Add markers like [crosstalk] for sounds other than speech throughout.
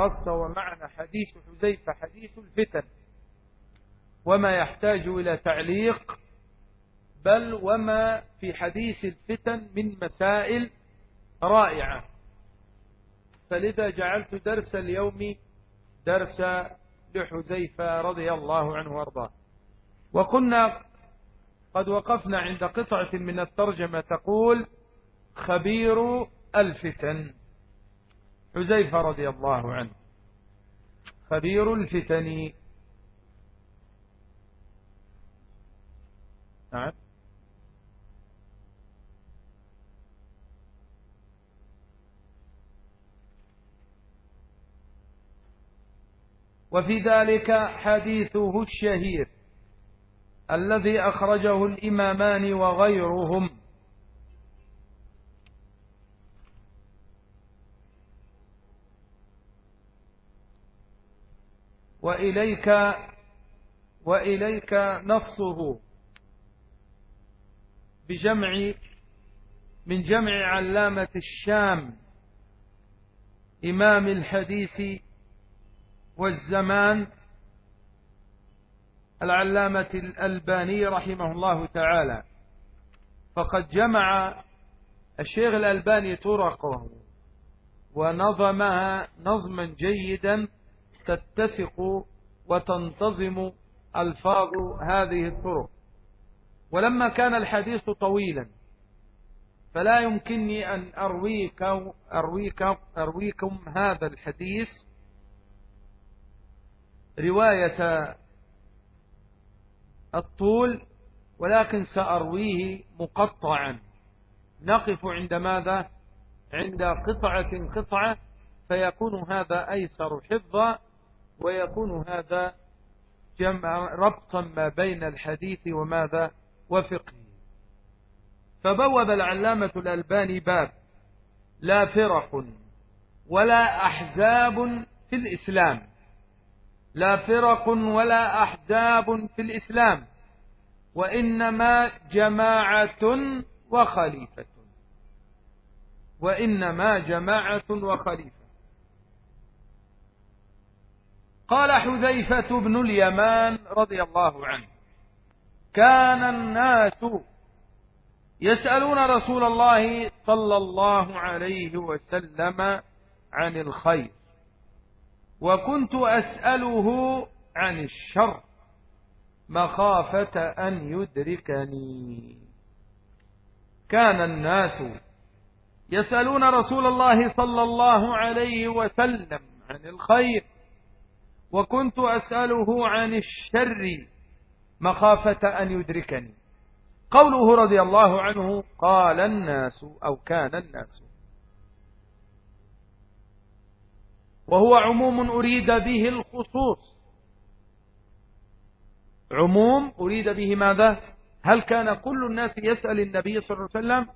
خاص ومعنى حديث حذيفة حديث الفتن. وما يحتاج إلى تعليق بل وما في حديث الفتن من مسائل رائعة. فلذا جعلت درس اليوم درس لحذيفة رضي الله عنه وأرضاه. وكنا قد وقفنا عند قطعة من الترجمة تقول خبير الفتن. حذيفة رضي الله عنه. خبير الفتن. نعم. وفي ذلك حديثه الشهير الذي أخرجه الإمامان وغيرهم. وإليك وإليك نصه بجمع من جمع علامة الشام إمام الحديث والزمان العلامة الألباني رحمه الله تعالى. فقد جمع الشيخ الألباني طرقه ونظمها نظما جيدا تتسق وتنتظم ألفاظ هذه الطرق. ولما كان الحديث طويلا فلا يمكنني أن أرويك أرويك أرويكم هذا الحديث رواية الطول ولكن سأرويه مقطعا. نقف عند ماذا؟ عند قطعة قطعة فيكون هذا أيسر حفظا ويكون هذا جمع ربطا ما بين الحديث وماذا وفقه. فبوب العلامة الألباني باب لا فرق ولا أحزاب في الإسلام. لا فرق ولا أحزاب في الإسلام وإنما جماعة وخليفة. وإنما جماعة وخليفة. قال حذيفة بن اليمان رضي الله عنه كان الناس يسألون رسول الله صلى الله عليه وسلم عن الخير وكنت أسأله عن الشر مخافة أن يدركني. كان الناس يسألون رسول الله صلى الله عليه وسلم عن الخير. وكنت أسأله عن الشر مخافة أن يدركني. قوله رضي الله عنه قال الناس أو كان الناس. وهو عموم أريد به الخصوص. عموم أريد به ماذا؟ هل كان كل الناس يسأل النبي صلى الله عليه وسلم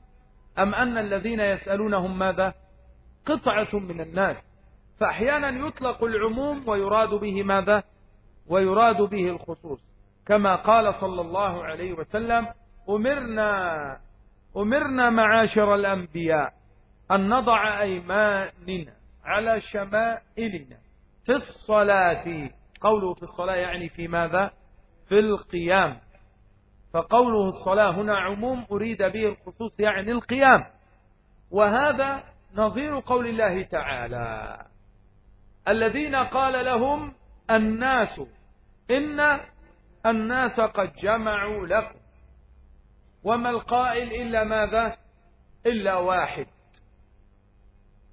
أم أن الذين يسألونهم ماذا؟ قطعة من الناس. فأحيانا يطلق العموم ويراد به ماذا؟ ويراد به الخصوص. كما قال صلى الله عليه وسلم أمرنا أمرنا معاشر الأنبياء أن نضع أيماننا على شمائلنا في الصلاة. قوله في الصلاة يعني في ماذا؟ في القيام. فقوله الصلاة هنا عموم أريد به الخصوص يعني القيام. وهذا نظير قول الله تعالى. الذين قال لهم الناس إن الناس قد جمعوا لكم. وما القائل إلا ماذا؟ إلا واحد.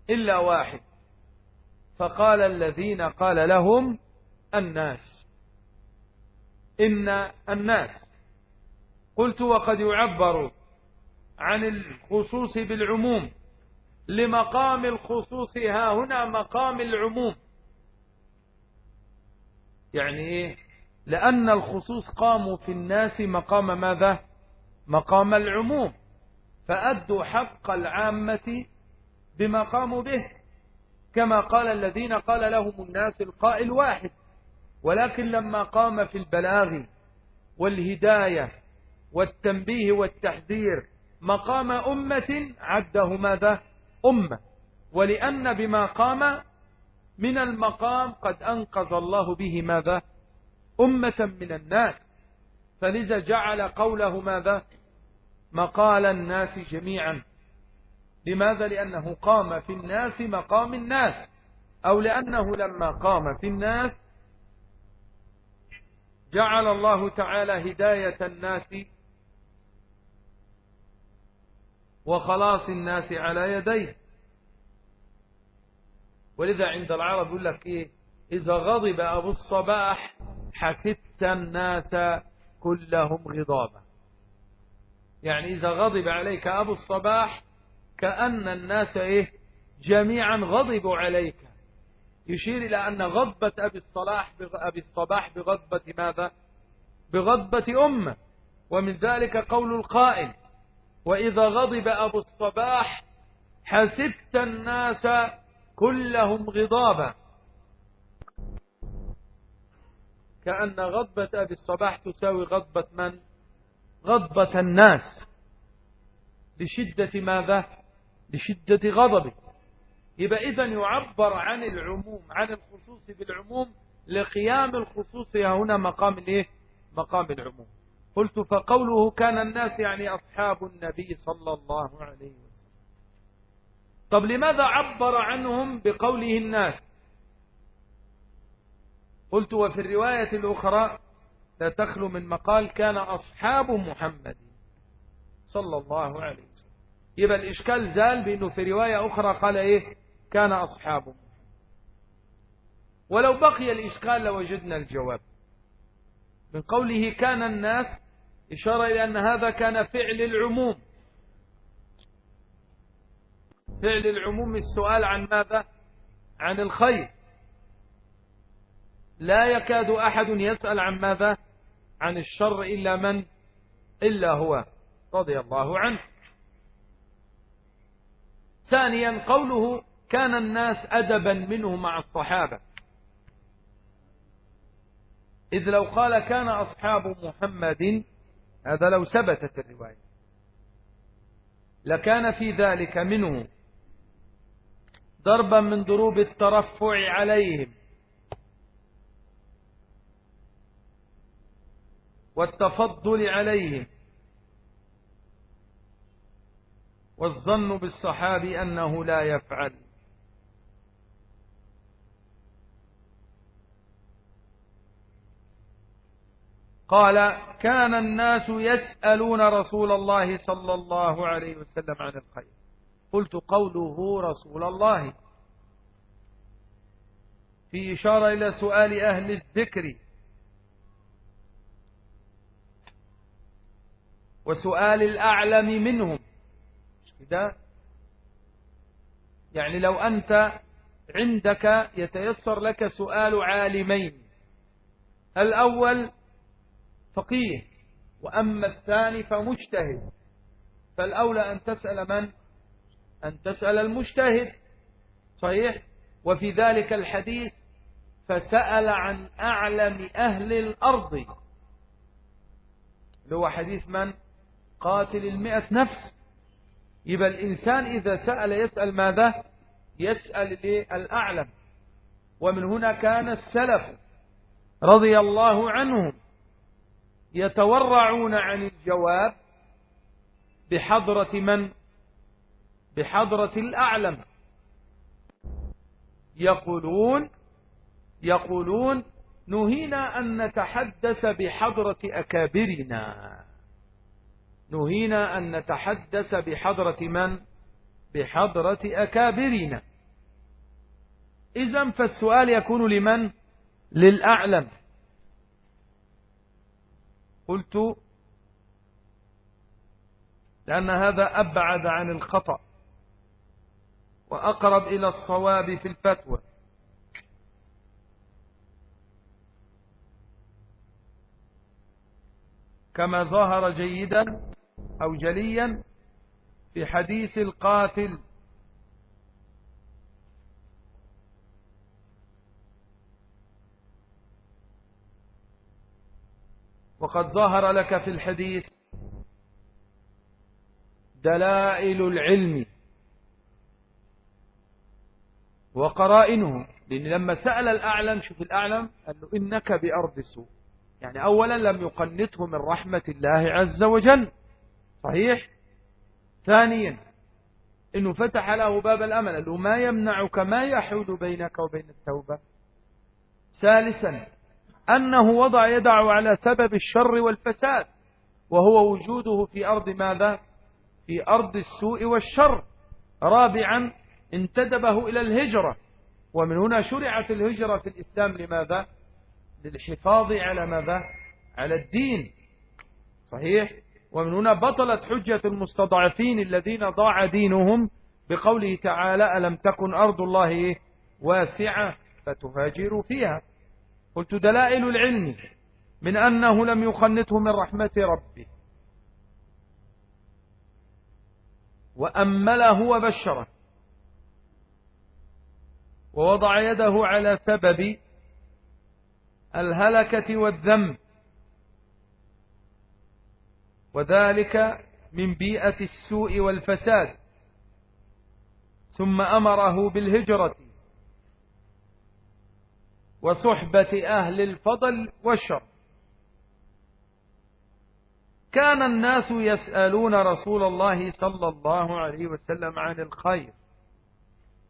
إلا واحد. فقال الذين قال لهم الناس. إن الناس. قلت وقد يعبر عن الخصوص بالعموم. لمقام الخصوص ها هنا مقام العموم. يعني إيه؟ لأن الخصوص قاموا في الناس مقام ماذا؟ مقام العموم. فأدوا حق العامة بما قاموا به. كما قال الذين قال لهم الناس القائل واحد. ولكن لما قام في البلاغ والهداية والتنبيه والتحذير مقام أمة عده ماذا؟ أمة. ولأن بما قام من المقام قد أنقذ الله به ماذا؟ أمة من الناس. فلذا جعل قوله ماذا؟ مقال الناس جميعا. لماذا؟ لأنه قام في الناس مقام الناس. أو لأنه لما قام في الناس جعل الله تعالى هداية الناس وخلاص الناس على يديه. ولذا عند العرب يقول لك إيه؟ إذا غضب أبو الصباح حسدت الناس كلهم غضابا. يعني إذا غضب عليك أبو الصباح كأن الناس إيه؟ جميعا غضبوا عليك. يشير إلى أن غضبة أبي الصلاح أبي الصباح بغضبة ماذا؟ بغضبة أمة. ومن ذلك قول القائل وإذا غضب أبو الصباح حسبت الناس كلهم غضابا. كأن غضبة أبي الصباح تساوي غضبة من؟ غضبة الناس. لشدة ماذا؟ لشدة غضبه. يبقى إذا يعبر عن العموم عن الخصوص بالعموم لقيام الخصوص. هنا مقام الإيه؟ مقام العموم. قلت فقوله كان الناس يعني أصحاب النبي صلى الله عليه وسلم. طب لماذا عبر عنهم بقوله الناس؟ قلت وفي الرواية الأخرى لا تخلو من مقال كان أصحاب محمد صلى الله عليه وسلم. يبقى الإشكال زال بأنه في رواية أخرى قال إيه؟ كان أصحاب ولو بقي الإشكال لوجدنا الجواب. من قوله كان الناس إشارة إلى أن هذا كان فعل العموم. فعل العموم السؤال عن ماذا؟ عن الخير. لا يكاد أحد يسأل عن ماذا؟ عن الشر إلا من؟ إلا هو. رضي الله عنه. ثانيا قوله كان الناس أدبا منه مع الصحابة إذ لو قال كان أصحاب محمد هذا لو ثبتت الرواية. لكان في ذلك منه. ضربا من ضروب الترفع عليهم. والتفضل عليهم. والظن بالصحابي أنه لا يفعل. قال كان الناس يسألون رسول الله صلى الله عليه وسلم عن الخير. قلت قوله رسول الله. في إشارة إلى سؤال أهل الذكر. وسؤال الأعلم منهم. كده يعني لو أنت عندك يتيسر لك سؤال عالمين. الأول فقيه وأما الثاني فمجتهد. فالأولى أن تسأل من؟ أن تسأل المجتهد صحيح؟ وفي ذلك الحديث فسأل عن أعلم أهل الأرض. اللي هو حديث من؟ قاتل المئة نفس. يبقى الإنسان إذا سأل يسأل ماذا؟ يسأل الأعلم ومن هنا كان السلف رضي الله عنهم يتورعون عن الجواب بحضرة من؟ بحضرة الأعلم. يقولون يقولون نهينا أن نتحدث بحضرة أكابرنا. نهينا أن نتحدث بحضرة من؟ بحضرة أكابرنا. إذا فالسؤال يكون لمن؟ للأعلم. قلت لأن هذا أبعد عن الخطأ. وأقرب إلى الصواب في الفتوى. كما ظهر جيدا أو جليا في حديث القاتل. وقد ظهر لك في الحديث دلائل العلم. وقرائنه. لأن لما سأل الأعلم شوف الأعلم قال له إنك بأرض سوء يعني أولا لم يقنته من رحمة الله عز وجل. صحيح؟ ثانيا إنه فتح له باب الأمل قال له ما يمنعك ما يحول بينك وبين التوبة؟ ثالثا أنه وضع يدع على سبب الشر والفساد وهو وجوده في أرض ماذا؟ في أرض السوء والشر. رابعا انتدبه إلى الهجرة. ومن هنا شرعت الهجرة في الإسلام لماذا؟ للحفاظ على ماذا؟ على الدين. صحيح؟ ومن هنا بطلت حجة المستضعفين الذين ضاع دينهم بقوله تعالى ألم تكن أرض الله واسعة فتهاجروا فيها؟ قلت دلائل العلم من أنه لم يخنته من رحمة ربه. وأمله وبشره. ووضع يده على سبب الهلكة والذنب. وذلك من بيئة السوء والفساد. ثم أمره بالهجرة. وصحبة أهل الفضل والشر. كان الناس يسألون رسول الله صلى الله عليه وسلم عن الخير.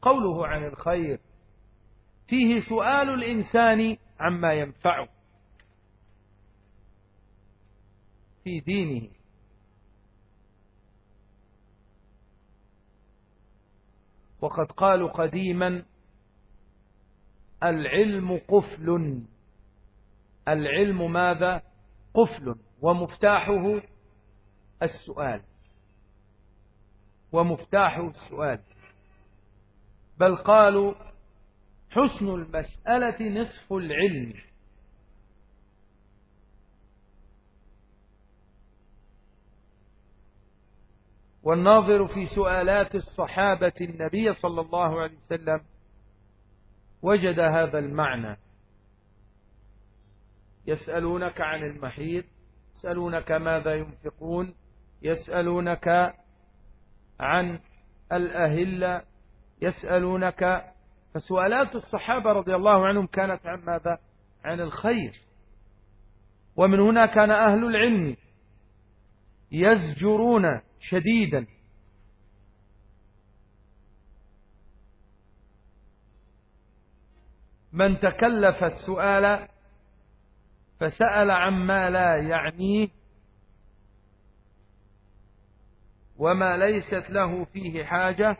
قوله عن الخير. فيه سؤال الإنسان عما ينفعه. في دينه. وقد قالوا قديما العلم قفل. العلم ماذا؟ قفل. ومفتاحه السؤال. ومفتاحه السؤال. بل قالوا حسن المسألة نصف العلم. والناظر في سؤالات الصحابة النبي صلى الله عليه وسلم وجد هذا المعنى. يسألونك عن المحيط يسألونك ماذا ينفقون يسألونك عن الأهلة يسألونك فسؤالات الصحابة رضي الله عنهم كانت عن ماذا؟ عن الخير. ومن هنا كان أهل العلم يزجرون شديدا. من تكلف السؤال فسأل عما لا يعنيه وما ليست له فيه حاجة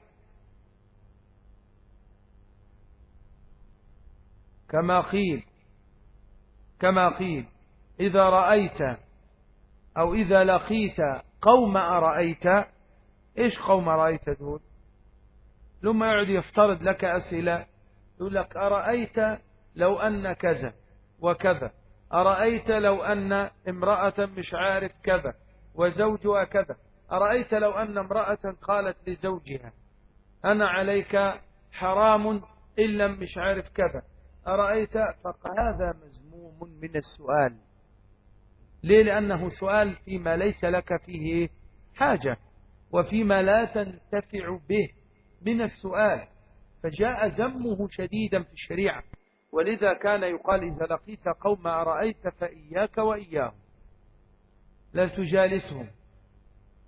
كما قيل كما قيل إذا رأيت أو إذا لقيت قوم أرأيت إيش قوم رأيت؟ دول لما يعد يفترض لك أسئلة يقول لك أرأيت لو أن كذا وكذا أرأيت لو أن امرأة مش عارف كذا وزوجها كذا أرأيت لو أن امرأة قالت لزوجها أنا عليك حرام إن لم مش عارف كذا. أرأيت فهذا مزموم من السؤال. ليه؟ لأنه سؤال فيما ليس لك فيه حاجة وفيما لا تنتفع به من السؤال. فجاء ذمه شديدا في الشريعة. ولذا كان يقال إذا لقيت قوم أرأيت فإياك وإياهم. لا تجالسهم.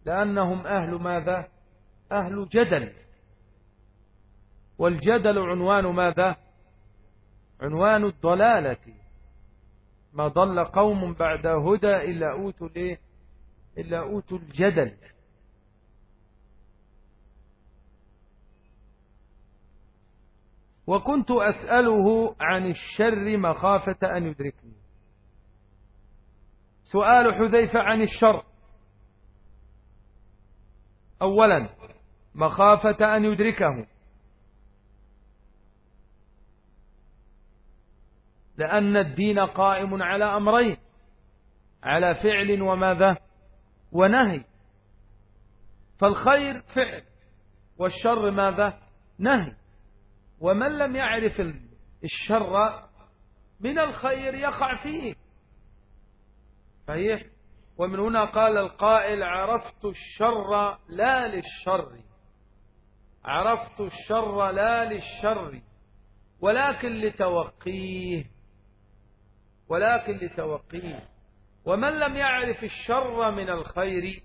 لأنهم أهل ماذا؟ أهل جدل. والجدل عنوان ماذا؟ عنوان الضلالة. ما ضل قوم بعد هدى إلا أوتوا إلا أوتوا الجدل. وكنت أسأله عن الشر مخافة أن يدركني. سؤال حذيفة عن الشر. أولا مخافة أن يدركه. لأن الدين قائم على أمرين على فعل وماذا؟ ونهي. فالخير فعل والشر ماذا؟ نهي. ومن لم يعرف الشر من الخير يقع فيه. صحيح؟ ومن هنا قال القائل عرفت الشر لا للشر. عرفت الشر لا للشر ولكن لتوقيه. ولكن لتوقيه ومن لم يعرف الشر من الخير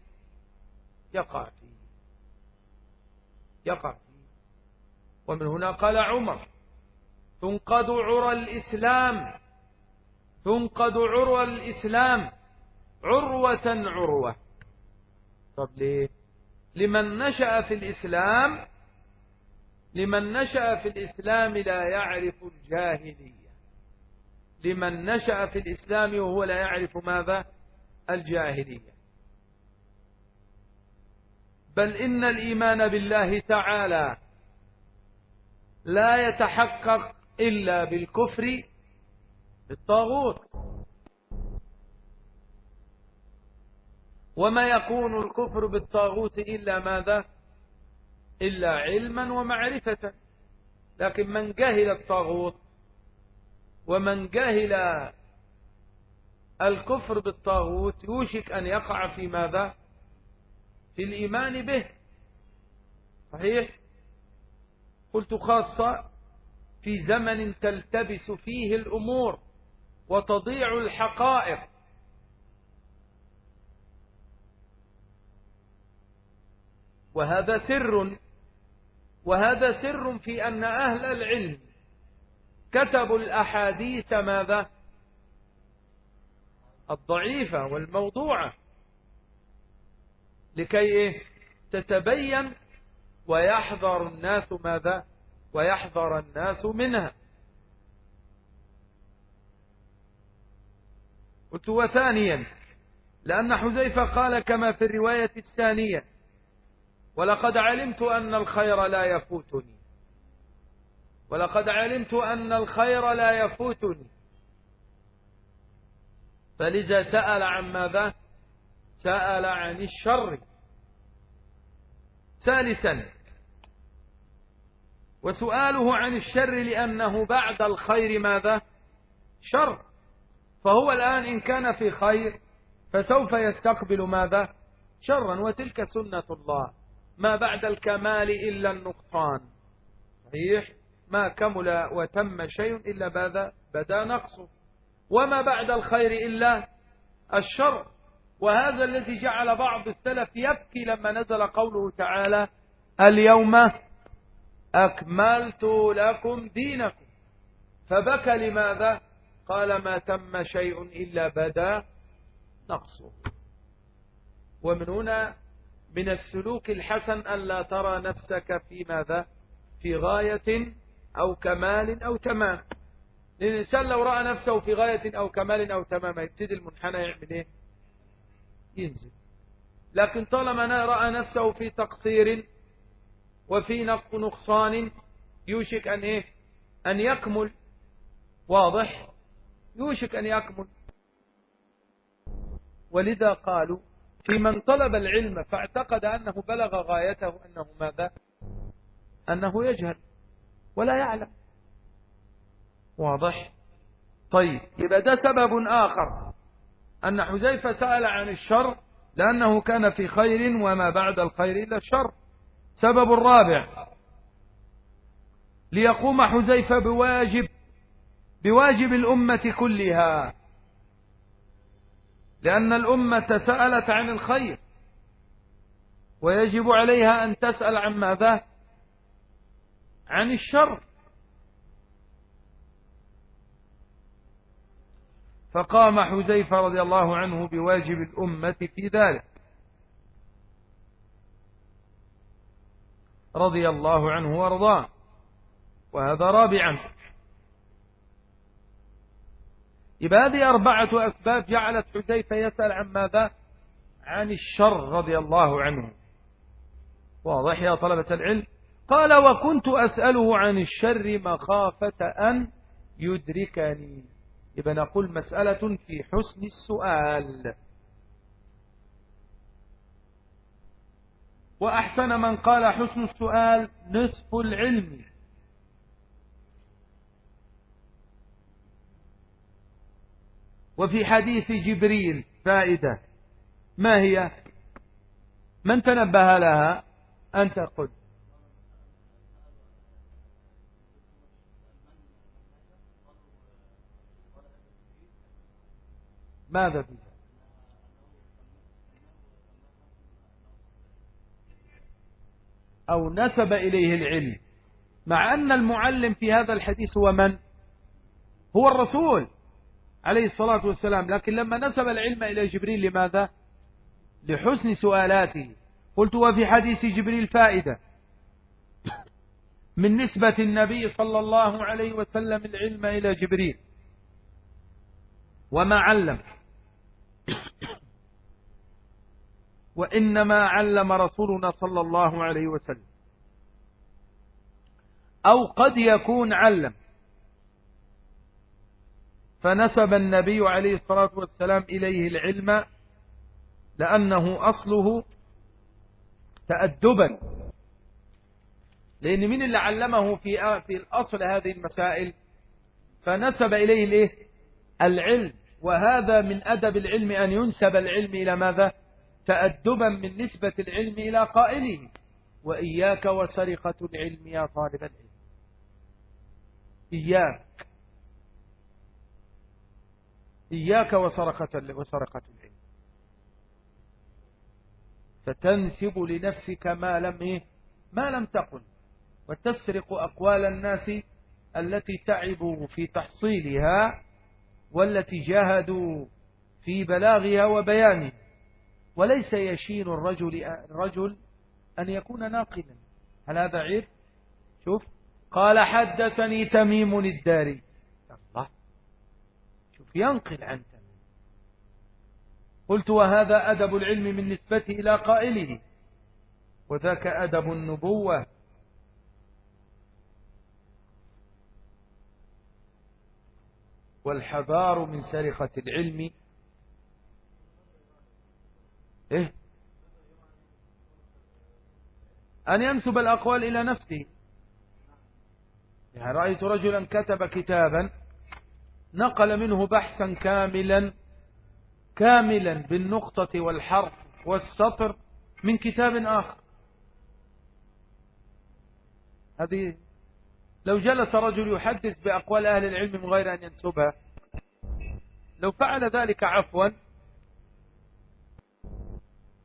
يقع فيه. يقع فيه. ومن هنا قال عمر تنقض عرى الإسلام تنقض عرى الإسلام عروة عروة. طب ليه؟ لمن نشأ في الإسلام لمن نشأ في الإسلام لا يعرف الجاهلية لمن نشأ في الإسلام وهو لا يعرف ماذا؟ الجاهلية. بل إن الإيمان بالله تعالى لا يتحقق إلا بالكفر بالطاغوت. وما يكون الكفر بالطاغوت إلا ماذا؟ إلا علما ومعرفة. لكن من جهل الطاغوت ومن جهل الكفر بالطاغوت يوشك أن يقع في ماذا؟ في الإيمان به. صحيح؟ قلت خاصة في زمن تلتبس فيه الأمور وتضيع الحقائق. وهذا سر وهذا سر في أن أهل العلم كتبوا الأحاديث ماذا؟ الضعيفة والموضوعة. لكي إيه؟ تتبين ويحذر الناس ماذا؟ ويحذر الناس منها. قلت وثانيا لأن حذيفة قال كما في الرواية الثانية ولقد علمت أن الخير لا يفوتني. ولقد علمت أن الخير لا يفوتني. فلذا سأل عن ماذا؟ سأل عن الشر. ثالثا وسؤاله عن الشر لأنه بعد الخير ماذا؟ شر. فهو الآن إن كان في خير فسوف يستقبل ماذا؟ شرا. وتلك سنة الله. ما بعد الكمال إلا النقصان. صحيح؟ ما كمل وتم شيء إلا بدا, بدا نقصه. وما بعد الخير إلا الشر. وهذا الذي جعل بعض السلف يبكي لما نزل قوله تعالى اليوم أكملت لكم دينكم. فبكى لماذا؟ قال ما تم شيء إلا بدا نقصه. ومن هنا من السلوك الحسن أن لا ترى نفسك في ماذا؟ في غاية أو كمال أو تمام. الإنسان لو رأى نفسه في غاية أو كمال أو تمام يبتدي المنحنى يعمل إيه؟ ينزل. لكن طالما رأى نفسه في تقصير وفي نقصان يوشك أن إيه؟ أن يكمل. واضح؟ يوشك أن يكمل. ولذا قالوا في من طلب العلم فاعتقد أنه بلغ غايته أنه ماذا؟ أنه يجهل. ولا يعلم. واضح؟ طيب يبقى ده سبب آخر. أن حذيفة سأل عن الشر لأنه كان في خير وما بعد الخير إلا الشر. سبب الرابع ليقوم حذيفة بواجب بواجب الأمة كلها. لأن الأمة سألت عن الخير ويجب عليها أن تسأل عن ماذا؟ عن الشر. فقام حذيفة رضي الله عنه بواجب الأمة في ذلك. رضي الله عنه وأرضاه. وهذا رابعا. يبقى هذه أربعة أسباب جعلت حذيفة يسأل عن ماذا؟ عن الشر رضي الله عنه. واضح يا طلبة العلم؟ قال وكنت أسأله عن الشر مخافة أن يدركني. يبقى نقول مسألة في حسن السؤال. وأحسن من قال حسن السؤال نصف العلم. وفي حديث جبريل فائدة. ما هي؟ من تنبه لها؟ أنت قل ماذا في أو نسب إليه العلم. مع أن المعلم في هذا الحديث هو من؟ هو الرسول عليه الصلاة والسلام. لكن لما نسب العلم إلى جبريل لماذا؟ لحسن سؤالاته. قلت وفي حديث جبريل فائدة. من نسبة النبي صلى الله عليه وسلم العلم إلى جبريل. وما علم. وإنما علم رسولنا صلى الله عليه وسلم. أو قد يكون علم. فنسب النبي عليه الصلاة والسلام إليه العلم لأنه أصله تأدبا. لأن من اللي علمه في في الأصل هذه المسائل؟ فنسب إليه الإيه؟ العلم. وهذا من أدب العلم أن ينسب العلم إلى ماذا؟ تأدبا من نسبة العلم إلى قائله. وإياك وسرقة العلم يا طالب العلم. إياك. إياك وسرقة وسرقة العلم. فتنسب لنفسك ما لم إيه؟ ما لم تقل. وتسرق أقوال الناس التي تعبوا في تحصيلها والتي جاهدوا في بلاغها وبيانها. وليس يشين الرجل الرجل أن يكون ناقلا. هل هذا عيب؟ شوف. قال حدثني تميم الداري. الله. شوف ينقل عن تميم. قلت وهذا أدب العلم من نسبته إلى قائله. وذاك أدب النبوة. والحذار من سرقة العلم. إيه؟ أن ينسب الأقوال إلى نفسه. يعني رأيت رجلا كتب كتابا نقل منه بحثا كاملا كاملا بالنقطة والحرف والسطر من كتاب آخر. هذه لو جلس رجل يحدث بأقوال أهل العلم من غير أن ينسبها. لو فعل ذلك عفوا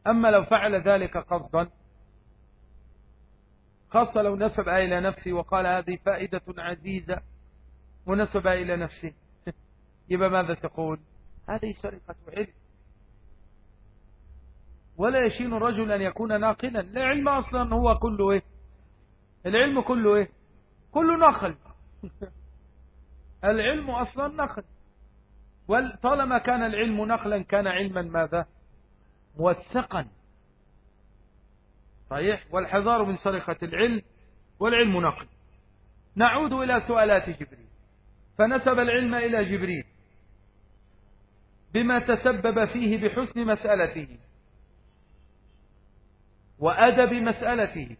أما لو فعل ذلك قصدا خاصة لو نسب إلى نفسه وقال هذه فائدة عزيزة ونسب إلى نفسه. [laughs] يبقى ماذا تقول؟ هذه سرقة علم. ولا يشين الرجل أن يكون ناقلا العلم أصلا هو كله إيه؟ العلم كله إيه؟ كله نقل العلم أصلا نقل وطالما كان العلم نقلا كان علما ماذا؟ موثقا. صحيح؟ والحذار من سرقة العلم والعلم نقل. نعود إلى سؤالات جبريل. فنسب العلم إلى جبريل بما تسبب فيه بحسن مسألته وأدب مسألته.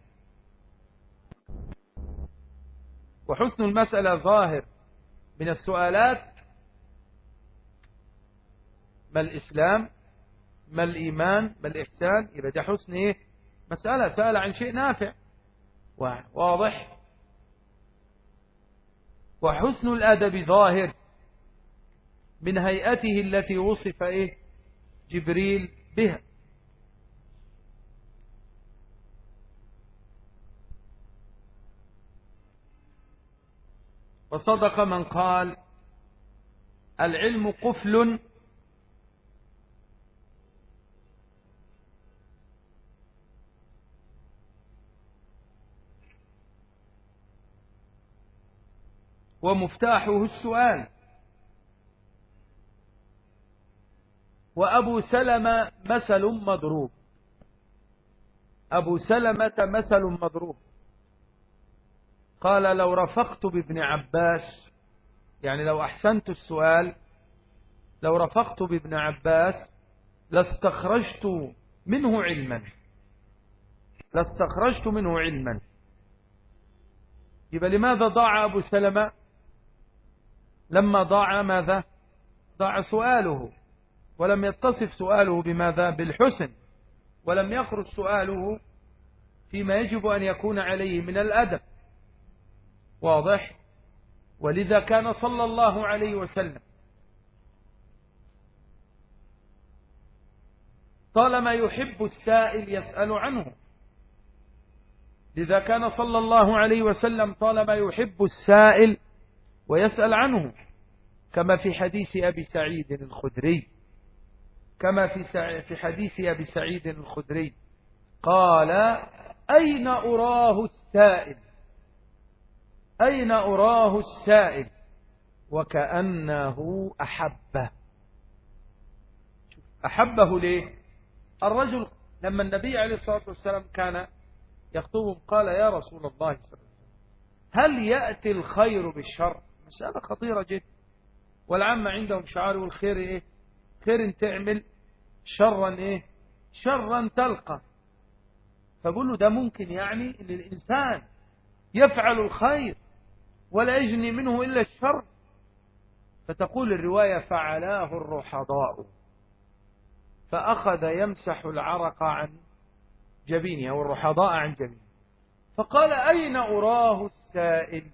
وحسن المسألة ظاهر من السؤالات ما الإسلام ما الإيمان ما الإحسان؟ يبقى ده حسن إيه؟ مسألة سأل عن شيء نافع. واضح؟ وحسن الأدب ظاهر من هيئته التي وصف إيه؟ جبريل بها. وصدق من قال العلم قفل. ومفتاحه السؤال. وأبو سلمة مثل مضروب. أبو سلمة مثل مضروب. قال لو رفقت بابن عباس يعني لو أحسنت السؤال لو رفقت بابن عباس لاستخرجت منه علما. لاستخرجت منه علما. يبقى لماذا ضاع أبو سلمة؟ لما ضاع ماذا؟ ضاع سؤاله ولم يتصف سؤاله بماذا؟ بالحسن ولم يخرج سؤاله فيما يجب أن يكون عليه من الأدب. واضح؟ ولذا كان صلى الله عليه وسلم. طالما يحب السائل يسأل عنه. لذا كان صلى الله عليه وسلم طالما يحب السائل ويسأل عنه. كما في حديث أبي سعيد الخدري. كما في في حديث أبي سعيد الخدري. قال أين أراه السائل؟ أين أراه السائل؟ وكأنه أحبه. أحبه ليه؟ الرجل لما النبي عليه الصلاة والسلام كان يخطبهم قال يا رسول الله صلى الله عليه وسلم هل يأتي الخير بالشر؟ مسألة خطيرة جدا. والعامة عندهم شعار والخير إيه؟ خير تعمل شرا إيه؟ شرا تلقى. فقول له ده ممكن يعني إن الإنسان يفعل الخير ولا يجني منه إلا الشر. فتقول الرواية فعلاه الرحضاء فأخذ يمسح العرق عن جبينه أو الرحضاء عن جبينه. فقال أين أراه السائل؟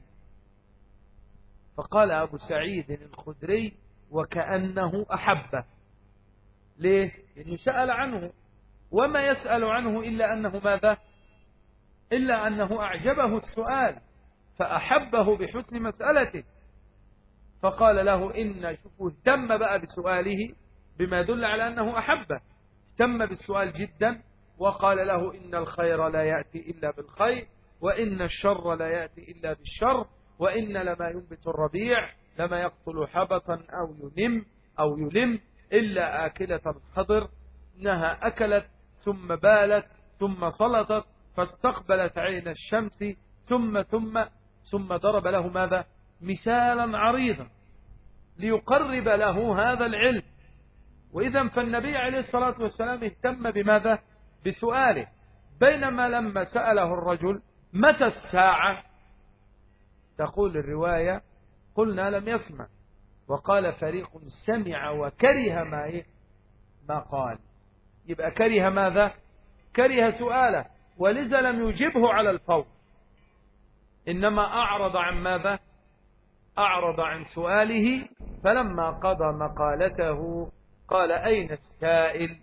فقال أبو سعيد الخدري وكأنه أحبه. ليه؟ لأنه سأل عنه وما يسأل عنه إلا أنه ماذا؟ إلا أنه أعجبه السؤال. فأحبه بحسن مسألته. فقال له إن شوفوا اهتم بقى بسؤاله بما يدل على أنه أحبه. اهتم بالسؤال جدا وقال له إن الخير لا يأتي إلا بالخير وإن الشر لا يأتي إلا بالشر وإن لما ينبت الربيع لما يقتل حبطا أو ينم أو يلم إلا آكلة الخضر. إنها أكلت ثم بالت ثم سلطت فاستقبلت عين الشمس ثم ثم ثم ضرب له ماذا؟ مثالا عريضا ليقرب له هذا العلم. وإذا فالنبي عليه الصلاة والسلام اهتم بماذا؟ بسؤاله. بينما لما سأله الرجل متى الساعة؟ تقول الرواية قلنا لم يسمع. وقال فريق سمع وكره ما إيه؟ ما قال. يبقى كره ماذا؟ كره سؤاله ولذا لم يجبه على الفور إنما أعرض عن ماذا؟ أعرض عن سؤاله فلما قضى مقالته قال أين السائل؟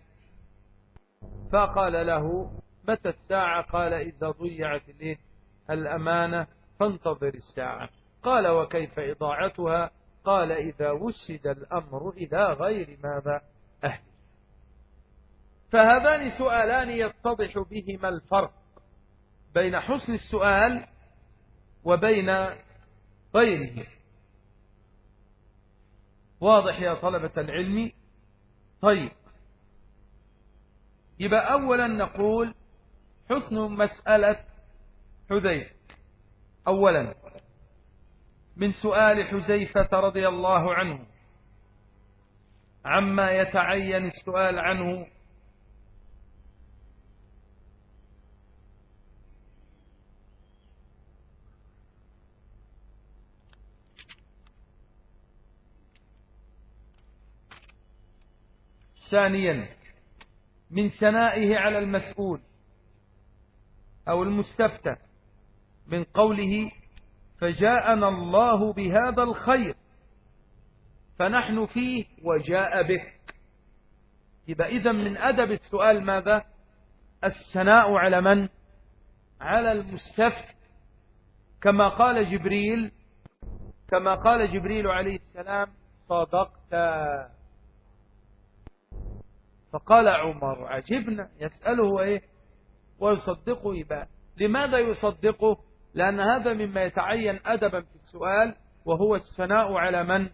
فقال له متى الساعة؟ قال إذا ضيعت الأمانة فانتظر الساعة. قال وكيف إضاعتها؟ قال إذا وسد الأمر إلى غير ماذا؟ أهل. فهذان سؤالان يتضح بهما الفرق بين حسن السؤال وبين غيره. واضح يا طلبة العلم؟ طيب. يبقى أولا نقول حسن مسألة حذيفة. أولا من سؤال حذيفة رضي الله عنه عما يتعين السؤال عنه ثانيا من ثنائه على المسؤول أو المستفتى من قوله فجاءنا الله بهذا الخير فنحن فيه وجاء به. إذا من أدب السؤال ماذا؟ الثناء على من؟ على المستفتى. كما قال جبريل كما قال جبريل عليه السلام صدقت. فقال عمر عجبنا. يسأله إيه؟ ويصدقه يبقى لماذا يصدقه؟ لأن هذا مما يتعين أدبا في السؤال وهو الثناء على من؟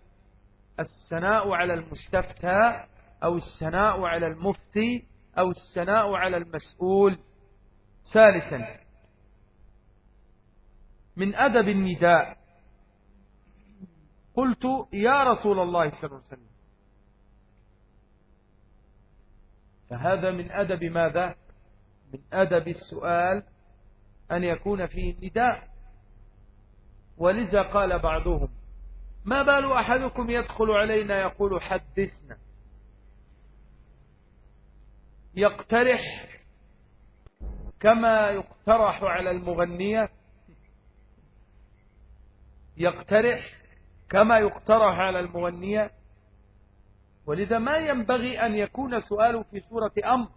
الثناء على المستفتى أو الثناء على المفتي أو الثناء على المسؤول. ثالثا من أدب النداء. قلت يا رسول الله صلى الله عليه وسلم فهذا من أدب ماذا؟ من أدب السؤال أن يكون فيه نداء. ولذا قال بعضهم ما بال أحدكم يدخل علينا يقول حدثنا. يقترح كما يقترح على المغنية. يقترح كما يقترح على المغنية. ولذا ما ينبغي أن يكون سؤاله في سورة أمر.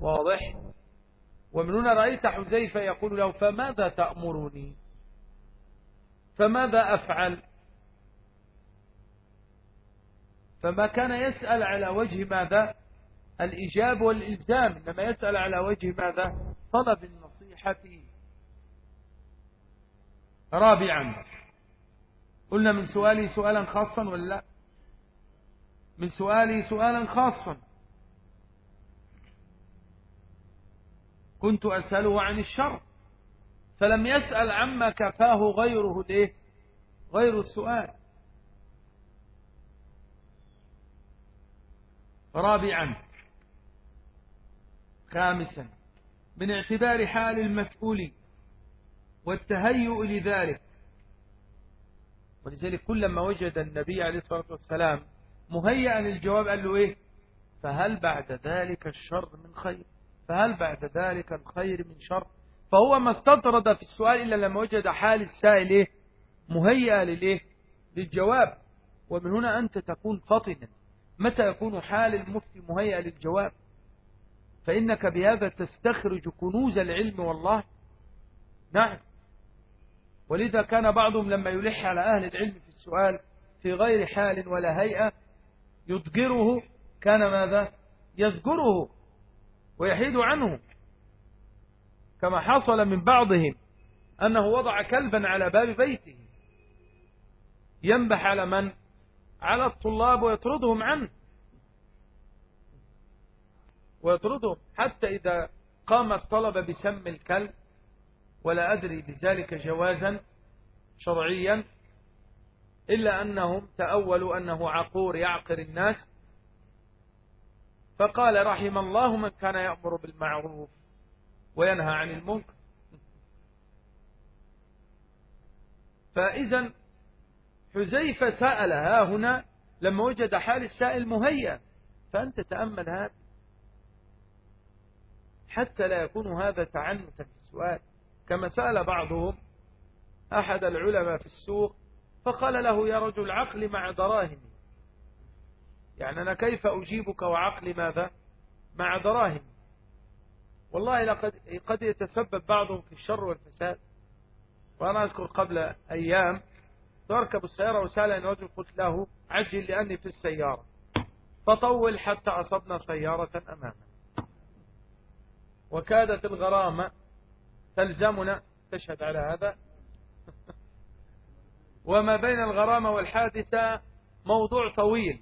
واضح؟ ومن هنا رأيت حزيفة يقول له فماذا تأمرني؟ فماذا أفعل؟ فما كان يسأل على وجه ماذا؟ الإجاب والإلزام. إنما يسأل على وجه ماذا؟ طلب النصيحة. رابعا قلنا من سؤالي سؤالا خاصا ولا لا؟ من سؤالي سؤالا خاصا. كنت أسأله عن الشر فلم يسأل عما كفاه غيره الايه غير السؤال. رابعا خامسا من اعتبار حال المسؤول والتهيؤ لذلك ولذلك كلما وجد النبي عليه الصلاة والسلام مهيئا للجواب قال له إيه؟ فهل بعد ذلك الشر من خير؟ فهل بعد ذلك الخير من شر؟ فهو ما استطرد في السؤال إلا لما وجد حال السائل إيه؟ مهيئة للإيه؟ للجواب. ومن هنا أنت تكون فطنا متى يكون حال المفتي مهيئة للجواب؟ فإنك بهذا تستخرج كنوز العلم والله. نعم. ولذا كان بعضهم لما يلح على أهل العلم في السؤال في غير حال ولا هيئة يضجره كان ماذا؟ يزجره ويحيد عنه. كما حصل من بعضهم أنه وضع كلبا على باب بيته. ينبح على من؟ على الطلاب ويطردهم عنه. ويطردهم حتى إذا قام الطلبة بسم الكلب ولا أدري بذلك جوازا شرعيا إلا أنهم تأولوا أنه عقور يعقر الناس. فقال رحم الله من كان يأمر بالمعروف وينهى عن المنكر. فإذا حزيفة سأل ها هنا لما وجد حال السائل مهيأ فأنت تأمل هذا حتى لا يكون هذا تعنتا في السؤال. كما سأل بعضهم أحد العلماء في السوق فقال له يا رجل عقلي مع دراهمي يعني أنا كيف أجيبك وعقلي ماذا؟ مع دراهم. والله لقد قد يتسبب بعضهم في الشر والفساد. وأنا أذكر قبل أيام تركب السيارة وسألني رجل قلت له عجل لأني في السيارة. فطول حتى أصبنا سيارة أمامنا وكادت الغرامة تلزمنا تشهد على هذا. [laughs] وما بين الغرامة والحادثة موضوع طويل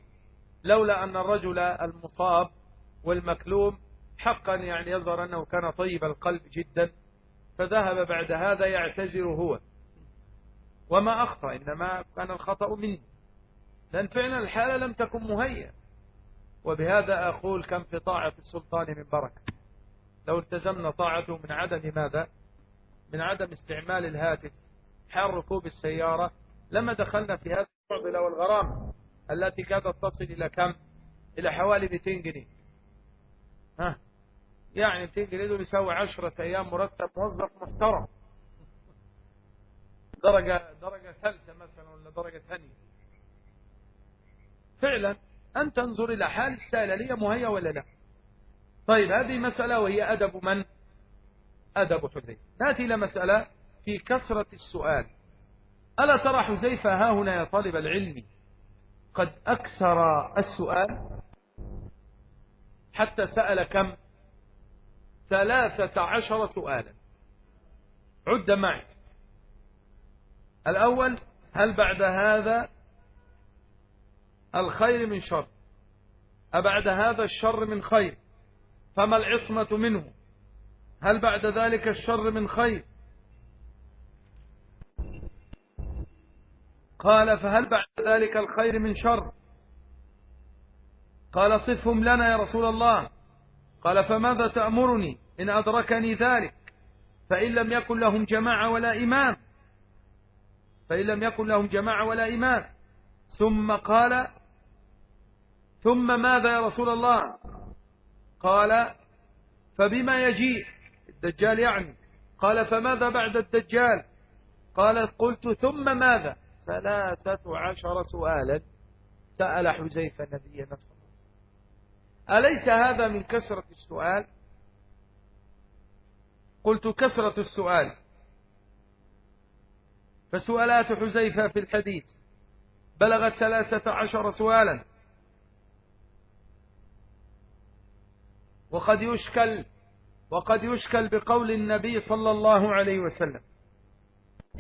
لولا أن الرجل المصاب والمكلوم حقا يعني يظهر أنه كان طيب القلب جدا فذهب بعد هذا يعتذر هو. وما أخطأ إنما كان الخطأ مني. لأن فعلا الحالة لم تكن مهيئة. وبهذا أقول كم في طاعة السلطان من بركة. لو التزمنا طاعته من عدم ماذا؟ من عدم استعمال الهاتف حال ركوب السيارة لما دخلنا في هذا المعضلة والغرام التي كادت تصل إلى كم؟ إلى حوالي 200 جنيه. ها؟ يعني 200 جنيه دول يساوي 10 أيام مرتب موظف محترم. درجة درجة ثالثة مثلا ولا درجة ثانية. فعلا أن تنظر إلى حال السائلة مهية ولا لا؟ طيب هذه مسألة وهي أدب من؟ أدب حذيفة نأتي إلى مسألة في كثرة السؤال. ألا ترى حذيفة؟ ها هنا يا طالب العلم. قد أكثر السؤال حتى سأل كم؟ ثلاثة عشر سؤالا. عد معي. الأول هل بعد هذا الخير من شر؟ أبعد هذا الشر من خير؟ فما العصمة منه؟ هل بعد ذلك الشر من خير؟ قال فهل بعد ذلك الخير من شر؟ قال صفهم لنا يا رسول الله. قال فماذا تأمرني إن أدركني ذلك؟ فإن لم يكن لهم جماعة ولا إمام. فإن لم يكن لهم جماعة ولا إمام. ثم قال ثم ماذا يا رسول الله؟ قال فبما يجيء الدجال يعني. قال فماذا بعد الدجال؟ قال قلت ثم ماذا؟ ثلاثة عشر سؤالا. سأل حزيفة نبي نفسه أليس هذا من كثرة السؤال؟ قلت كثرة السؤال. فسؤالات حزيفة في الحديث. بلغت ثلاثة عشر سؤالا. وقد يشكل وقد يشكل بقول النبي صلى الله عليه وسلم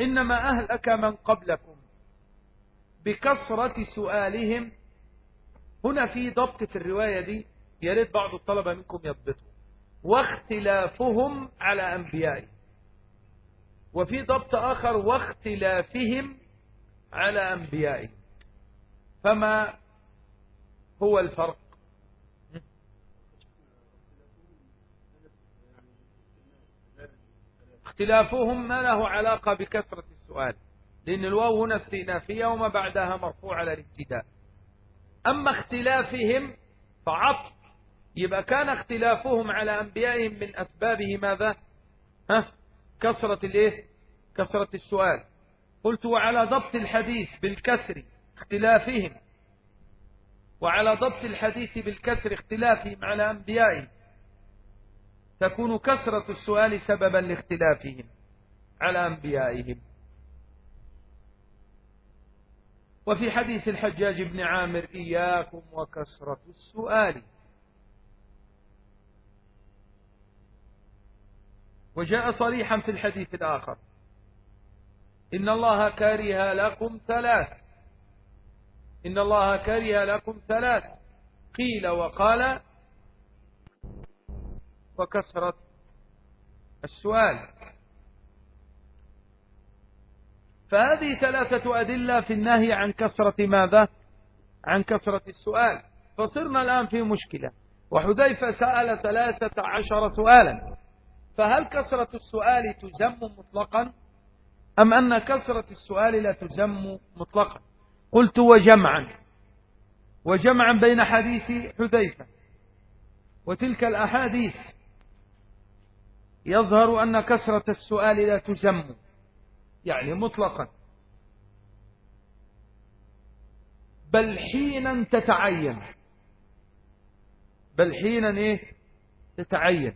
إنما أهلك من قبلكم بكثرة سؤالهم. هنا في ضبط في الرواية دي يا ريت بعض الطلبة منكم يضبطوا واختلافهم على أنبيائهم وفي ضبط آخر واختلافهم على أنبيائهم فما هو الفرق؟ اختلافهم ما له علاقة بكثرة السؤال لأن الواو هنا استئنافية وما بعدها مرفوع على الابتداء. أما اختلافهم فعطف يبقى كان اختلافهم على أنبيائهم من أسبابه ماذا؟ ها؟ كثرة الإيه؟ كثرة السؤال. قلت وعلى ضبط الحديث بالكسر اختلافهم. وعلى ضبط الحديث بالكسر اختلافهم على أنبيائهم. تكون كثرة السؤال سببا لاختلافهم على أنبيائهم. وفي حديث الحجاج بن عامر إياكم وكثرة السؤال. وجاء صريحا في الحديث الآخر. إن الله كره لكم ثلاث. إن الله كره لكم ثلاث. قيل وقال وكثرة السؤال. فهذه ثلاثة أدلة في النهي عن كثرة ماذا؟ عن كثرة السؤال. فصرنا الآن في مشكلة. وحذيفة سأل ثلاثة عشر سؤالا. فهل كثرة السؤال تزم مطلقا؟ أم أن كثرة السؤال لا تزم مطلقا؟ قلت وجمعا. وجمعا بين حديث حذيفة. وتلك الأحاديث. يظهر أن كثرة السؤال لا تزم يعني مطلقا. بل حينا تتعين. بل حينا إيه؟ تتعين.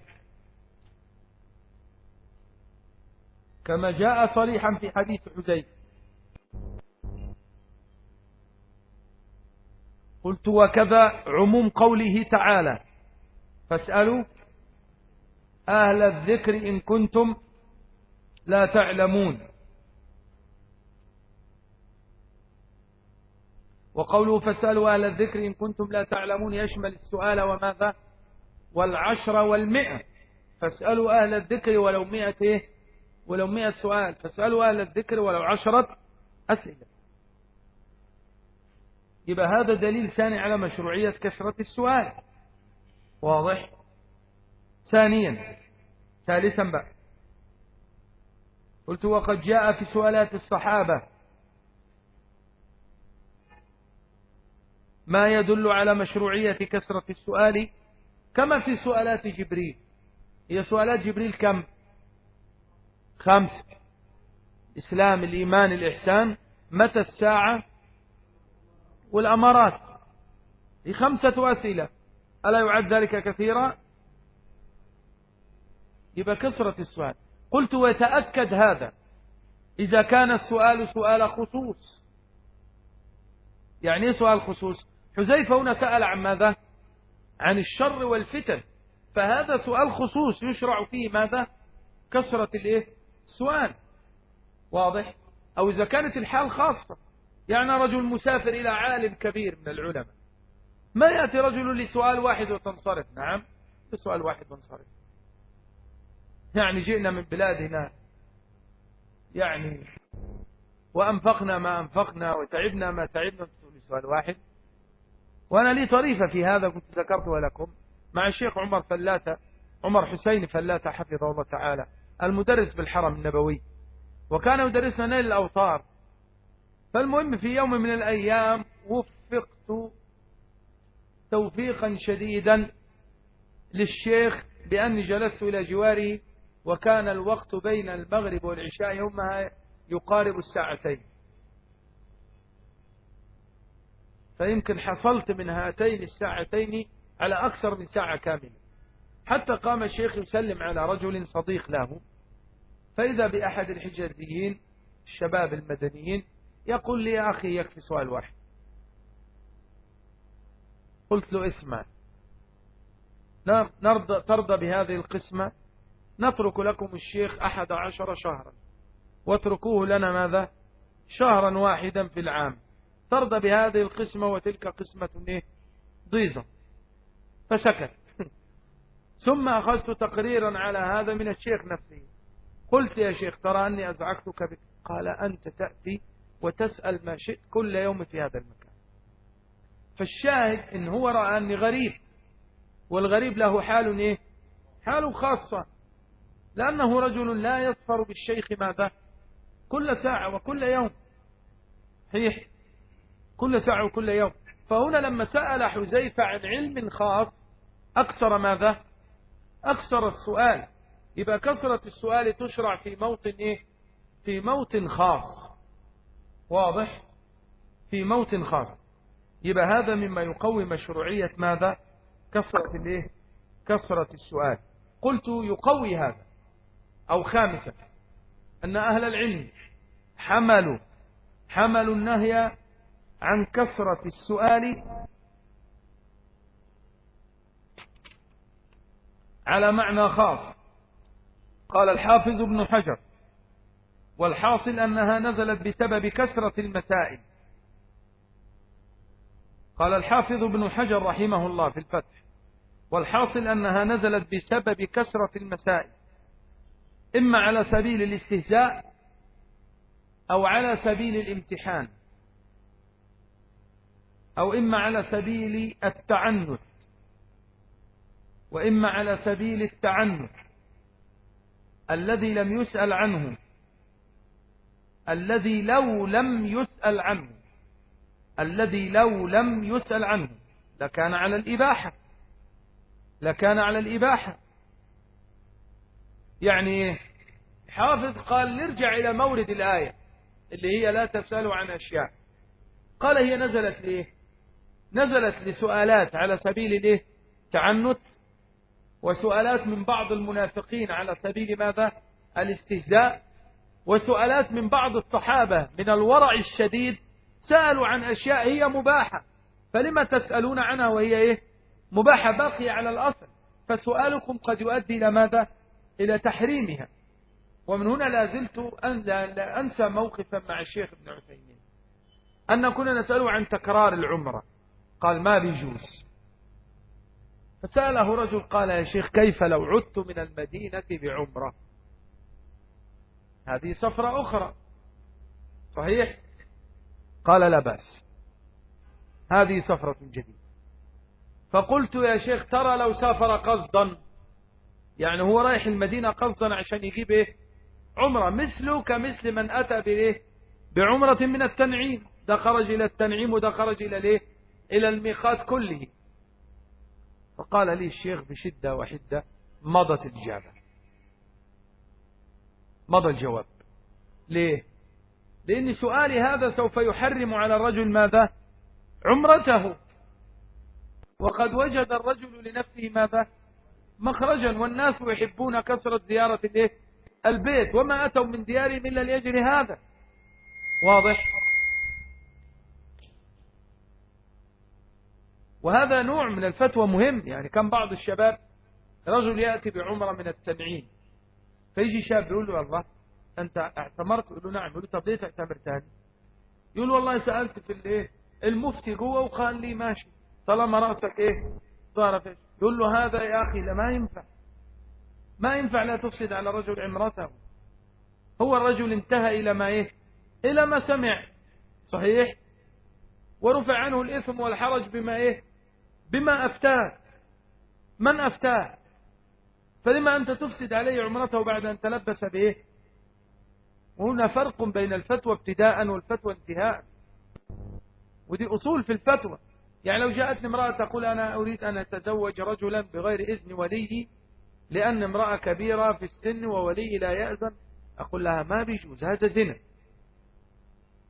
كما جاء صريحا في حديث حذيفة قلت وكذا عموم قوله تعالى. فاسألوا أهل الذكر إن كنتم لا تعلمون. وقوله فاسألوا أهل الذكر إن كنتم لا تعلمون يشمل السؤال وماذا؟ والعشر والمئة. فاسألوا أهل الذكر ولو مئة إيه؟ ولو مئة سؤال. فاسألوا أهل الذكر ولو عشرة أسئلة. يبقى هذا دليل ثاني على مشروعية كثرة السؤال. واضح؟ ثانيا ثالثا بقى. قلت وقد جاء في سؤالات الصحابة ما يدل على مشروعية كثرة السؤال كما في سؤالات جبريل. هي سؤالات جبريل كم؟ خمس. إسلام الإيمان الإحسان. متى الساعة؟ والأمارات. هي خمسة أسئلة. ألا يعد ذلك كثيرا؟ يبقى كثرة السؤال. قلت ويتأكد هذا. إذا كان السؤال سؤال خصوص. يعني إيه سؤال خصوص؟ حزيفة هنا سأل عن ماذا؟ عن الشر والفتن. فهذا سؤال خصوص يشرع فيه ماذا؟ كثرة الإيه؟ سؤال واضح؟ أو إذا كانت الحال خاصة. يعني رجل مسافر إلى عالم كبير من العلماء. ما يأتي رجل لسؤال واحد وتنصرف؟ نعم لسؤال واحد وانصرف. يعني جئنا من بلادنا يعني وأنفقنا ما أنفقنا وتعبنا ما تعبنا سؤال واحد. وأنا لي طريفة في هذا كنت ذكرتها لكم مع الشيخ عمر فلاتة عمر حسين فلاتة حفظه الله تعالى المدرس بالحرم النبوي. وكان يدرسنا نيل الأوطار فالمهم في يوم من الأيام وفقت توفيقا شديدا للشيخ بأني جلست إلى جواره وكان الوقت بين المغرب والعشاء يومها يقارب الساعتين. فيمكن حصلت من هاتين الساعتين على أكثر من ساعة كاملة. حتى قام الشيخ يسلم على رجل صديق له. فإذا بأحد الحجازيين الشباب المدنيين يقول لي يا أخي يكفي سؤال واحد. قلت له اسمع. نرضى ترضى بهذه القسمة نترك لكم الشيخ أحد عشر شهرا. واتركوه لنا ماذا؟ شهرا واحدا في العام. ترضى بهذه القسمة وتلك قسمة إيه؟ ضيزة. فسكت. [laughs] ثم أخذت تقريرا على هذا من الشيخ نفسه. قلت يا شيخ ترى أني أزعجتك بك. قال أنت تأتي وتسأل ما شئت كل يوم في هذا المكان. فالشاهد إن هو رأى أني غريب. والغريب له حال إيه؟ حال خاصة. لأنه رجل لا يصفر بالشيخ ماذا؟ كل ساعة وكل يوم. صحيح؟ كل ساعة وكل يوم. فهنا لما سأل حزيفة عن علم خاص أكثر ماذا؟ أكثر السؤال. يبقى كثرة السؤال تشرع في موطن إيه؟ في موطن خاص. واضح؟ في موطن خاص. يبقى هذا مما يقوي مشروعية ماذا؟ كثرة الإيه؟ كثرة السؤال. قلت يقوي هذا. أو خامسا أن أهل العلم حملوا حملوا النهي عن كثرة السؤال على معنى خاص. قال الحافظ ابن حجر والحاصل أنها نزلت بسبب كثرة المسائل. قال الحافظ ابن حجر رحمه الله في الفتح والحاصل أنها نزلت بسبب كثرة المسائل. إما على سبيل الاستهزاء أو على سبيل الامتحان أو إما على سبيل التعنت وإما على سبيل التعنت الذي لم يسأل عنه الذي لو لم يسأل عنه الذي لو لم يسأل عنه لكان على الإباحة لكان على الإباحة يعني حافظ قال نرجع إلى مورد الآية اللي هي لا تسألوا عن أشياء. قال هي نزلت ليه؟ نزلت لسؤالات على سبيل الايه تعنت وسؤالات من بعض المنافقين على سبيل ماذا؟ الاستهزاء وسؤالات من بعض الصحابة من الورع الشديد سألوا عن أشياء هي مباحة. فلما تسألون عنها وهي إيه؟ مباحة باقية على الأصل. فسؤالكم قد يؤدي إلى ماذا؟ إلى تحريمها. ومن هنا لا زلت أنسى موقفا مع الشيخ ابن عثيمين. أن كنا نسأله عن تكرار العمرة. قال ما بيجوز فسأله رجل قال يا شيخ كيف لو عدت من المدينة بعمرة؟ هذه سفرة أخرى. صحيح؟ قال لا بأس. هذه سفرة جديدة. فقلت يا شيخ ترى لو سافر قصدا. يعني هو رايح المدينة قصدا عشان يجيب إيه؟ عمرة مثله كمثل من أتى بإيه؟ بعمرة من التنعيم. ده خرج إلى التنعيم وده خرج إلى الإيه؟ إلى الميقات كله. فقال لي الشيخ بشدة وحدة مضت الإجابة. مضى الجواب. ليه؟ لأن سؤالي هذا سوف يحرم على الرجل ماذا؟ عمرته. وقد وجد الرجل لنفسه ماذا؟ مخرجا والناس يحبون كثرة زيارة البيت وما أتوا من ديارهم إلا لأجل هذا. واضح؟ وهذا نوع من الفتوى مهم. يعني كان بعض الشباب رجل يأتي بعمرة من التنعيم فيجي شاب يقول له الله أنت اعتمرت؟ يقول له نعم. يقول له طب ليه تعتمر تاني يقول والله سألت في الايه المفتي جوه وقال لي ماشي. طالما رأسك إيه؟ ظهر إيش يقول له هذا يا أخي لا ما ينفع. ما ينفع لا تفسد على رجل عمرته هو الرجل انتهى إلى ما إيه؟ إلى ما سمع. صحيح؟ ورفع عنه الإثم والحرج بما إيه؟ بما أفتاه. من أفتاه؟ فلما أنت تفسد عليه عمرته بعد أن تلبس به وهنا فرق بين الفتوى ابتداء والفتوى انتهاء. ودي أصول في الفتوى. يعني لو جاءتني امرأة تقول أنا أريد أن أتزوج رجلا بغير إذن ولي لأن امرأة كبيرة في السن وولي لا يأذن. أقول لها ما بيجوز هذا زنا.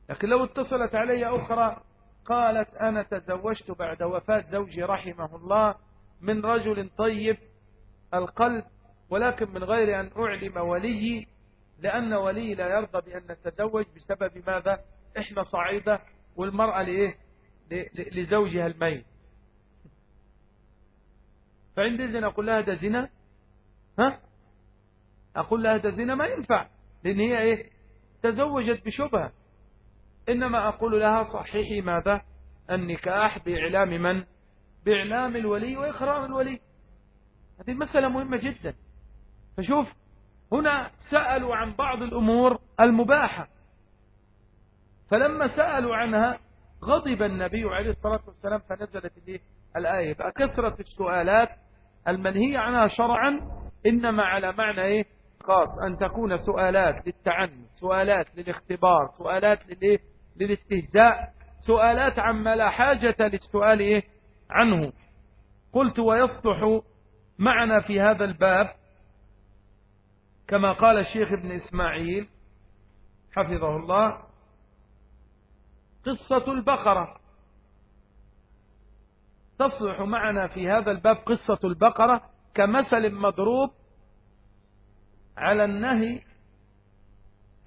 لكن لو اتصلت علي أخرى قالت أنا تزوجت بعد وفاة زوجي رحمه الله من رجل طيب القلب ولكن من غير أن أعلم ولي لأن ولي لا يرضى بأن نتزوج بسبب ماذا؟ إحنا صعيدة والمرأة لإيه؟ لزوجها الميت. فعندئذ أقول لها ده زنا؟ ها؟ أقول لها ده زنا ما ينفع لأن هي إيه؟ تزوجت بشبهة. إنما أقول لها صحيحي ماذا؟ النكاح بإعلام من؟ بإعلام الولي وإخرام الولي. هذه مسألة مهمة جدا. فشوف هنا سألوا عن بعض الأمور المباحة. فلما سألوا عنها غضب النبي عليه الصلاة والسلام فنزلت الآية؟ فكثرة السؤالات المنهية عنها شرعا إنما على معنى إيه؟ خاص أن تكون سؤالات للتعني سؤالات للاختبار سؤالات للإيه؟ للاستهزاء سؤالات عما لا حاجة للسؤال إيه؟ عنه. قلت ويصلح معنا في هذا الباب كما قال الشيخ ابن إسماعيل حفظه الله قصة البقرة. تصلح معنا في هذا الباب قصة البقرة كمثل مضروب على النهي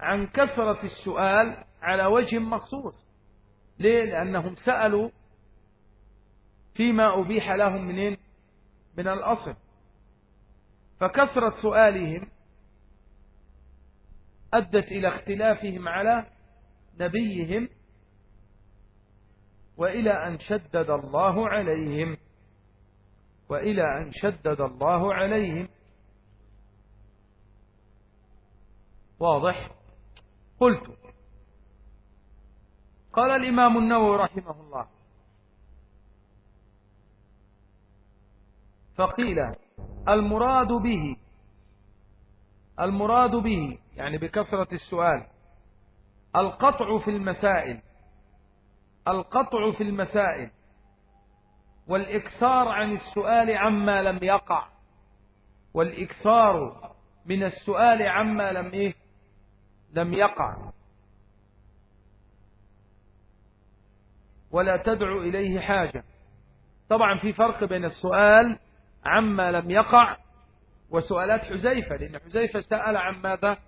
عن كثرة السؤال على وجه مخصوص. ليه؟ لأنهم سألوا فيما أبيح لهم منين؟ من الأصل. فكثرة سؤالهم أدت إلى اختلافهم على نبيهم وإلى أن شدد الله عليهم. وإلى أن شدد الله عليهم. واضح؟ قلت. قال الإمام النووي رحمه الله. فقيل المراد به المراد به يعني بكثرة السؤال القطع في المسائل القطع في المسائل والإكثار عن السؤال عما لم يقع. والإكثار من السؤال عما لم إيه؟ لم يقع. ولا تدعو إليه حاجة. طبعا في فرق بين السؤال عما لم يقع وسؤالات حزيفة لأن حزيفة سأل عن ماذا؟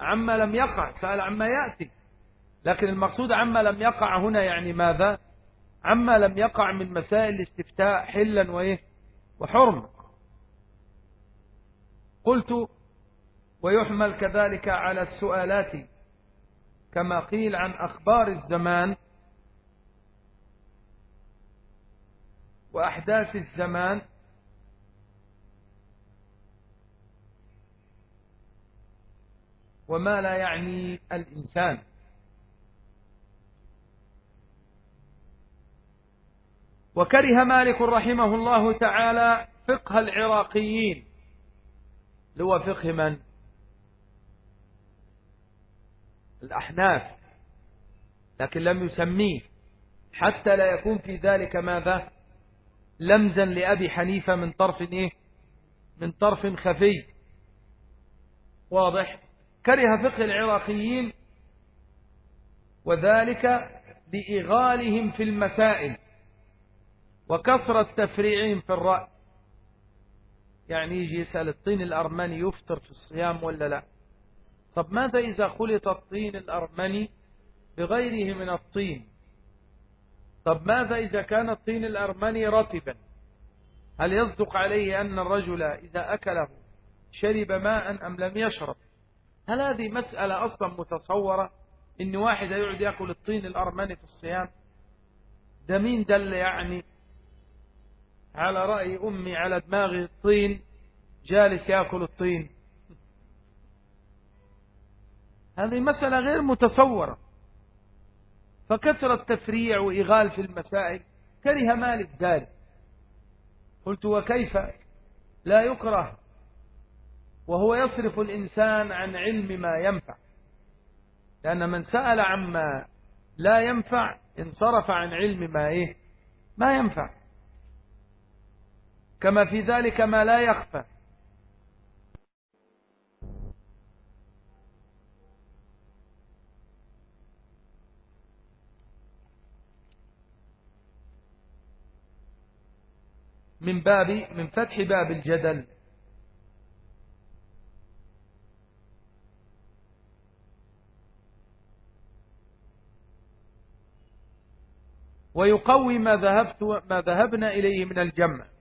عما لم يقع سأل عما يأتي. لكن المقصود عما لم يقع هنا يعني ماذا؟ عما لم يقع من مسائل الاستفتاء حلا وإيه؟ وحرم. قلت ويحمل كذلك على السؤالات كما قيل عن أخبار الزمان وأحداث الزمان. وما لا يعني الإنسان. وكره مالك رحمه الله تعالى فقه العراقيين. لو فقه من؟ الأحناف. لكن لم يسميه. حتى لا يكون في ذلك ماذا؟ لمزا لأبي حنيفة من طرف إيه؟ من طرف خفي. واضح؟ كره فقه العراقيين وذلك بإغالهم في المسائل. وكثرة تفريعهم في الرأي. يعني يجي يسأل الطين الأرمني يفطر في الصيام ولا لا؟ طب ماذا إذا خلط الطين الأرمني بغيره من الطين؟ طب ماذا إذا كان الطين الأرمني رطبا؟ هل يصدق عليه أن الرجل إذا أكله شرب ماء أم لم يشرب؟ هل هذه مسألة أصلا متصورة إن واحد يقعد يأكل الطين الأرمني في الصيام؟ ده مين دل يعني على رأي أمي على دماغ الطين جالس يأكل الطين. هذه مسألة غير متصورة. فكثر التفريع وإغال في المسائل كره مالك ذلك. قلت وكيف لا يكره؟ وهو يصرف الإنسان عن علم ما ينفع. لأن من سأل عما لا ينفع انصرف عن علم ما إيه؟ ما ينفع. كما في ذلك ما لا يخفى. من باب من فتح باب الجدل. ويقوي ما ذهبت ما ذهبنا إليه من الجمع.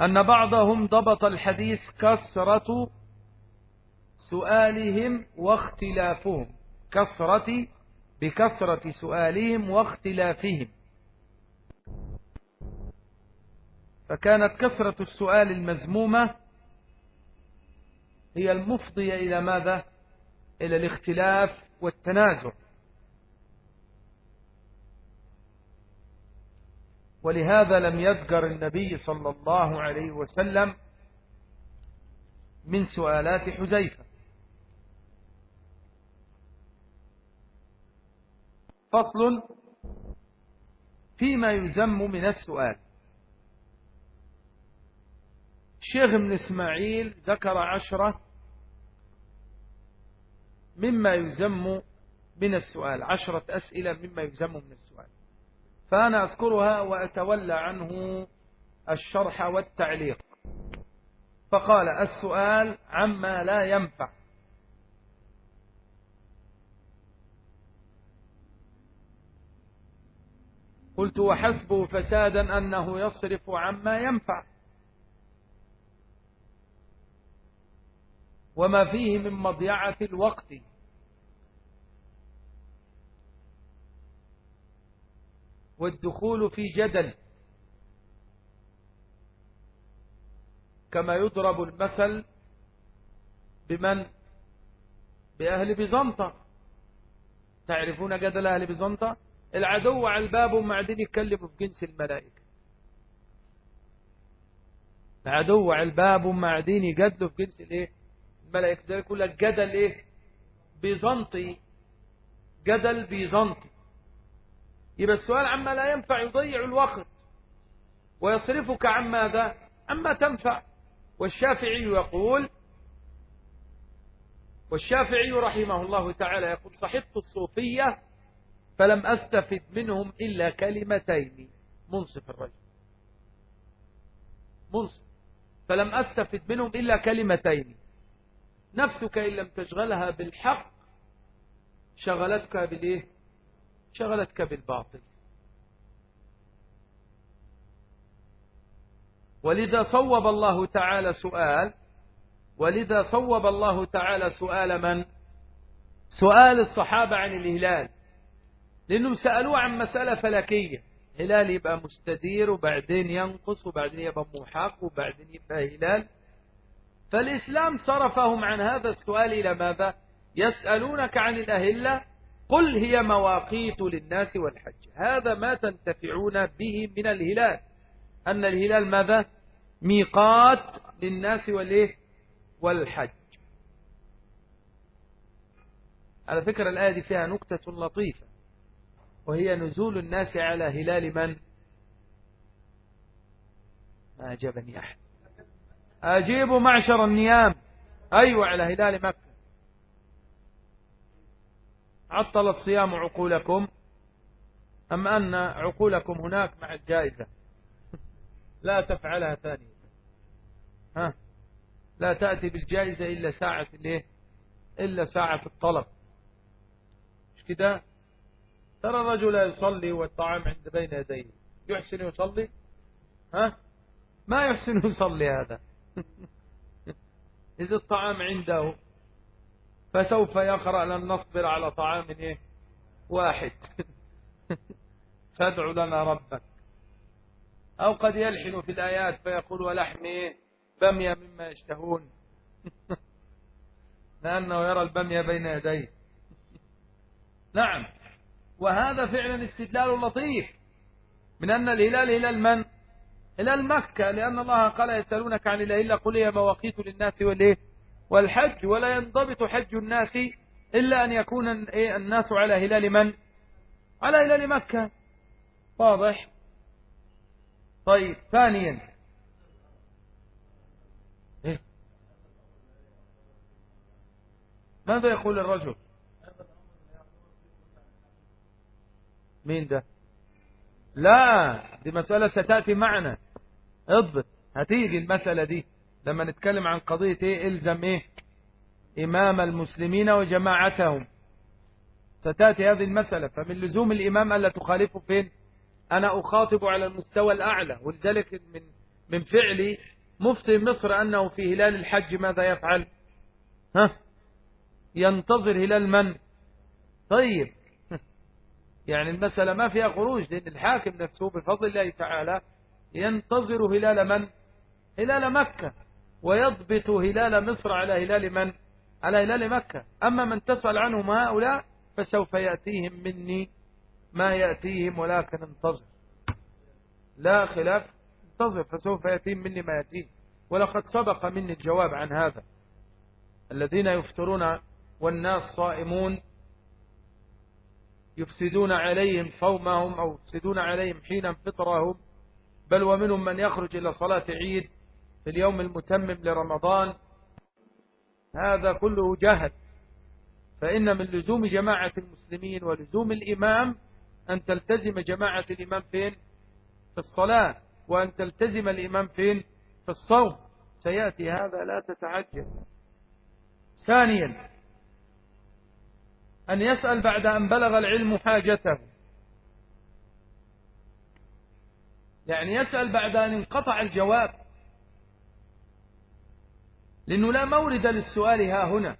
أن بعضهم ضبط الحديث كسرة سؤالهم واختلافهم. كسرة بكثرة سؤالهم واختلافهم. فكانت كثرة السؤال المزمومة هي المفضية إلى ماذا؟ إلى الاختلاف والتنازع. ولهذا لم يذكر النبي صلى الله عليه وسلم من سؤالات حزيفة فصل فيما يزم من السؤال. الشيخ ابن إسماعيل ذكر عشرة مما يزم من السؤال عشرة أسئلة مما يزم من السؤال. فأنا أذكرها وأتولى عنه الشرح والتعليق. فقال السؤال عما لا ينفع. قلت وحسبه فسادا أنه يصرف عما ينفع. وما فيه من مضيعة الوقت. والدخول في جدل. كما يضرب المثل بمن؟ بأهل بيزنطة. تعرفون جدل أهل بيزنطة؟ العدو على الباب ومعدين يتكلموا في جنس الملائكة. العدو على الباب ومعدين يجدلوا في جنس الإيه؟ الملائكة. ده يقول لك جدل إيه؟ بيزنطي. جدل بيزنطي. يبقى السؤال عما لا ينفع يضيع الوقت ويصرفك عن ماذا؟ عما تنفع. والشافعي يقول والشافعي رحمه الله تعالى يقول صحبت الصوفية فلم أستفد منهم إلا كلمتين. منصف الرجل. منصف. فلم أستفد منهم إلا كلمتين. نفسك إن لم تشغلها بالحق شغلتك بالإيه؟ شغلتك بالباطل. ولذا صوب الله تعالى سؤال ولذا صوب الله تعالى سؤال من؟ سؤال الصحابة عن الهلال. لأنهم سألوه عن مسألة فلكية. هلال يبقى مستدير وبعدين ينقص وبعدين يبقى محاق وبعدين يبقى هلال. فالإسلام صرفهم عن هذا السؤال إلى ماذا؟ يسألونك عن الأهلة قل هي مواقيت للناس والحج. هذا ما تنتفعون به من الهلال. أن الهلال ماذا؟ ميقات للناس والإيه؟ والحج. على فكرة الآية دي فيها نكتة لطيفة. وهي نزول الناس على هلال من؟ ما أجابني أحد. أجيبوا معشر النيام. أيوة على هلال مكة. عطل الصيام عقولكم أم أن عقولكم هناك مع الجائزة؟ لا تفعلها ثانية ها؟ لا تأتي بالجائزة إلا ساعة الإيه؟ إلا ساعة الطلب. مش كده؟ ترى الرجل يصلي والطعام عند بين يديه. يحسن يصلي؟ ها؟ ما يحسن يصلي هذا. [laughs] إذا الطعام عنده فسوف يقرأ لن نصبر على طعام إيه؟ واحد. [laughs] فادع لنا ربك. أو قد يلحن في الآيات فيقول ولحم إيه؟ بمية مما يشتهون. [laughs] لأنه يرى البمية بين يديه. [laughs] نعم. وهذا فعلا استدلال لطيف. من أن الهلال هلال من هلال مكة لأن الله قال يسألونك عن الهلال قل هي مواقيت للناس والإيه؟ والحج ولا ينضبط حج الناس إلا أن يكون الناس على هلال من؟ على هلال مكة. واضح؟ طيب ثانيا. إيه؟ ماذا يقول الرجل؟ مين ده؟ لا دي مسألة ستأتي معنا. اضبط هتيجي المسألة دي. لما نتكلم عن قضية إيه إلزم إيه؟ إمام المسلمين وجماعتهم. ستأتي هذه المسألة. فمن لزوم الإمام ألا تخالفه فين؟ أنا أخاطب على المستوى الأعلى ولذلك من من فعل مفتي مصر أنه في هلال الحج ماذا يفعل؟ ها؟ ينتظر هلال من؟ طيب. [laughs] يعني المسألة ما فيها خروج لأن الحاكم نفسه بفضل الله تعالى ينتظر هلال من؟ هلال مكة. ويضبط هلال مصر على هلال من؟ على هلال مكة. أما من تسأل عنهم هؤلاء فسوف يأتيهم مني ما يأتيهم ولكن انتظر. لا خلاف انتظر فسوف يأتيهم مني ما يأتيهم. ولقد سبق مني الجواب عن هذا. الذين يفترون والناس صائمون يفسدون عليهم صومهم أو يفسدون عليهم حين فطرهم. بل ومنهم من يخرج إلى صلاة عيد في اليوم المتمم لرمضان هذا كله جهل. فإن من لزوم جماعة المسلمين ولزوم الإمام أن تلتزم جماعة الإمام فين؟ في الصلاة. وأن تلتزم الإمام فين؟ في الصوم. سيأتي هذا لا تتعجل. ثانيا أن يسأل بعد أن بلغ العلم حاجته. يعني يسأل بعد أن انقطع الجواب. لأنه لا مورد للسؤال ها هنا.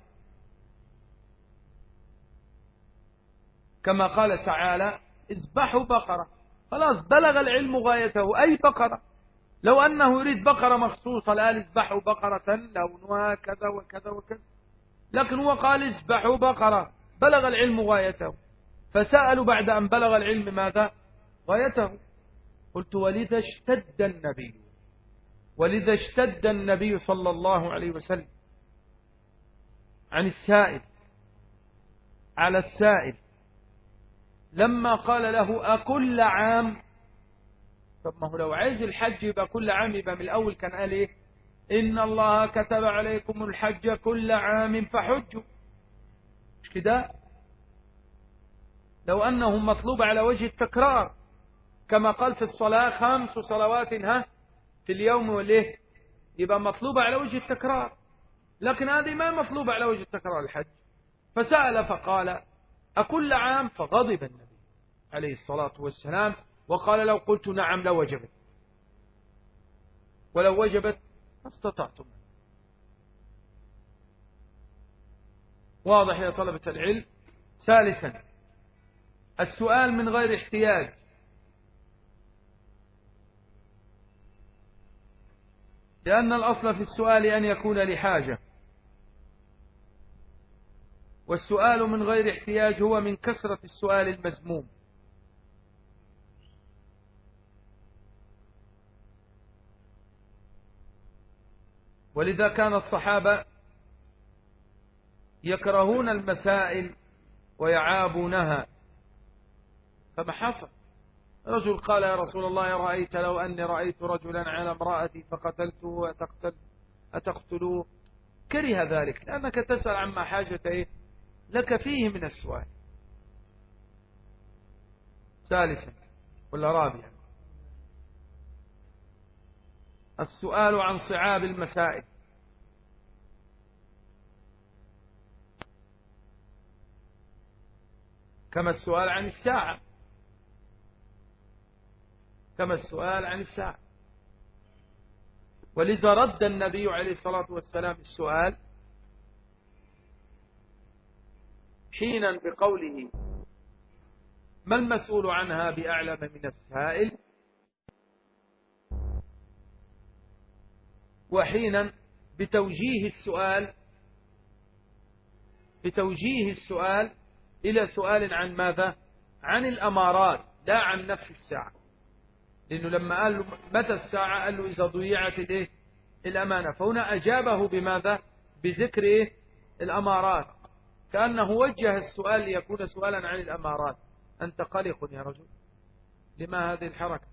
كما قال تعالى اذبحوا بقرة. خلاص بلغ العلم غايته. أي بقرة؟ لو أنه يريد بقرة مخصوصة الآن اذبحوا بقرة لونها كذا وكذا وكذا. لكن هو قال اذبحوا بقرة. بلغ العلم غايته. فسألوا بعد أن بلغ العلم ماذا؟ غايته. قلت ولذا اشتد النبي؟ ولذا اشتد النبي صلى الله عليه وسلم عن السائل على السائل لما قال له أكل عام؟ طب ما هو لو عايز الحج يبقى كل عام يبقى من الأول كان قال إيه؟ إن الله كتب عليكم الحج كل عام فحجوا. مش كده؟ لو أنه مطلوب على وجه التكرار كما قال في الصلاة خمس صلوات ها؟ في اليوم والليل يبقى مطلوبة على وجه التكرار. لكن هذه ما مطلوبة على وجه التكرار الحج. فسأل فقال أكل عام؟ فغضب النبي عليه الصلاة والسلام وقال لو قلت نعم لوجبت ولو وجبت ما استطعتم. واضح يا طلبة العلم. ثالثا السؤال من غير احتياج. لأن الأصل في السؤال أن يكون لحاجة. والسؤال من غير احتياج هو من كثرة السؤال المزموم ولذا كان الصحابة يكرهون المسائل ويعابونها. فما حصل؟ رجل قال يا رسول الله رأيت لو أني رأيت رجلا على امرأتي فقتلته أتقتل أتقتلوه كره ذلك لأنك تسأل عما حاجة لك فيه من السؤال. ثالثا ولا رابعا. السؤال عن صعاب المسائل. كما السؤال عن الساعة. كما السؤال عن الساعة. ولذا رد النبي عليه الصلاة والسلام السؤال حينا بقوله ما المسؤول عنها بأعلم من السائل؟ وحينا بتوجيه السؤال بتوجيه السؤال إلى سؤال عن ماذا؟ عن الأمارات لا عن نفس الساعة. لأنه لما قال له متى الساعة؟ قال له إذا ضيعت الإيه الأمانة. فهنا أجابه بماذا؟ بذكر إيه؟ الأمارات. كأنه وجه السؤال ليكون سؤالا عن الأمارات. أنت قلق يا رجل. لما هذه الحركة؟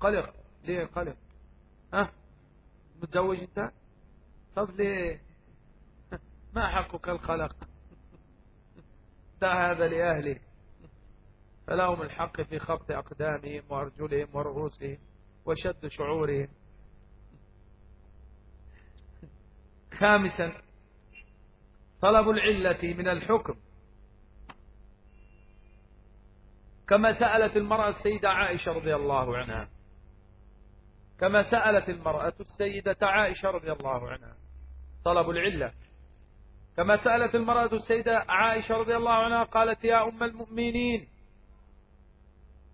قلق. ليه قلق؟ ها؟ متزوج أنت؟ طب ليه؟ [laughs] ما حقك القلق؟ [laughs] دع هذا لأهله فلهم الحق في خبط أقدامهم وأرجلهم ورؤوسهم وشد شعورهم. خامسا طلب العلة من الحكم. كما سألت المرأة السيدة عائشة رضي الله عنها. كما سألت المرأة السيدة عائشة رضي الله عنها. طلب العلة. كما سألت المرأة السيدة عائشة رضي الله عنها قالت يا أم المؤمنين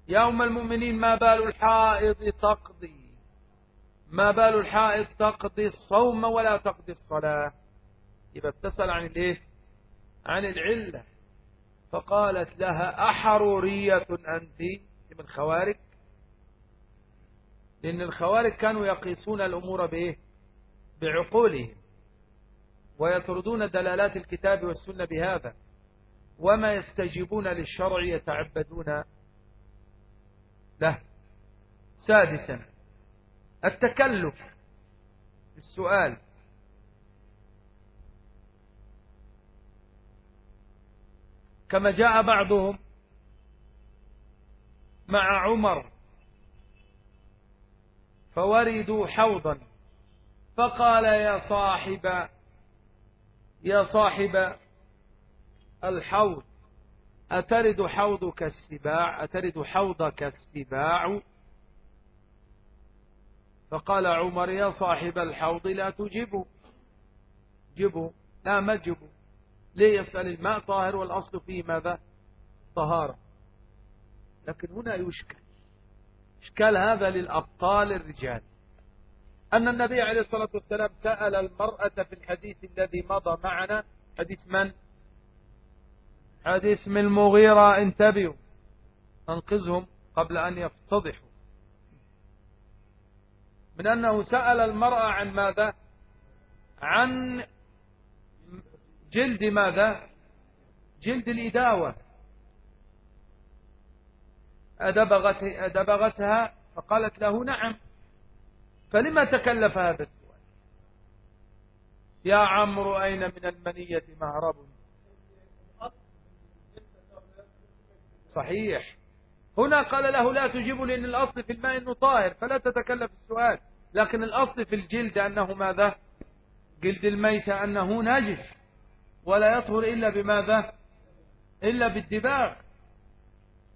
يا أم المؤمنين ما بال الحائض تقضي. ما بال الحائض تقضي الصوم ولا تقضي الصلاة. يبقى بتسأل عن الايه عن العلة. فقالت لها أحرورية أنت من خوارج؟ لأن الخوارج كانوا يقيسون الأمور بإيه؟ بعقولهم. ويطردون دلالات الكتاب والسنة بهذا. وما يستجيبون للشرع يتعبدون له. سادسا التكلف. السؤال. كما جاء بعضهم مع عمر فوردوا حوضا فقال يا صاحب يا صاحب الحوض أترد حوضك السباع أترد حوضك السباع؟ فقال عمر يا صاحب الحوض لا تجبه جبه لا ما تجبه ليه يسأل الماء طاهر والأصل فيه ماذا؟ طهارة. لكن هنا يشكل. إشكال هذا للأبطال الرجال. أن النبي عليه الصلاة والسلام سأل المرأة في الحديث الذي مضى معنا حديث من؟ حديث من المغيرة انتبهوا. أنقذهم قبل أن يفتضحوا. من أنه سأل المرأة عن ماذا؟ عن جلد ماذا؟ جلد الإداوة. أدبغت أدبغتها؟ فقالت له نعم. فلما تكلف هذا السؤال؟ يا عمرو أين من المنية مهرب؟ صحيح. هنا قال له لا تجيب لأن الأصل في الماء أنه طاهر فلا تتكلف السؤال. لكن الأصل في الجلد أنه ماذا؟ جلد الميتة أنه نجس ولا يطهر إلا بماذا؟ إلا بالدباغ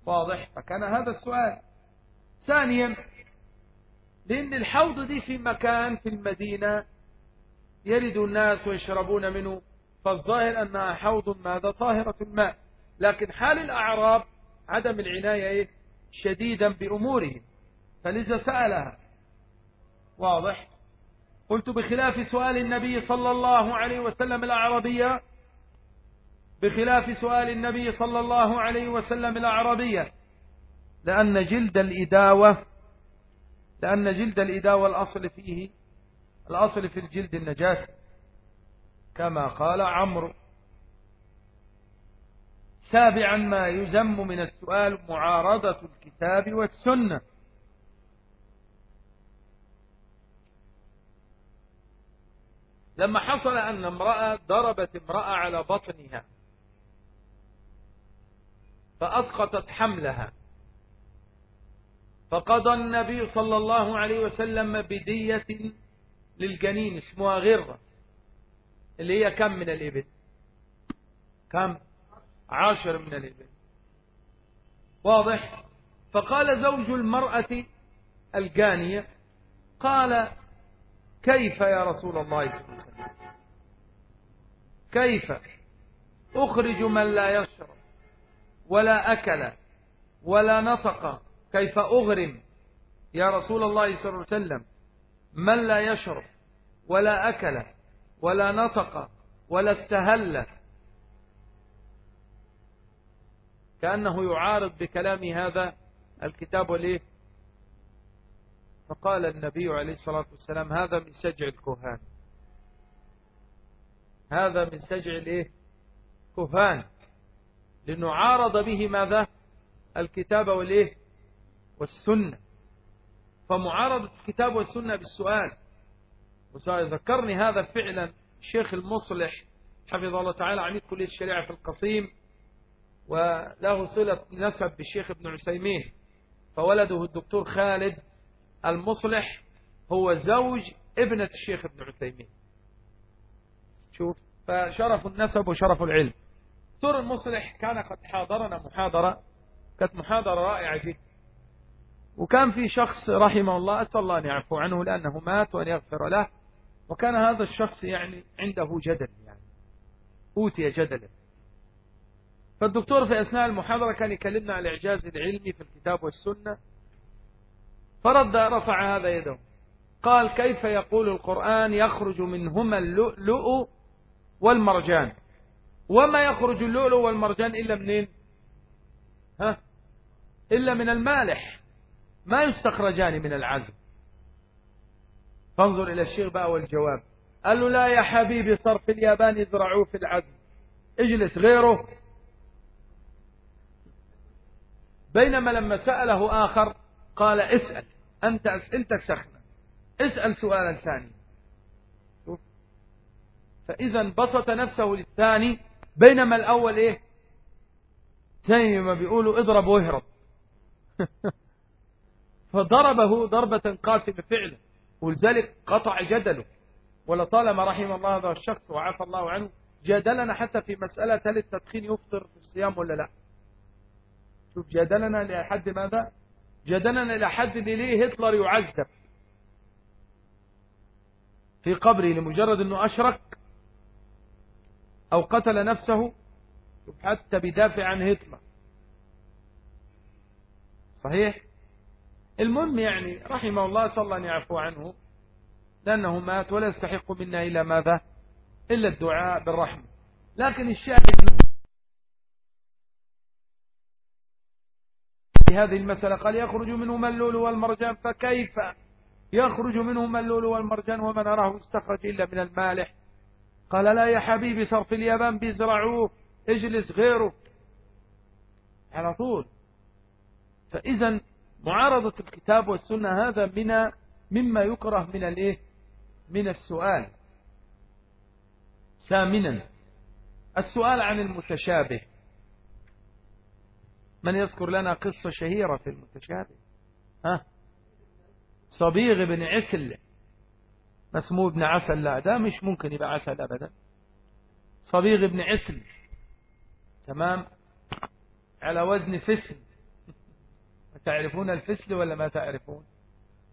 واضح؟ فكان هذا السؤال. ثانيا لأن الحوض دي في مكان في المدينة يرد الناس ويشربون منه فالظاهر أنها حوض ماذا؟ طاهرة الماء. لكن حال الأعراب عدم العناية إيه؟ شديدا بأمورهم. فلذا سألها. واضح؟ قلت بخلاف سؤال النبي صلى الله عليه وسلم الأعربية بخلاف سؤال النبي صلى الله عليه وسلم الأعربية لأن جلد الإداوة لأن جلد الإداوة الأصل فيه الأصل في الجلد النجاسة كما قال عمرو سابعا ما يزم من السؤال معارضة الكتاب والسنة. لما حصل أن امرأة ضربت امرأة على بطنها فأسقطت حملها فقضى النبي صلى الله عليه وسلم بدية للجنين اسمها غرة اللي هي كم من الإبل؟ كم؟ عشر من الإبل. واضح؟ فقال زوج المرأة الجانية قال كيف يا رسول الله؟ صلى الله عليه وسلم كيف؟ أخرج من لا يشرب ولا أكل ولا نطق كيف أغرم يا رسول الله صلى الله عليه وسلم من لا يشرب ولا أكل ولا نطق ولا استهل كأنه يعارض بكلام هذا الكتاب وليه؟ فقال النبي عليه الصلاة والسلام هذا من سجع الكهان. هذا من سجع الإيه؟ كهان. لأنه عارض به ماذا؟ الكتاب والايه والسنة. فمعارضة الكتاب والسنة بالسؤال. وذكرني هذا فعلا الشيخ المصلح حفظه الله تعالى عميد كلية الشريعة في القصيم. وله صلة نسب بالشيخ ابن عسيمين فولده الدكتور خالد المصلح هو زوج ابنة الشيخ ابن عثيمين. شوف فشرف النسب وشرف العلم. دكتور المصلح كان قد حاضرنا محاضرة كانت محاضرة رائعة جدا. وكان في شخص رحمه الله أسأل الله أن يعفو عنه لأنه مات وأن يغفر له. وكان هذا الشخص يعني عنده جدل يعني أوتي جدلا. فالدكتور في أثناء المحاضرة كان يكلمنا عن الإعجاز العلمي في الكتاب والسنة. فرد رفع هذا يده. قال كيف يقول القرآن يخرج منهما اللؤلؤ والمرجان؟ وما يخرج اللؤلؤ والمرجان إلا منين؟ ها؟ إلا من المالح. ما يستخرجان من العزم. فانظر إلى الشيخ بقى والجواب. قال له لا يا حبيبي صرف اليابان يزرعوه في العزم. اجلس غيره. بينما لما سأله آخر قال اسأل أنت أسئلتك سخنة اسأل سؤالا ثانيا. فإذا بسط نفسه للثاني بينما الأول إيه؟ زي ما بيقولوا اضرب واهرب. [laughs] فضربه ضربة قاسمة فعلا ولذلك قطع جدله. ولطالما رحم الله هذا الشخص وعافى الله عنه جادلنا حتى في مسألة هل التدخين يفطر في الصيام ولا لا. شوف جادلنا لحد ماذا؟ جادلنا إلى حد ليه هتلر يعذب. في قبره لمجرد أنه أشرك أو قتل نفسه حتى بدافع عن هتلر. صحيح؟ المهم يعني رحمه الله صلى الله أن يعفو عنه لأنه مات ولا يستحق منا إلا ماذا؟ إلا الدعاء بالرحمة. لكن الشاهد في هذه المسألة قال يخرج منهما اللؤلؤ والمرجان فكيف يخرج منهما اللؤلؤ والمرجان وما نراه استخرج إلا من المالح؟ قال لا يا حبيبي صرف اليابان بيزرعوه اجلس غيره. على طول. فإذا معارضة الكتاب والسنة هذا من مما يكره من الإيه؟ من السؤال. ثامنا السؤال عن المتشابه. من يذكر لنا قصة شهيرة في المتشابه؟ ها؟ صبيغ بن عسل. اسمه ابن عسل لا ده مش ممكن يبقى عسل أبدا. صبيغ بن عسل. تمام؟ على وزن فسل [laughs] تعرفون الفسل ولا ما تعرفون؟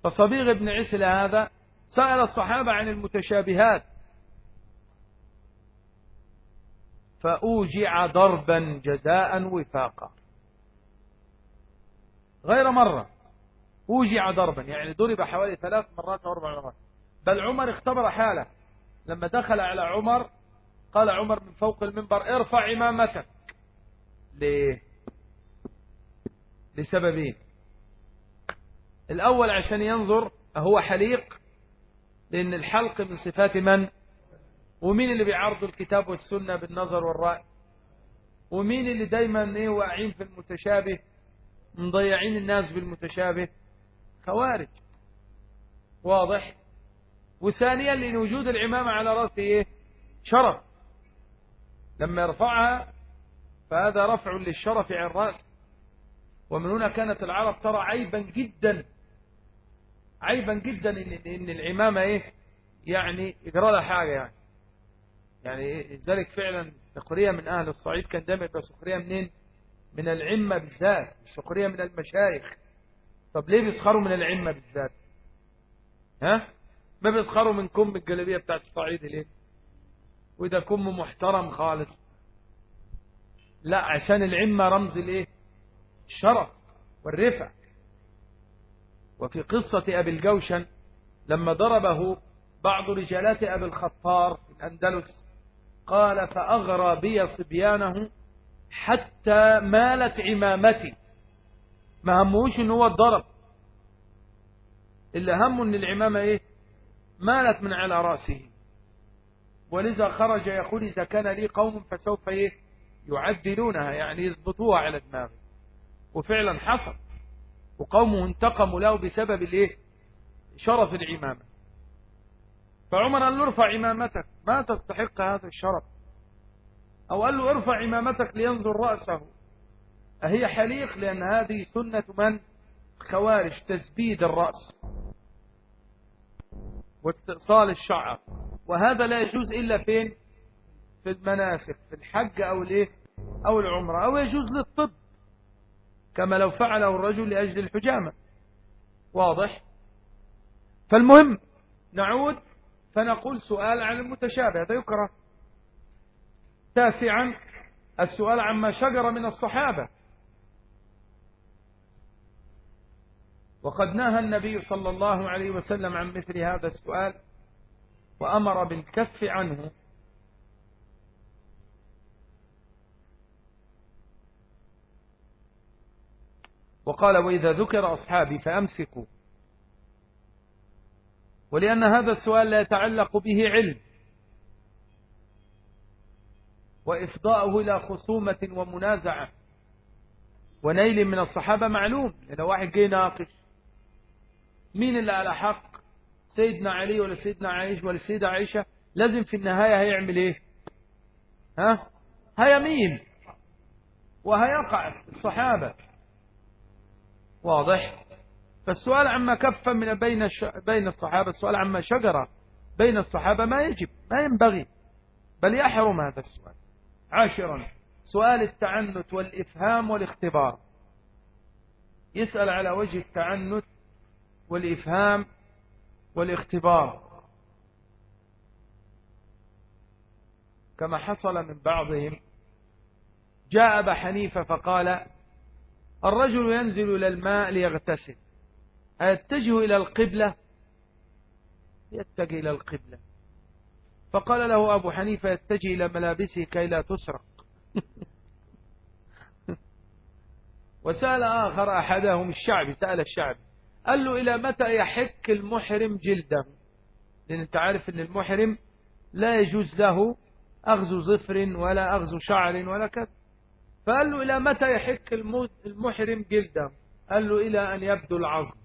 فصبيغ بن عسل هذا سأل الصحابة عن المتشابهات. فأوجع ضربا جزاء وفاقا. غير مرة. أوجع ضربا يعني ضرب حوالي ثلاث مرات أو أربع مرات. بل عمر اختبر حاله. لما دخل على عمر قال عمر من فوق المنبر ارفع إمامتك ليه؟ لسببين. الأول عشان ينظر هو حليق لأن الحلق من صفات من؟ ومين اللي بيعرضوا الكتاب والسنة بالنظر والرأي؟ ومين اللي دايما إيه واقعين في المتشابه؟ مضيعين الناس بالمتشابه. خوارج. واضح. وثانيا لأن وجود العمامة على رأسه إيه؟ شرف. لما يرفعها فهذا رفع للشرف عن رأس. ومن هنا كانت العرب ترى عيبا جدا. عيبا جدا إن, إن العمامة إيه؟ يعني يجرى لها حاجة يعني. يعني إيه؟ ذلك فعلا سخرية من أهل الصعيد كان دائما سخرية منين؟ من العمة بالذات سخرية من المشايخ. طب ليه بيسخروا من العمة بالذات؟ ها؟ ما بيسخروا من كم الجلابية بتاعت الصعيد ليه؟ وده كم محترم خالص. لا عشان العمة رمز الايه الشرف والرفع. وفي قصة أبي الجوشن لما ضربه بعض رجالات أبي الخطار في الأندلس قال فأغرى بي صبيانه حتى مالت عمامتي. ما هموش إن هو الضرب اللي همه إن العمامة إيه؟ مالت من على رأسه. ولذا خرج يقول إذا كان لي قوم فسوف إيه؟ يعدلونها يعني يضبطوها على دماغه وفعلا حصل. وقومه انتقموا له بسبب الإيه؟ شرف العمامة. فعمر له ارفع عمامتك. ما تستحق هذا الشرف. أو قال له ارفع عمامتك لينظر رأسه. أهي حليق لأن هذه سنة من؟ خوارج تزبيد الرأس. واستئصال الشعر. وهذا لا يجوز إلا فين؟ في المناسك في الحج أو الايه أو العمرة. أو يجوز للطب. كما لو فعله الرجل لأجل الحجامة. واضح؟ فالمهم نعود فنقول سؤال عن المتشابه. هذا يكره. تاسعا السؤال عما شجر من الصحابة. وقد نهى النبي صلى الله عليه وسلم عن مثل هذا السؤال وأمر بالكف عنه. وقال وإذا ذكر أصحابي فأمسكوا. ولأن هذا السؤال لا يتعلق به علم. وإفضاءه إلى خصومة ومنازعة. ونيل من الصحابة معلوم إذا واحد جاي ناقش. مين اللي على حق؟ سيدنا علي ولا سيدنا عائشة ولا سيدة عائشة؟ لازم في النهاية هيعمل إيه؟ ها؟ هيميل وهيقع الصحابة. واضح؟ فالسؤال عما كف من بين بين الصحابة السؤال عما شجر بين الصحابة ما يجب ما ينبغي. بل يحرم هذا السؤال. عاشرا سؤال التعنت والإفهام والاختبار. يسأل على وجه التعنت والإفهام والاختبار. كما حصل من بعضهم جاء أبا حنيفة فقال الرجل ينزل إلى الماء ليغتسل أيتجه إلى القبلة؟ يتجه إلى القبلة. فقال له أبو حنيفة يتجه إلى ملابسه كي لا تسرق. [laughs] وسأل آخر أحدهم الشعبي سأل الشعبي قال له إلى متى يحك المحرم جلده؟ لأن أنت عارف أن المحرم لا يجوز له أغزو ظفر ولا أغزو شعر ولا كذا. فقال له إلى متى يحك المحرم جلده؟ قال له إلى أن يبدو العظم.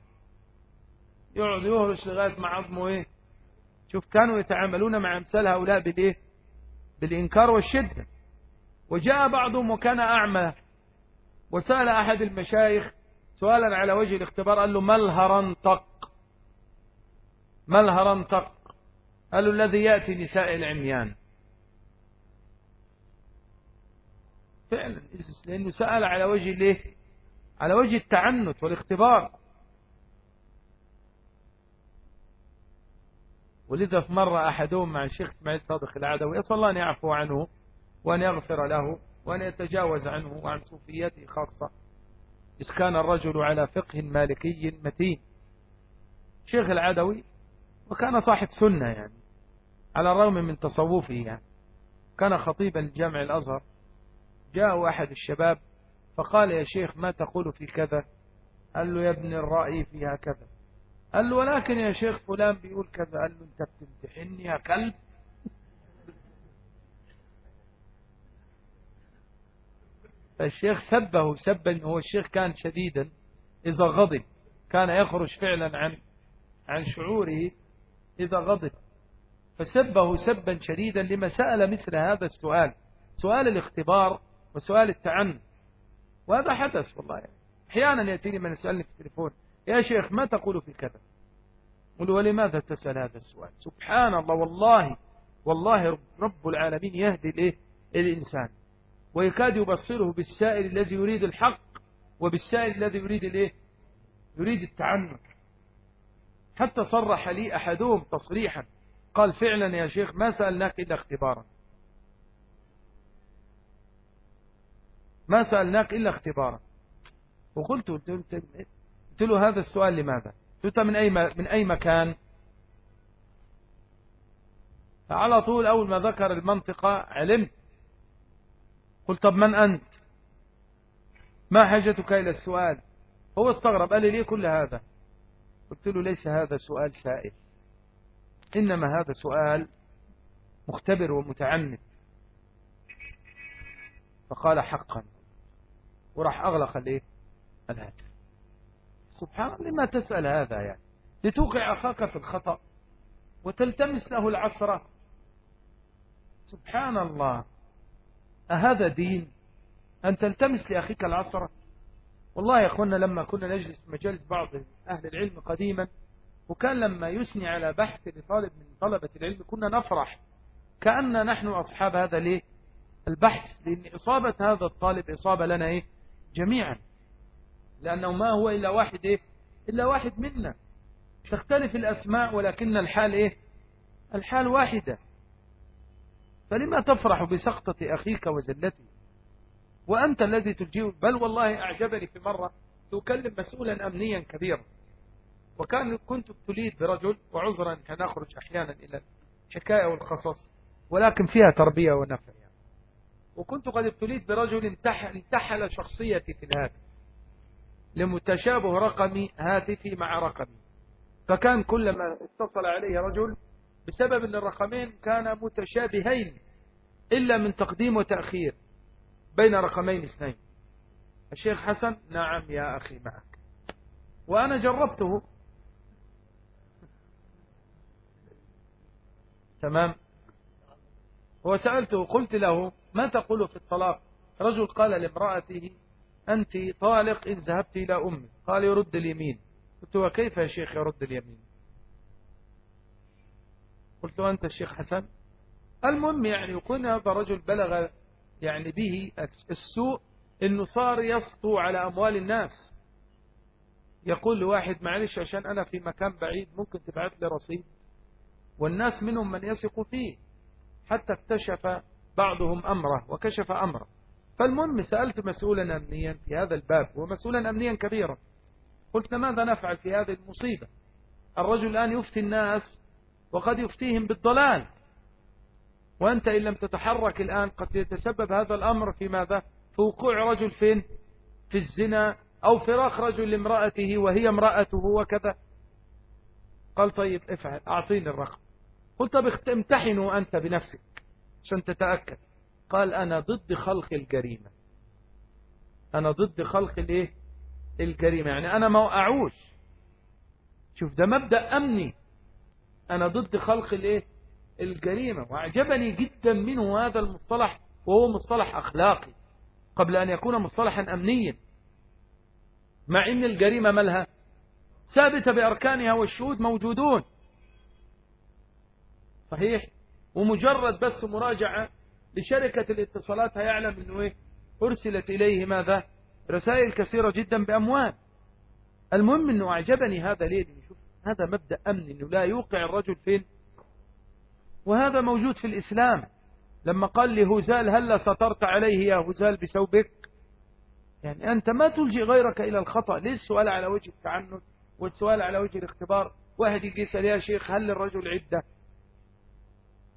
يقعد يهرش لغاية ما عظمه إيه؟ شوف كانوا يتعاملون مع أمثال هؤلاء بالإيه؟ بالإنكار والشدة. وجاء بعضهم وكان أعمى وسأل أحد المشايخ سؤالا على وجه الاختبار قال له ما الهرنطق؟ ما الهرنطق؟ قال له الذي يأتي نساء العميان. فعلا لأنه سأل على وجه الإيه؟ على وجه التعنت والاختبار. ولذا في مرة أحدهم مع الشيخ إسماعيل صادق العدوي يسأل الله أن يعفو عنه وأن يغفر له وأن يتجاوز عنه وعن صوفيته خاصة. إذ كان الرجل على فقه مالكي متين. شيخ العدوي وكان صاحب سنة يعني على الرغم من تصوفه يعني. كان خطيبا لجامع الأزهر. جاء أحد الشباب فقال يا شيخ ما تقول في كذا؟ قال له يا ابن الرأي فيها كذا. قال له ولكن يا شيخ فلان بيقول كذا. قال له أنت بتمتحني يا كلب؟ فالشيخ سبه سبا هو الشيخ كان شديدا إذا غضب كان يخرج فعلا عن عن شعوره إذا غضب. فسبه سبا شديدا لما سأل مثل هذا السؤال سؤال الاختبار وسؤال التعنت. وهذا حدث والله. يعني. أحيانا يأتيني من يسألني في التليفون. يا شيخ ما تقول في كذا قل ولماذا تسأل هذا السؤال؟ سبحان الله والله والله رب العالمين يهدي الإيه؟ الإنسان. ويكاد يبصره بالسائل الذي يريد الحق وبالسائل الذي يريد الإيه؟ يريد التعنت. حتى صرح لي أحدهم تصريحا قال فعلا يا شيخ ما سألناك إلا اختبارا. ما سألناك إلا اختبارا. وقلت قلت, قلت له هذا السؤال لماذا؟ قلت من أي, من أي مكان؟ فعلى طول أول ما ذكر المنطقة علمت. قلت طب من أنت؟ ما حاجتك إلى السؤال؟ هو استغرب قال لي ليه كل هذا؟ قلت له ليس هذا سؤال سائل. إنما هذا سؤال مختبر ومتعمد. فقال حقا. وراح أغلق الهاتف. سبحان لما تسأل هذا يعني. لتوقع أخاك في الخطأ وتلتمس له العثرة سبحان الله. أهذا دين؟ أن تلتمس لأخيك العصر والله يا أخوانا لما كنا نجلس في مجالس بعض أهل العلم قديما وكان لما يثني على بحث لطالب من طلبة العلم كنا نفرح. كأن نحن أصحاب هذا ليه؟ البحث لأن إصابة هذا الطالب إصابة لنا إيه؟ جميعا. لأنه ما هو إلا واحد إيه؟ إلا واحد منا. تختلف الأسماء ولكن الحال إيه؟ الحال واحدة. فلما تفرح بسقطة أخيك وزلته وأنت الذي تجيب بل والله أعجبني في مرة تكلم مسؤولا أمنيا كبيرا. وكان كنت ابتليت برجل وعذرا كان أخرج أحيانا إلى الحكاية والقصص ولكن فيها تربية ونفع. يعني. وكنت قد ابتليت برجل انتحل شخصيتي في الهاتف. لمتشابه رقمي هاتفي مع رقمي فكان كلما اتصل عليه رجل بسبب أن الرقمين كان متشابهين إلا من تقديم وتأخير بين رقمين اثنين. الشيخ حسن نعم يا أخي معك. وأنا جربته. تمام. وسألته قلت له ما تقول في الطلاق؟ رجل قال لامرأته أنت طالق إن ذهبت إلى أمي. قال يرد اليمين. قلت وكيف يا شيخ يرد اليمين؟ قلت أنت الشيخ حسن. المهم يعني يكون هذا رجل بلغ يعني به السوء إنه صار يسطو على أموال الناس. يقول لواحد معلش عشان أنا في مكان بعيد ممكن تبعث لي رصيد؟ والناس منهم من يثق فيه. حتى اكتشف بعضهم أمره وكشف أمره. فالمهم سألت مسؤولا أمنيا في هذا الباب ومسؤولا أمنيا كبيرا. قلت ماذا نفعل في هذه المصيبة؟ الرجل الآن يفتي الناس وقد يفتيهم بالضلال. وأنت إن لم تتحرك الآن قد يتسبب هذا الأمر في ماذا؟ في وقوع رجل فين؟ في الزنا أو فراق رجل لامرأته وهي امرأته وكذا. قال طيب افعل أعطيني الرقم. قلت طب امتحنوا أنت بنفسك عشان تتأكد. قال أنا ضد خلق الجريمة. أنا ضد خلق الإيه؟ الجريمة. يعني أنا ما أعوش. شوف ده مبدأ أمني. أنا ضد خلق الإيه؟ الجريمة. وأعجبني جدا منه هذا المصطلح وهو مصطلح أخلاقي قبل أن يكون مصطلحا أمنيا. مع أن الجريمة مالها ثابتة بأركانها والشهود موجودون. صحيح؟ ومجرد بس مراجعة لشركة الاتصالات هيعلم أنه إيه؟ أرسلت إليه ماذا؟ رسائل كثيرة جدا بأموال. المهم أنه أعجبني هذا ليه؟ شوف هذا مبدأ أمن أنه لا يوقع الرجل فين؟ وهذا موجود في الإسلام. لما قال لهزال هل سترت عليه يا هزال بثوبك؟ يعني أنت ما تلجي غيرك إلى الخطأ. ليه السؤال على وجه التعنت والسؤال على وجه الاختبار؟ واحد يجي يسأل يا شيخ هل للرجل عدة؟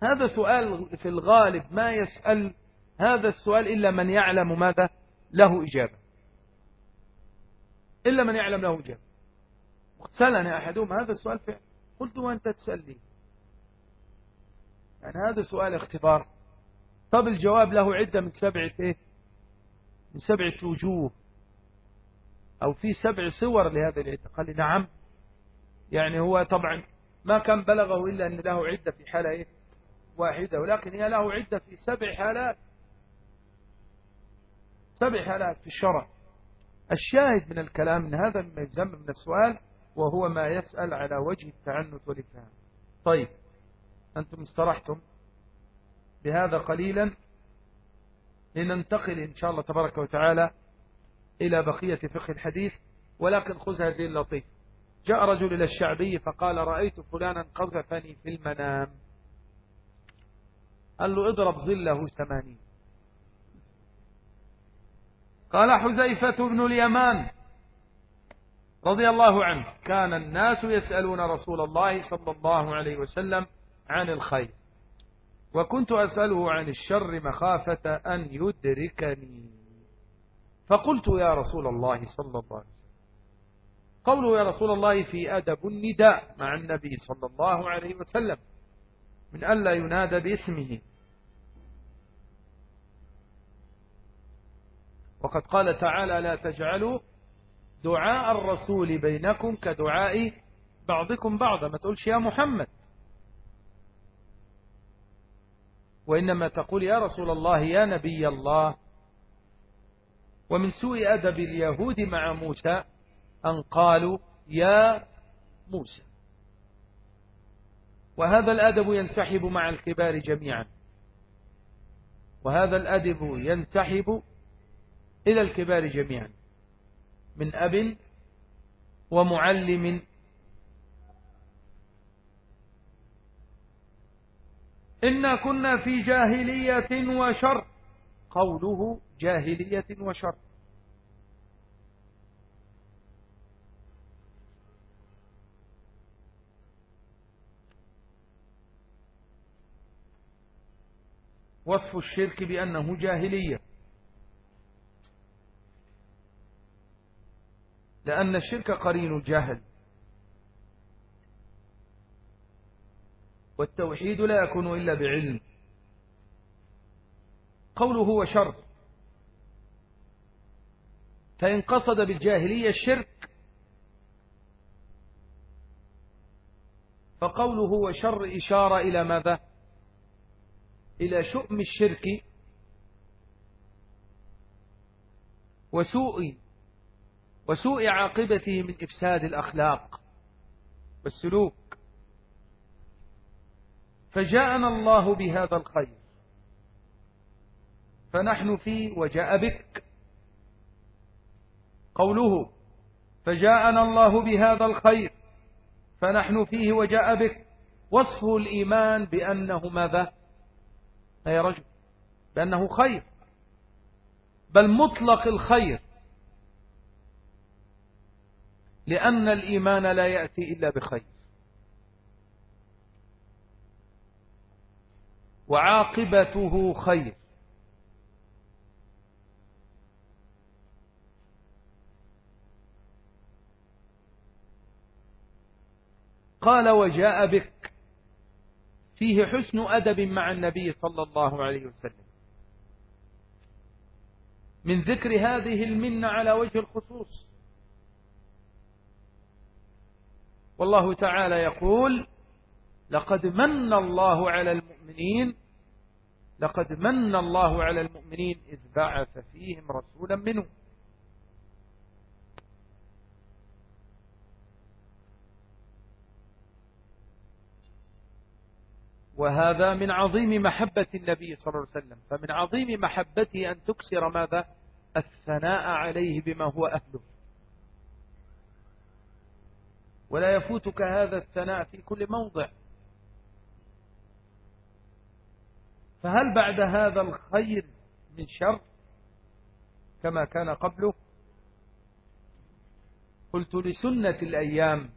هذا سؤال في الغالب ما يسأل هذا السؤال إلا من يعلم ماذا؟ له إجابة. إلا من يعلم له إجابة. سألني أحدهم هذا السؤال فعلا. قلت وأنت تسأل لي يعني هذا سؤال اختبار. طب الجواب له عدة من سبعة إيه؟ من سبعة وجوه. أو في سبع صور لهذا العدة. قال لي نعم. يعني هو طبعا ما كان بلغه إلا أن له عدة في حالة إيه؟ واحدة ولكن هي له عدة في سبع حالات. سبع حالات في الشرع. الشاهد من الكلام من هذا مما يلزم من السؤال وهو ما يسأل على وجه التعنت والإفهام. طيب أنتم استرحتم بهذا قليلا لننتقل إن شاء الله تبارك وتعالى إلى بقية فقه الحديث ولكن خذ هذه اللطيف جاء رجل إلى الشعبي فقال رأيت فلانا قذفني في المنام. قال له اضرب ظله ثمانين. قال حذيفة بن اليمان رضي الله عنه كان الناس يسألون رسول الله صلى الله عليه وسلم عن الخير وكنت أسأله عن الشر مخافة أن يدركني. فقلت يا رسول الله صلى الله عليه وسلم قوله يا رسول الله في أدب النداء مع النبي صلى الله عليه وسلم من ألا ينادى باسمه. وقد قال تعالى لا تجعلوا دعاء الرسول بينكم كدعاء بعضكم بعضا. ما تقولش يا محمد. وإنما تقول يا رسول الله يا نبي الله. ومن سوء أدب اليهود مع موسى أن قالوا يا موسى. وهذا الأدب ينسحب مع الكبار جميعا. وهذا الأدب ينسحب إلى الكبار جميعا. من أب ومعلم. إنا كنا في جاهلية وشر. قوله جاهلية وشر. وصف الشرك بأنه جاهلية. لأن الشرك قرين الجهل. والتوحيد لا يكون إلا بعلم. قوله هو شر. فإن قصد بالجاهلية الشرك فقوله هو شر إشارة إلى ماذا؟ إلى شؤم الشرك وسوء وسوء عاقبته من إفساد الأخلاق والسلوك. فجاءنا الله بهذا الخير. فنحن فيه وجاء بك. قوله فجاءنا الله بهذا الخير. فنحن فيه وجاء بك. وصفه الإيمان بأنه ماذا؟ يا رجل بأنه خير بل مطلق الخير. لأن الإيمان لا يأتي إلا بخير. وعاقبته خير. قال وجاء بك فيه حسن أدب مع النبي صلى الله عليه وسلم. من ذكر هذه المنة على وجه الخصوص. والله تعالى يقول لقد من الله على المؤمنين لقد من الله على المؤمنين إذ بعث فيهم رسولا منهم. وهذا من عظيم محبة النبي صلى الله عليه وسلم. فمن عظيم محبته أن تكسر ماذا؟ الثناء عليه بما هو أهله. ولا يفوتك هذا الثناء في كل موضع. فهل بعد هذا الخير من شر كما كان قبله؟ قلت لسنة الأيام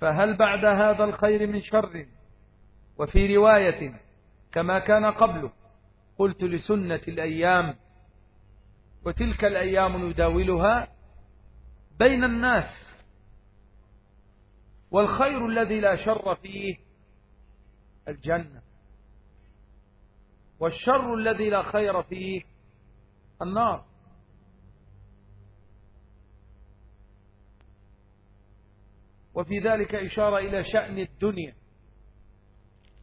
فهل بعد هذا الخير من شر؟ وفي رواية كما كان قبله قلت لسنة الأيام وتلك الأيام نداولها بين الناس والخير الذي لا شر فيه الجنة والشر الذي لا خير فيه النار. وفي ذلك إشارة إلى شأن الدنيا.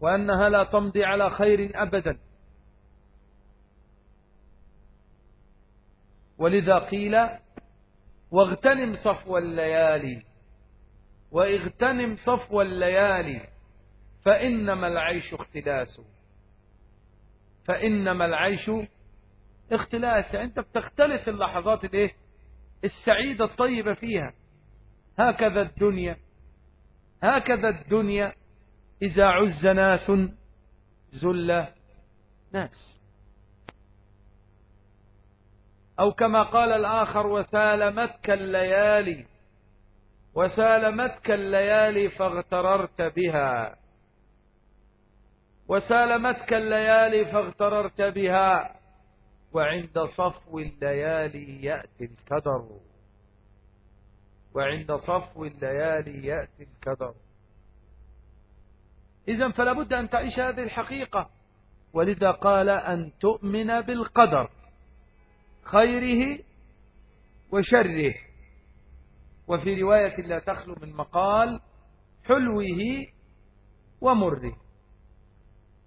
وأنها لا تمضي على خير أبدا. ولذا قيل واغتنم صفو الليالي واغتنم صفو الليالي فإنما العيش اختلاس. فإنما العيش اختلاس. أنت بتختلس اللحظات الإيه؟ السعيدة الطيبة فيها. هكذا الدنيا هكذا الدنيا إذا عز ناس زل ناس. أو كما قال الآخر وسالمتك الليالي وسالمتك الليالي فاغتررت بها. وسالمتك الليالي فاغتررت بها. وعند صفو الليالي يأتي الكدر. وعند صفو الليالي يأتي الكدر. إذا فلا بد أن تعيش هذه الحقيقة. ولذا قال أن تؤمن بالقدر خيره وشره. وفي رواية لا تخلو من مقال حلوة ومره.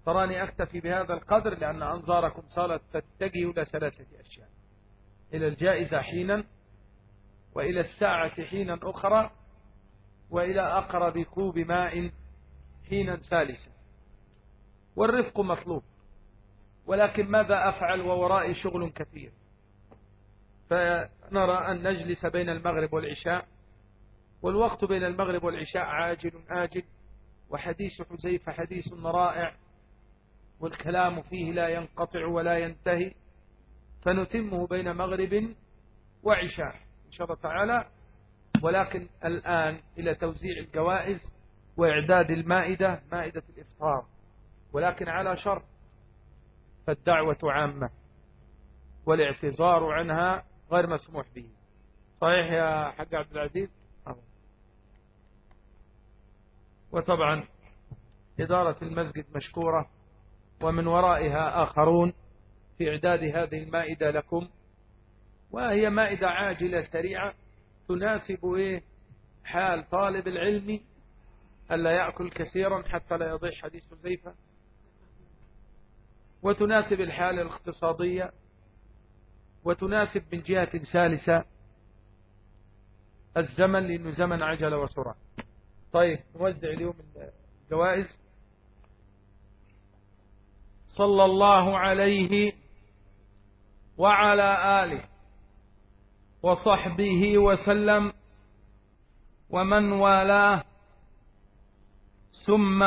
تراني أكتفي بهذا القدر لأن أنظاركم صارت تتجه إلى ثلاثة أشياء. إلى الجائزة حينا وإلى الساعة حينا أخرى وإلى أقرب كوب ماء حينا ثالثا والرفق مطلوب. ولكن ماذا أفعل وورائي شغل كثير؟ فنرى أن نجلس بين المغرب والعشاء. والوقت بين المغرب والعشاء عاجل آجل. وحديث حزيفة حديث رائع. والكلام فيه لا ينقطع ولا ينتهي. فنتمه بين مغرب وعشاء إن شاء الله تعالى. ولكن الآن إلى توزيع الجوائز. وإعداد المائدة مائدة الإفطار. ولكن على شرط فالدعوة عامة والاعتذار عنها غير مسموح به. صحيح يا حق عبد العزيز؟ وطبعا إدارة المسجد مشكورة ومن ورائها آخرون في إعداد هذه المائدة لكم. وهي مائدة عاجلة سريعة تناسب إيه؟ حال طالب العلم ألا يأكل كثيرا حتى لا يضيع حديث زيفة وتناسب الحالة الاقتصادية. وتناسب من جهة ثالثة الزمن لأنه زمن عجلة وسرعة طيب نوزع اليوم الجوائز. صلى الله عليه وعلى آله وصحبه وسلم. ومن والاه ثم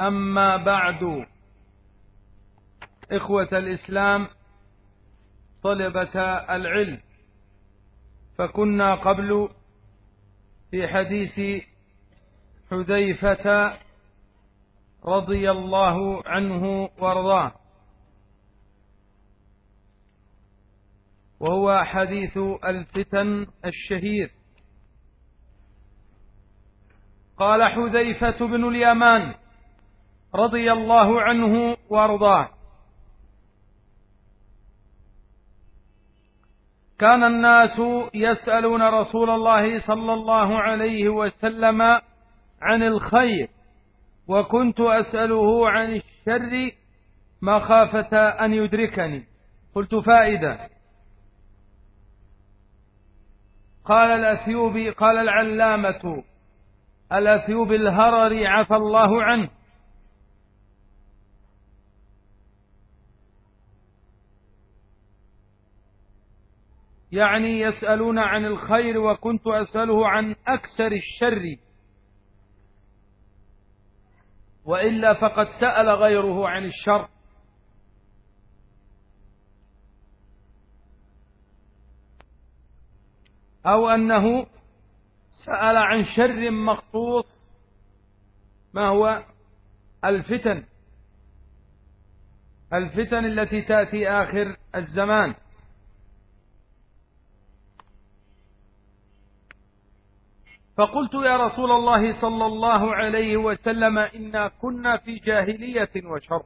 أما بعد إخوة الإسلام طلبة العلم فكنا قبل في حديث حذيفة رضي الله عنه وارضاه. وهو حديث الفتن الشهير. قال حذيفة بن اليمان رضي الله عنه وأرضاه. كان الناس يسألون رسول الله صلى الله عليه وسلم عن الخير وكنت أسأله عن الشر مخافة أن يدركني. قلت فائدة. قال الأثيوبي قال العلامة الأثيوب الهرري عفى الله عنه. يعني يسألون عن الخير وكنت أسأله عن أكثر الشر. وإلا فقد سأل غيره عن الشر. أو أنه سأل عن شر مخصوص ما هو الفتن؟ الفتن التي تأتي آخر الزمان. فقلت يا رسول الله صلى الله عليه وسلم إنا كنا في جاهلية وشر.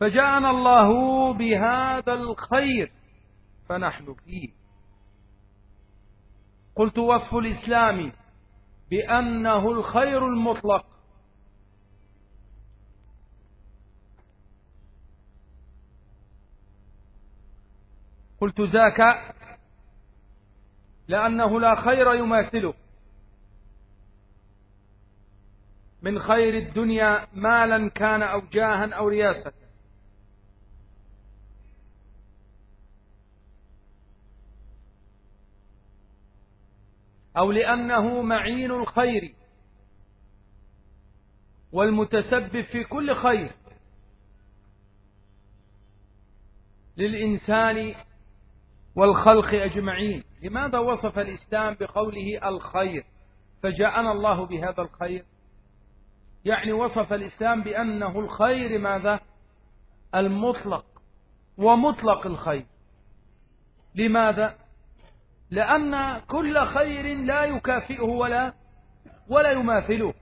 فجاءنا الله بهذا الخير فنحن فيه. قلت وصف الإسلام بأنه الخير المطلق. قلت ذاك لأنه لا خير يماثله. من خير الدنيا مالا كان أو جاها أو رياسة. أو لأنه معين الخير والمتسبب في كل خير للإنسان والخلق أجمعين. لماذا وصف الإسلام بقوله الخير؟ فجاءنا الله بهذا الخير. يعني وصف الإسلام بأنه الخير ماذا؟ المطلق ومطلق الخير. لماذا؟ لأن كل خير لا يكافئه ولا ولا يماثله.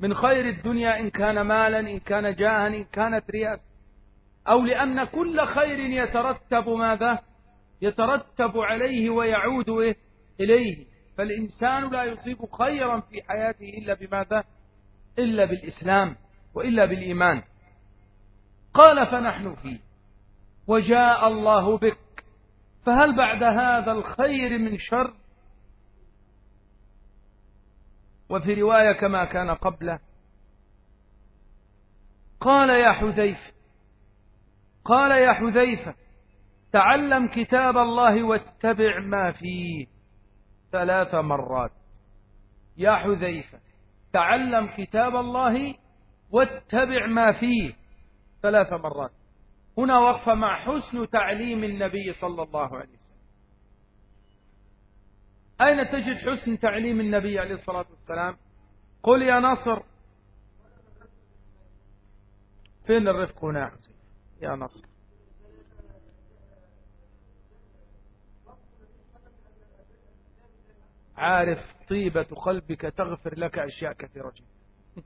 من خير الدنيا إن كان مالا إن كان جاها إن كانت رياسة أو لأن كل خير يترتب ماذا؟ يترتب عليه ويعود إليه. فالإنسان لا يصيب خيرا في حياته إلا بماذا؟ إلا بالإسلام وإلا بالإيمان. قال فنحن فيه. وجاء الله بك. فهل بعد هذا الخير من شر؟ وفي رواية كما كان قبله. قال يا حذيفة قال يا حذيفة تعلم كتاب الله واتبع ما فيه ثلاث مرات. يا حذيفة تعلم كتاب الله واتبع ما فيه ثلاث مرات. هنا وقفة مع حسن تعليم النبي صلى الله عليه وسلم. أين تجد حسن تعليم النبي عليه الصلاة والسلام؟ قل يا نصر. فين الرفق هنا يا نصر. عارف طيبة قلبك تغفر لك أشياء كثيرة جدا.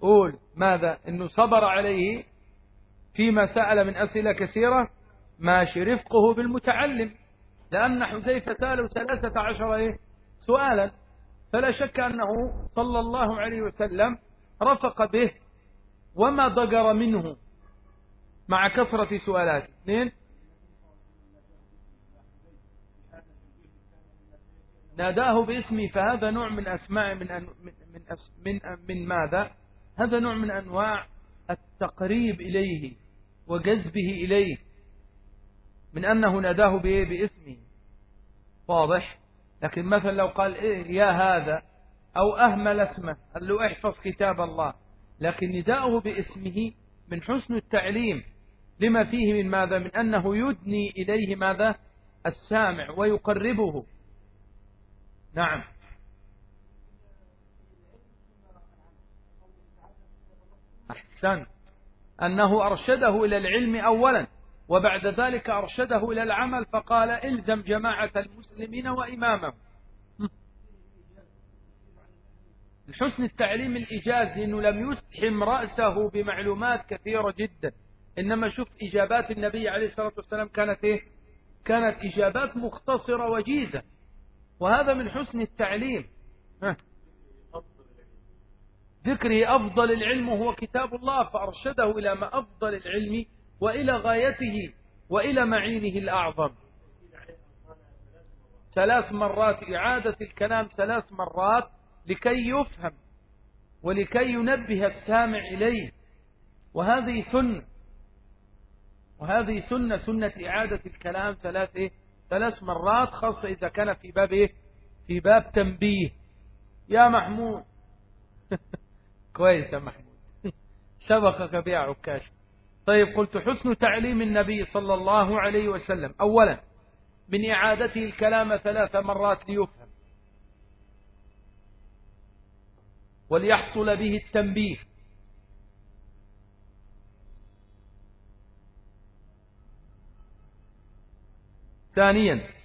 قول ماذا؟ إنه صبر عليه فيما سأل من أسئلة كثيرة ماشي. رفقه بالمتعلم. لأن حذيفة سأله ثلاثة عشر إيه؟ سؤالا. فلا شك أنه صلى الله عليه وسلم رفق به وما ضجر منه مع كثرة سؤالاته. اثنين. ناداه باسمه فهذا نوع من أسماء من أن من من, من, من ماذا؟ هذا نوع من أنواع التقريب إليه. وجذبه إليه من أنه ناداه بإيه باسمه واضح. لكن مثلا لو قال إيه يا هذا أو أهمل اسمه قال له احفظ كتاب الله. لكن نداؤه باسمه من حسن التعليم. لما فيه من ماذا؟ من أنه يدني إليه ماذا؟ السامع ويقربه. نعم. أحسن. أنه أرشده إلى العلم أولا وبعد ذلك أرشده إلى العمل فقال إلزم جماعة المسلمين وإمامهم. الحسن التعليم الإيجاز لأنه لم يسحم رأسه بمعلومات كثيرة جدا. إنما شوف إجابات النبي عليه الصلاة والسلام كانت إيه؟ كانت إجابات مختصرة وجيزة. وهذا من حسن التعليم. ذكره أفضل العلم هو كتاب الله فأرشده إلى ما أفضل العلم وإلى غايته وإلى معينه الأعظم ثلاث مرات إعادة الكلام ثلاث مرات لكي يفهم ولكي ينبه السامع إليه وهذه سنة وهذه سنة سنة إعادة الكلام ثلاث إيه؟ ثلاث مرات خاصة إذا كان في باب إيه؟ في باب تنبيه يا محمود [laughs] كويس يا محمود. [laughs] سبقك بيع عكاش. طيب قلت حسن تعليم النبي صلى الله عليه وسلم. أولا من إعادته الكلام ثلاث مرات ليفهم. وليحصل به التنبيه. ثانيا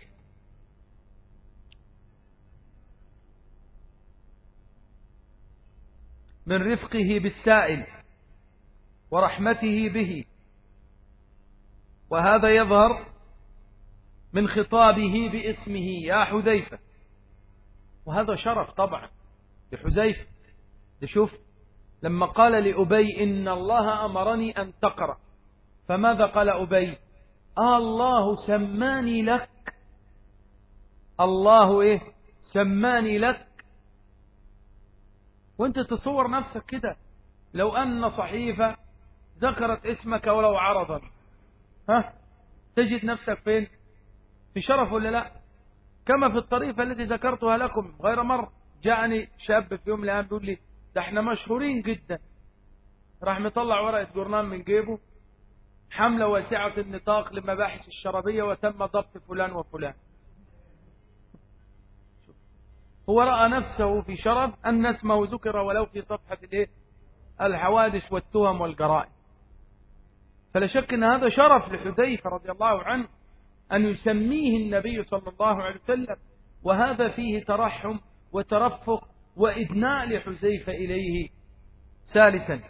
من رفقه بالسائل ورحمته به. وهذا يظهر من خطابه باسمه يا حذيفة. وهذا شرف طبعا لحذيفة. شوف لما قال لأبي إن الله أمرني أن تقرأ. فماذا قال أبي؟ آه الله سماني لك. الله إيه؟ سماني لك. وانت تصور نفسك كده. لو أن صحيفة ذكرت اسمك ولو عرضا ها؟ تجد نفسك فين؟ في شرف ولا لا؟ كما في الطريفة التي ذكرتها لكم غير مرة جاءني شاب في يوم الأيام بيقول لي ده إحنا مشهورين جدا. راح مطلع ورقة جورنال من جيبه حملة واسعة النطاق لمباحث الشربية وتم ضبط فلان وفلان. هو رأى نفسه في شرف أن اسمه ذكر ولو في صفحة الحوادث والتهم والجرائم. فلا شك أن هذا شرف لحذيفة رضي الله عنه أن يسميه النبي صلى الله عليه وسلم وهذا فيه ترحم وترفق وإدناء لحذيفة إليه. ثالثا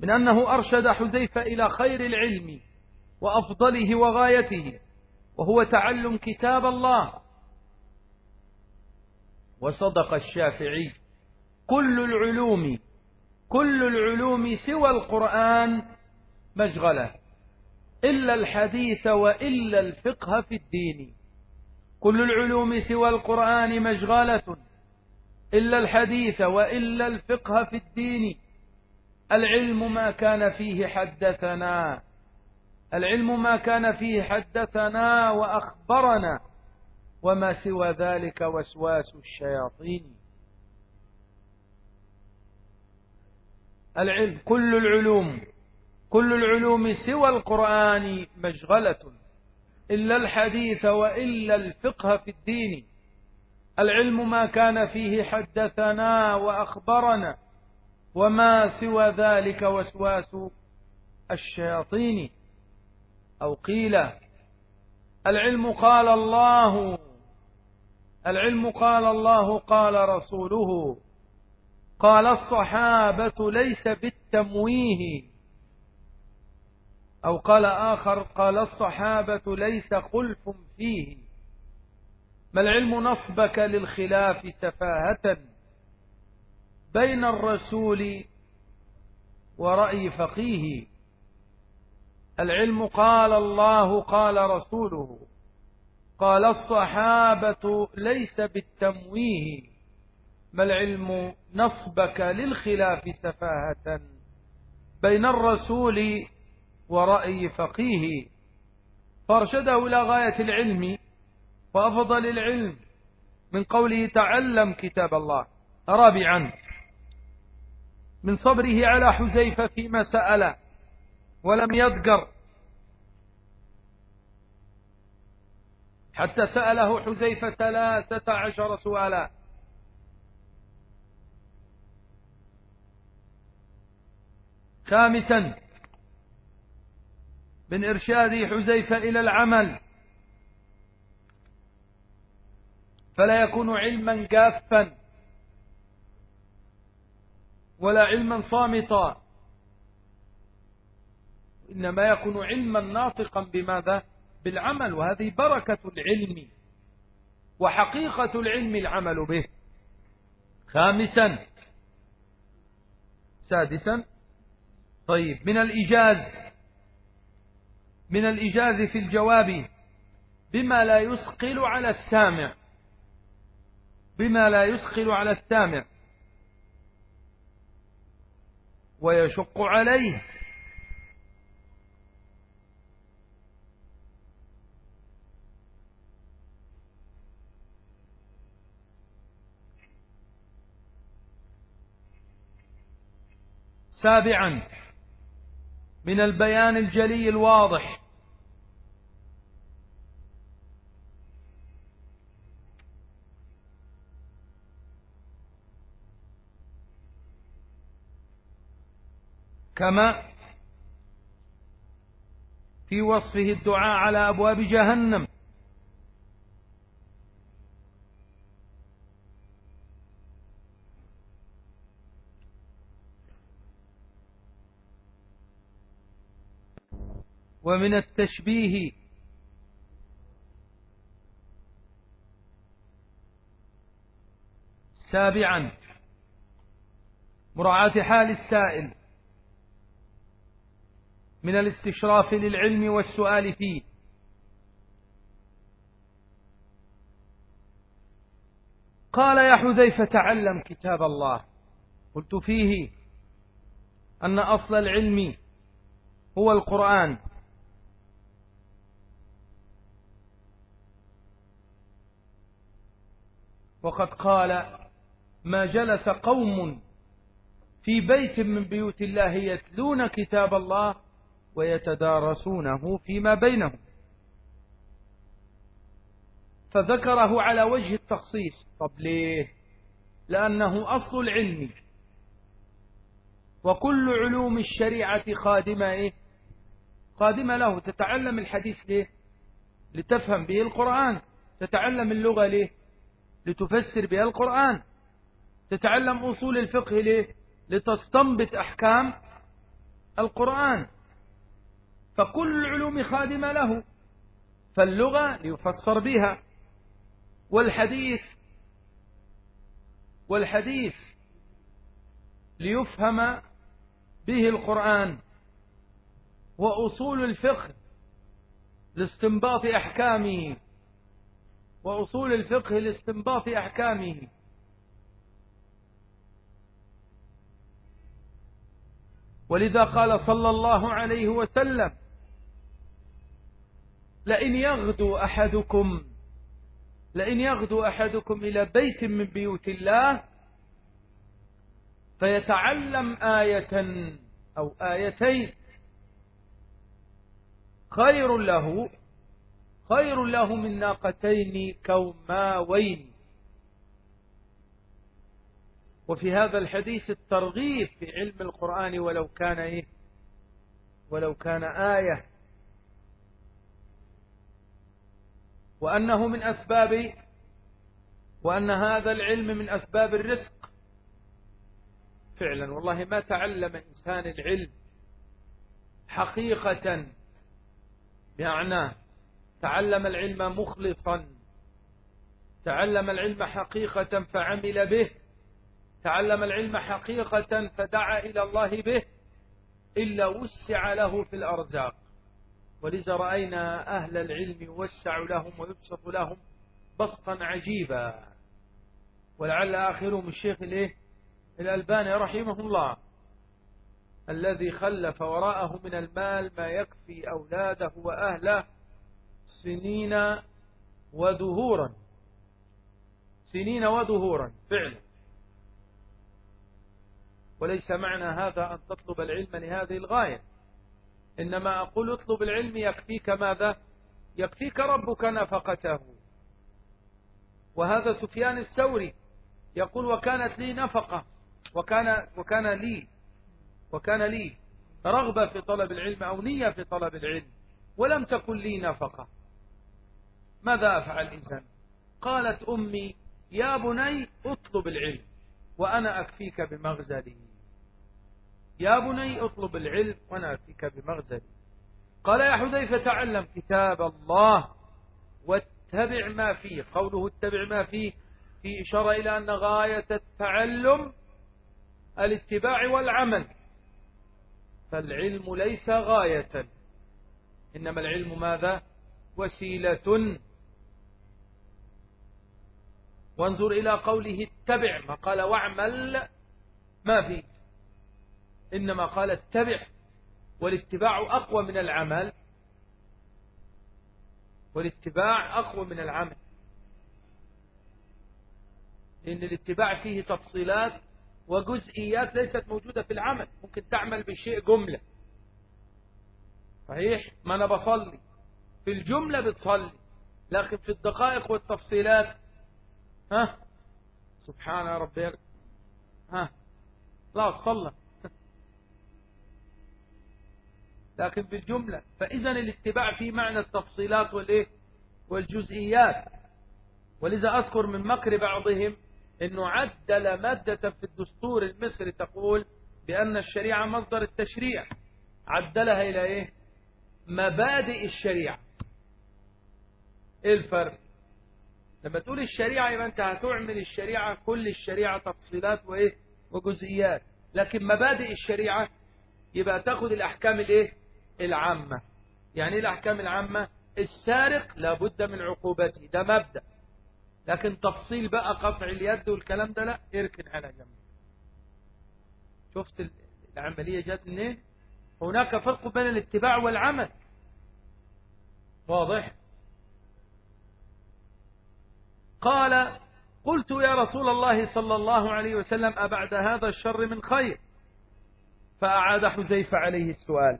من أنه أرشد حذيفة إلى خير العلم وأفضله وغايته وهو تعلم كتاب الله وصدق الشافعي كل العلوم كل العلوم سوى القرآن مشغلة إلا الحديث وإلا الفقه في الدين. كل العلوم سوى القرآن مشغلة إلا الحديث وإلا الفقه في الدين. العلم ما كان فيه حدثنا العلم ما كان فيه حدثنا وأخبرنا. وما سوى ذلك وسواس الشياطين. العلم كل العلوم كل العلوم سوى القرآن مشغلة إلا الحديث وإلا الفقه في الدين. العلم ما كان فيه حدثنا وأخبرنا وما سوى ذلك وسواس الشياطين. أو قيل العلم قال الله العلم قال الله قال رسوله. قال الصحابة ليس بالتمويه. أو قال آخر قال الصحابة ليس خلف فيه. ما العلم نصبك للخلاف سفاهة بين الرسول ورأي فقيه؟ العلم قال الله قال رسوله. قال الصحابة ليس بالتمويه ما العلم نصبك للخلاف سفاهة بين الرسول ورأي فقيه. فارشده إلى غاية العلم وأفضل العلم من قوله تعلم كتاب الله. رابعا من صبره على حزيفة فيما سأل ولم يذكر حتى سأله حزيفة ثلاثة عشر سؤالا. خامسا من إرشاد حزيفة إلى العمل. فلا يكون علما جافا ولا علما صامتا. إنما يكون علما ناطقا بماذا؟ بالعمل وهذه بركة العلم وحقيقة العلم العمل به. خامسا سادسا طيب من الإجاز من الإجاز في الجواب بما لا يثقل على السامع. بما لا يثقل على السامع. ويشق عليه. سابعا من البيان الجلي الواضح. كما في وصفه الدعاء على أبواب جهنم. ومن التشبيه سابعا مراعاة حال السائل من الاستشراف للعلم والسؤال فيه. قال يا حذيفة تعلم كتاب الله. قلت فيه أن أصل العلم هو القرآن. وقد قال ما جلس قوم في بيت من بيوت الله يتلون كتاب الله ويتدارسونه فيما بينهم. فذكره على وجه التخصيص. طب ليه؟ لأنه أصل العلم. وكل علوم الشريعة خادمة إيه؟ خادمة له. تتعلم الحديث ليه؟ لتفهم به القرآن. تتعلم اللغة ليه؟ لتفسر بها القرآن. تتعلم أصول الفقه ليه لتستنبط أحكام القرآن. فكل العلوم خادمة له. فاللغة ليفسر بها. والحديث والحديث ليفهم به القرآن. وأصول الفقه لاستنباط أحكامه. وأصول الفقه لاستنباط أحكامه. ولذا قال صلى الله عليه وسلم لئن يغدو أحدكم لئن يغدو أحدكم إلى بيت من بيوت الله فيتعلم آية أو آيتين خير له خير له من ناقتين كوماوين. وفي هذا الحديث الترغيب في علم القرآن ولو كان إيه؟ ولو كان آية. وأنه من أسباب وأن هذا العلم من أسباب الرزق. فعلا والله ما تعلم إنسان العلم حقيقة بمعنى تعلم العلم مخلصا. تعلم العلم حقيقة فعمل به. تعلم العلم حقيقة فدعا إلى الله به. إلا وسع له في الأرزاق. ولذا رأينا أهل العلم يوسع لهم ويبسط لهم بسطا عجيبا. ولعل آخرهم الشيخ الايه الألباني رحمه الله. الذي خلف وراءه من المال ما يكفي أولاده وأهله سنين ودهورا. سنين ودهورا فعلا. وليس معنى هذا أن تطلب العلم لهذه الغاية. إنما أقول اطلب العلم يكفيك ماذا؟ يكفيك ربك نفقته. وهذا سفيان الثوري يقول وكانت لي نفقة وكان, وكان لي وكان لي رغبة في طلب العلم أو نية في طلب العلم. ولم تكن لي نفقة. ماذا أفعل إذن قالت أمي يا بني اطلب العلم وأنا أكفيك بمغزلي. يا بني اطلب العلم وأنا أكفيك بمغزلي. قال يا حذيفة تعلم كتاب الله واتبع ما فيه. قوله اتبع ما فيه في إشارة إلى أن غاية التعلم الاتباع والعمل. فالعلم ليس غاية. إنما العلم ماذا؟ وسيلة. وانظر إلى قوله اتبع ما قال واعمل ما فيه إنما قال اتبع والاتباع أقوى من العمل. والاتباع أقوى من العمل. لأن الاتباع فيه تفصيلات وجزئيات ليست موجودة في العمل. ممكن تعمل بشيء جملة. صحيح؟ ما أنا بصلي. في الجملة بتصلي. لكن في الدقائق والتفصيلات ها؟ سبحان ربي. ها؟ لا صلى. لكن بالجملة فإذا الاتباع في معنى التفصيلات والإيه؟ والجزئيات. ولذا أذكر من مكر بعضهم أنه عدل مادة في الدستور المصري تقول بأن الشريعة مصدر التشريع. عدلها إلى إيه؟ مبادئ الشريعة. إيه الفرق؟ لما تقول الشريعة يبقى أنت هتعمل الشريعة كل الشريعة تفصيلات وإيه؟ وجزئيات. لكن مبادئ الشريعة يبقى تاخد الأحكام الإيه؟ العامة. يعني إيه الأحكام العامة؟ السارق لابد من عقوبته ده مبدأ. لكن تفصيل بقى قطع اليد والكلام ده لا اركن على جنب شفت العملية جات منين؟ هناك فرق بين الاتباع والعمل. واضح؟ قال قلت يا رسول الله صلى الله عليه وسلم أبعد هذا الشر من خير؟ فأعاد حذيفة عليه السؤال.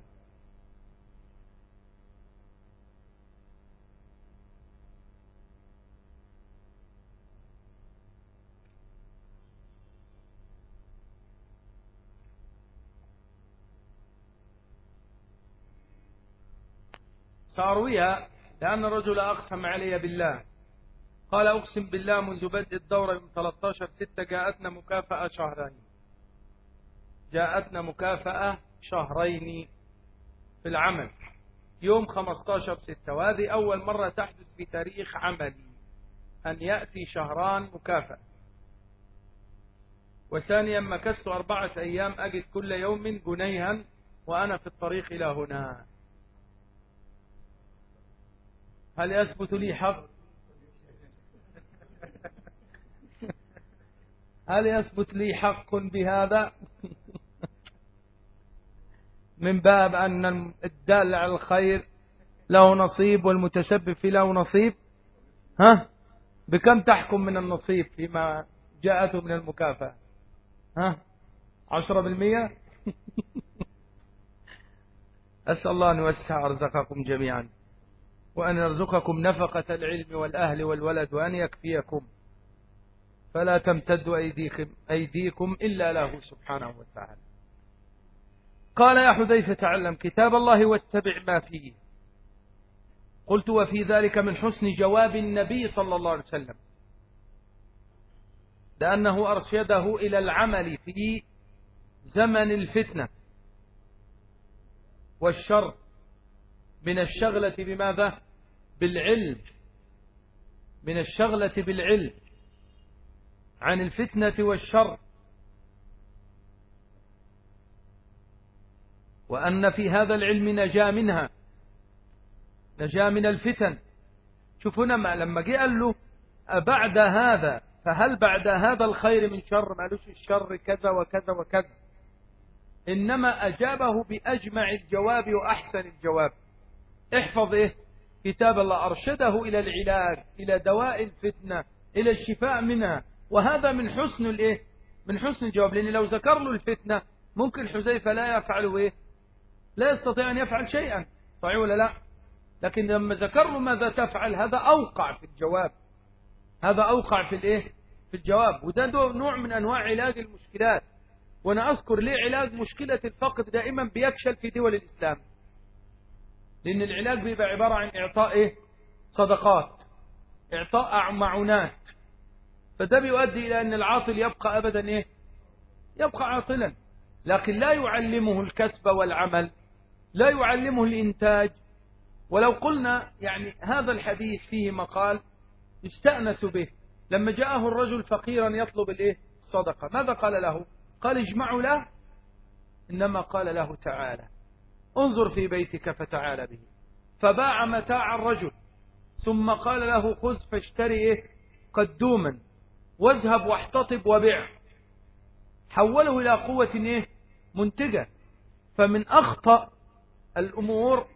سأرويها لأن الرجل أقسم علي بالله. قال أقسم بالله منذ بدء الدورة يوم 13 ستة جاءتنا مكافأة شهرين. جاءتنا مكافأة شهرين في العمل. يوم 15 ستة. وهذه أول مرة تحدث في تاريخ عملي. أن يأتي شهران مكافأة. وثانيا مكثت أربعة أيام أجد كل يوم جنيها وأنا في الطريق إلى هنا. هل يثبت لي حق هل يثبت لي حق بهذا؟ من باب أن الدال على الخير له نصيب والمتسبب في له نصيب. ها؟ بكم تحكم من النصيب فيما جاءته من المكافأة؟ ها؟ عشرة بالمية [laughs] أسأل الله أن يوسع أرزقكم جميعا. وأن يرزقكم نفقة العلم والأهل والولد وأن يكفيكم. فلا تمتد أيديكم, أيديكم إلا له سبحانه وتعالى. قال يا حذيفة تعلم كتاب الله واتبع ما فيه. قلت وفي ذلك من حسن جواب النبي صلى الله عليه وسلم. لأنه أرشده إلى العمل في زمن الفتنة والشر من الشغلة بماذا؟ بالعلم من الشغلة بالعلم عن الفتنة والشر. وأن في هذا العلم نجا منها نجا من الفتن. شوفوا لما جاء قال له بعد هذا فهل بعد هذا الخير من شر؟ مالوش الشر كذا وكذا وكذا. إنما أجابه بأجمع الجواب وأحسن الجواب. احفظ إيه؟ كتاب الله أرشده إلى العلاج إلى دواء الفتنة إلى الشفاء منها. وهذا من حسن الإيه؟ من حسن الجواب لأن لو ذكر له الفتنة ممكن حذيفة لا يفعل إيه؟ لا يستطيع أن يفعل شيئا. صحيح ولا لا؟ لكن لما ذكر له ماذا تفعل هذا أوقع في الجواب. هذا أوقع في الإيه؟ في الجواب. وده نوع من أنواع علاج المشكلات. وأنا أذكر ليه علاج مشكلة الفقر دائما بيفشل في دول الإسلام. لأن العلاج بيبقى عبارة عن إعطاء إيه؟ صدقات. إعطاء معونات. فده بيؤدي إلى أن العاطل يبقى أبدا إيه؟ يبقى عاطلا. لكن لا يعلمه الكسب والعمل لا يعلمه الإنتاج. ولو قلنا يعني هذا الحديث فيه مقال يستأنس به. لما جاءه الرجل فقيرا يطلب الإيه؟ صدقة. ماذا قال له؟ قال اجمعوا له إنما قال له تعالى. انظر في بيتك فتعال به. فباع متاع الرجل ثم قال له خذ فاشتري إيه؟ قدوما واذهب واحتطب وبيع حوله إلى قوة إيه؟ منتجة. فمن أخطأ الأمور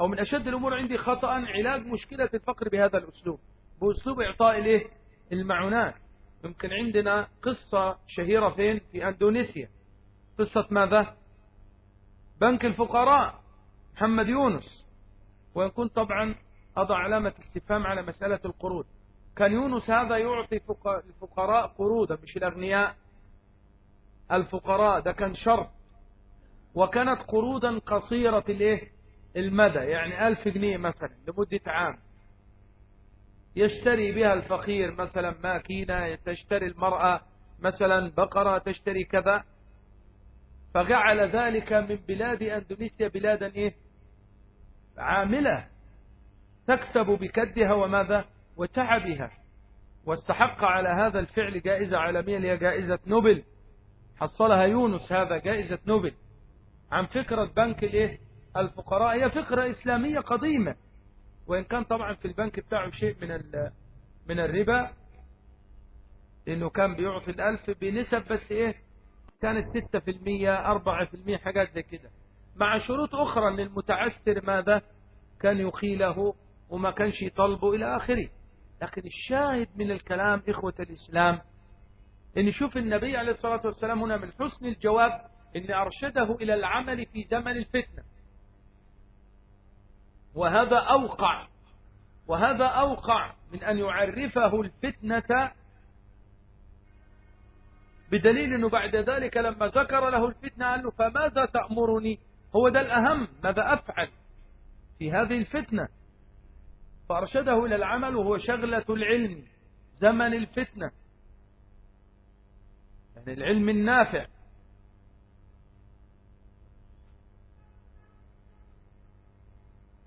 أو من أشد الأمور عندي خطأ علاج مشكلة الفقر بهذا الأسلوب بأسلوب إعطاء إليه المعونات. يمكن عندنا قصة شهيرة فين؟ في أندونيسيا. قصة ماذا؟ بنك الفقراء محمد يونس. وإن كنت طبعا أضع علامة استفهام على مسألة القروض. كان يونس هذا يعطي الفقراء قروضا مش الأغنياء. الفقراء ده كان شرط. وكانت قروضا قصيرة الإيه؟ المدى يعني ألف جنيه مثلا لمدة عام. يشتري بها الفقير مثلا ماكينة تشتري المرأة مثلا بقرة تشتري كذا. فجعل ذلك من بلاد أندونيسيا بلادا إيه؟ عاملة. تكسب بكدها وماذا؟ وتعبها واستحق على هذا الفعل جائزة عالمية اللي هي جائزة نوبل. حصلها يونس هذا جائزة نوبل. عن فكرة بنك الإيه؟ الفقراء. هي فكرة إسلامية قديمة. وإن كان طبعا في البنك بتاعه شيء من من الربا إنه كان بيعطي الألف بنسب بس إيه؟ كانت 6% 4% حاجات زي كده. مع شروط أخرى للمتعسر ماذا؟ كان يخيله وما كانش يطلبه إلى آخره. لكن الشاهد من الكلام إخوة الإسلام إن شوف النبي عليه الصلاة والسلام هنا من حسن الجواب إن أرشده إلى العمل في زمن الفتنة. وهذا أوقع وهذا أوقع من أن يعرفه الفتنة بدليل أنه بعد ذلك لما ذكر له الفتنة قال له فماذا تأمرني؟ هو ده الأهم ماذا أفعل في هذه الفتنة؟ فأرشده إلى العمل وهو شغلة العلم زمن الفتنة. يعني العلم النافع.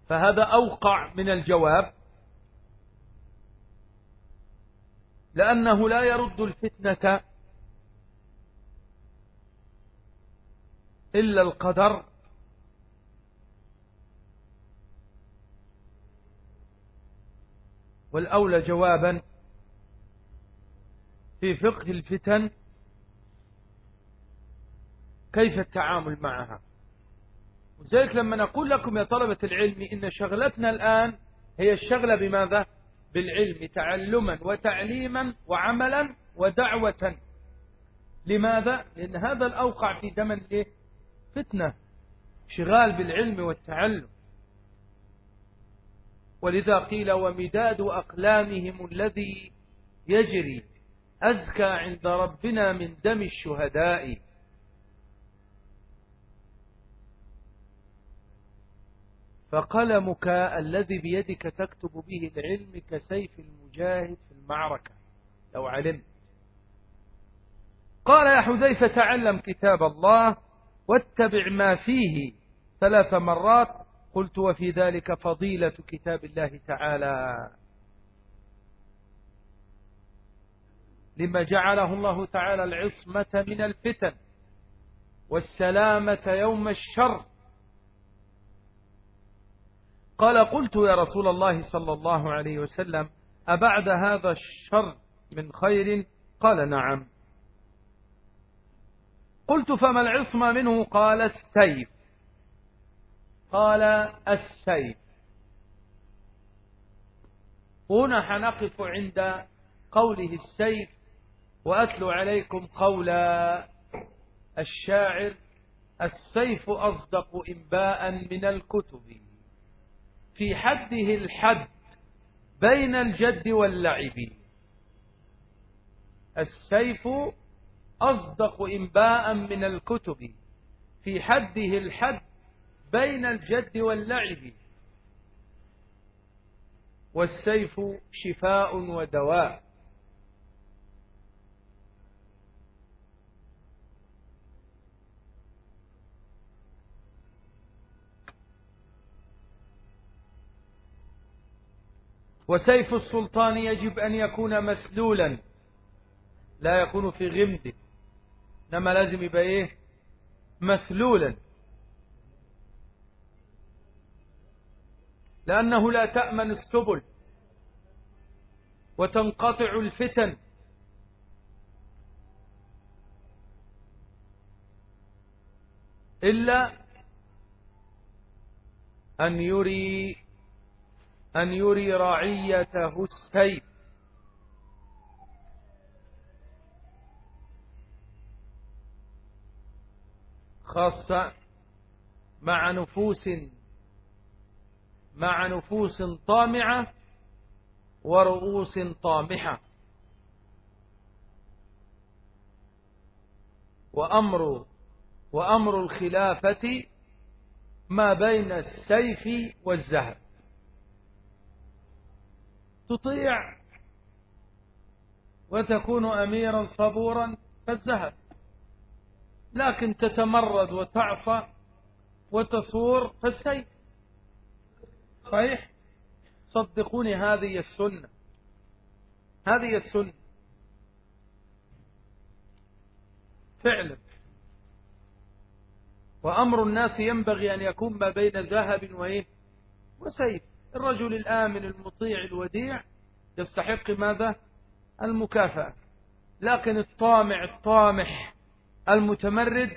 فهذا أوقع من الجواب لأنه لا يرد الفتنة إلا القدر. والأولى جوابا في فقه الفتن كيف التعامل معها. وذلك لما نقول لكم يا طلبة العلم إن شغلتنا الآن هي الشغلة بماذا؟ بالعلم تعلما وتعليما وعملا ودعوة. لماذا؟ لأن هذا الأوقع في زمن إيه؟ فتنة شغال بالعلم والتعلم. ولذا قيل ومداد أقلامهم الذي يجري أزكى عند ربنا من دم الشهداء فقلمك الذي بيدك تكتب به العلم كسيف المجاهد في المعركة لو علمت. قال يا حذيفة تعلم كتاب الله واتبع ما فيه ثلاث مرات قلت وفي ذلك فضيلة كتاب الله تعالى. لما جعله الله تعالى العصمة من الفتن والسلامة يوم الشر. قال قلت يا رسول الله صلى الله عليه وسلم أبعد هذا الشر من خير؟ قال نعم. قلت فما العصمة منه؟ قال السيف. قال السيف. هنا حنقف عند قوله السيف وأتلو عليكم قول الشاعر السيف أصدق إنباء من الكتب. في حده الحد بين الجد واللعب. السيف أصدق إنباء من الكتب في حده الحد بين الجد واللعب. والسيف شفاء ودواء. وسيف السلطان يجب أن يكون مسلولا. لا يكون في غمده. إنما لازم يبقى إيه؟ مسلولا. لأنه لا تأمن السبل وتنقطع الفتن. إلا أن يري أن يري رعيته السيف. خاصة مع نفوس مع نفوس طامعة ورؤوس طامحة. وأمر وأمر الخلافة ما بين السيف والزهر تطيع وتكون أميرا صبورا فالزهر لكن تتمرد وتعصى وتصور فالسيف صحيح؟ صدقوني هذه السنة هذه السنة. فعلا. وأمر الناس ينبغي أن يكون ما بين ذهب وإيه؟ وسيف. الرجل الآمن المطيع الوديع يستحق ماذا؟ المكافأة. لكن الطامع الطامح المتمرد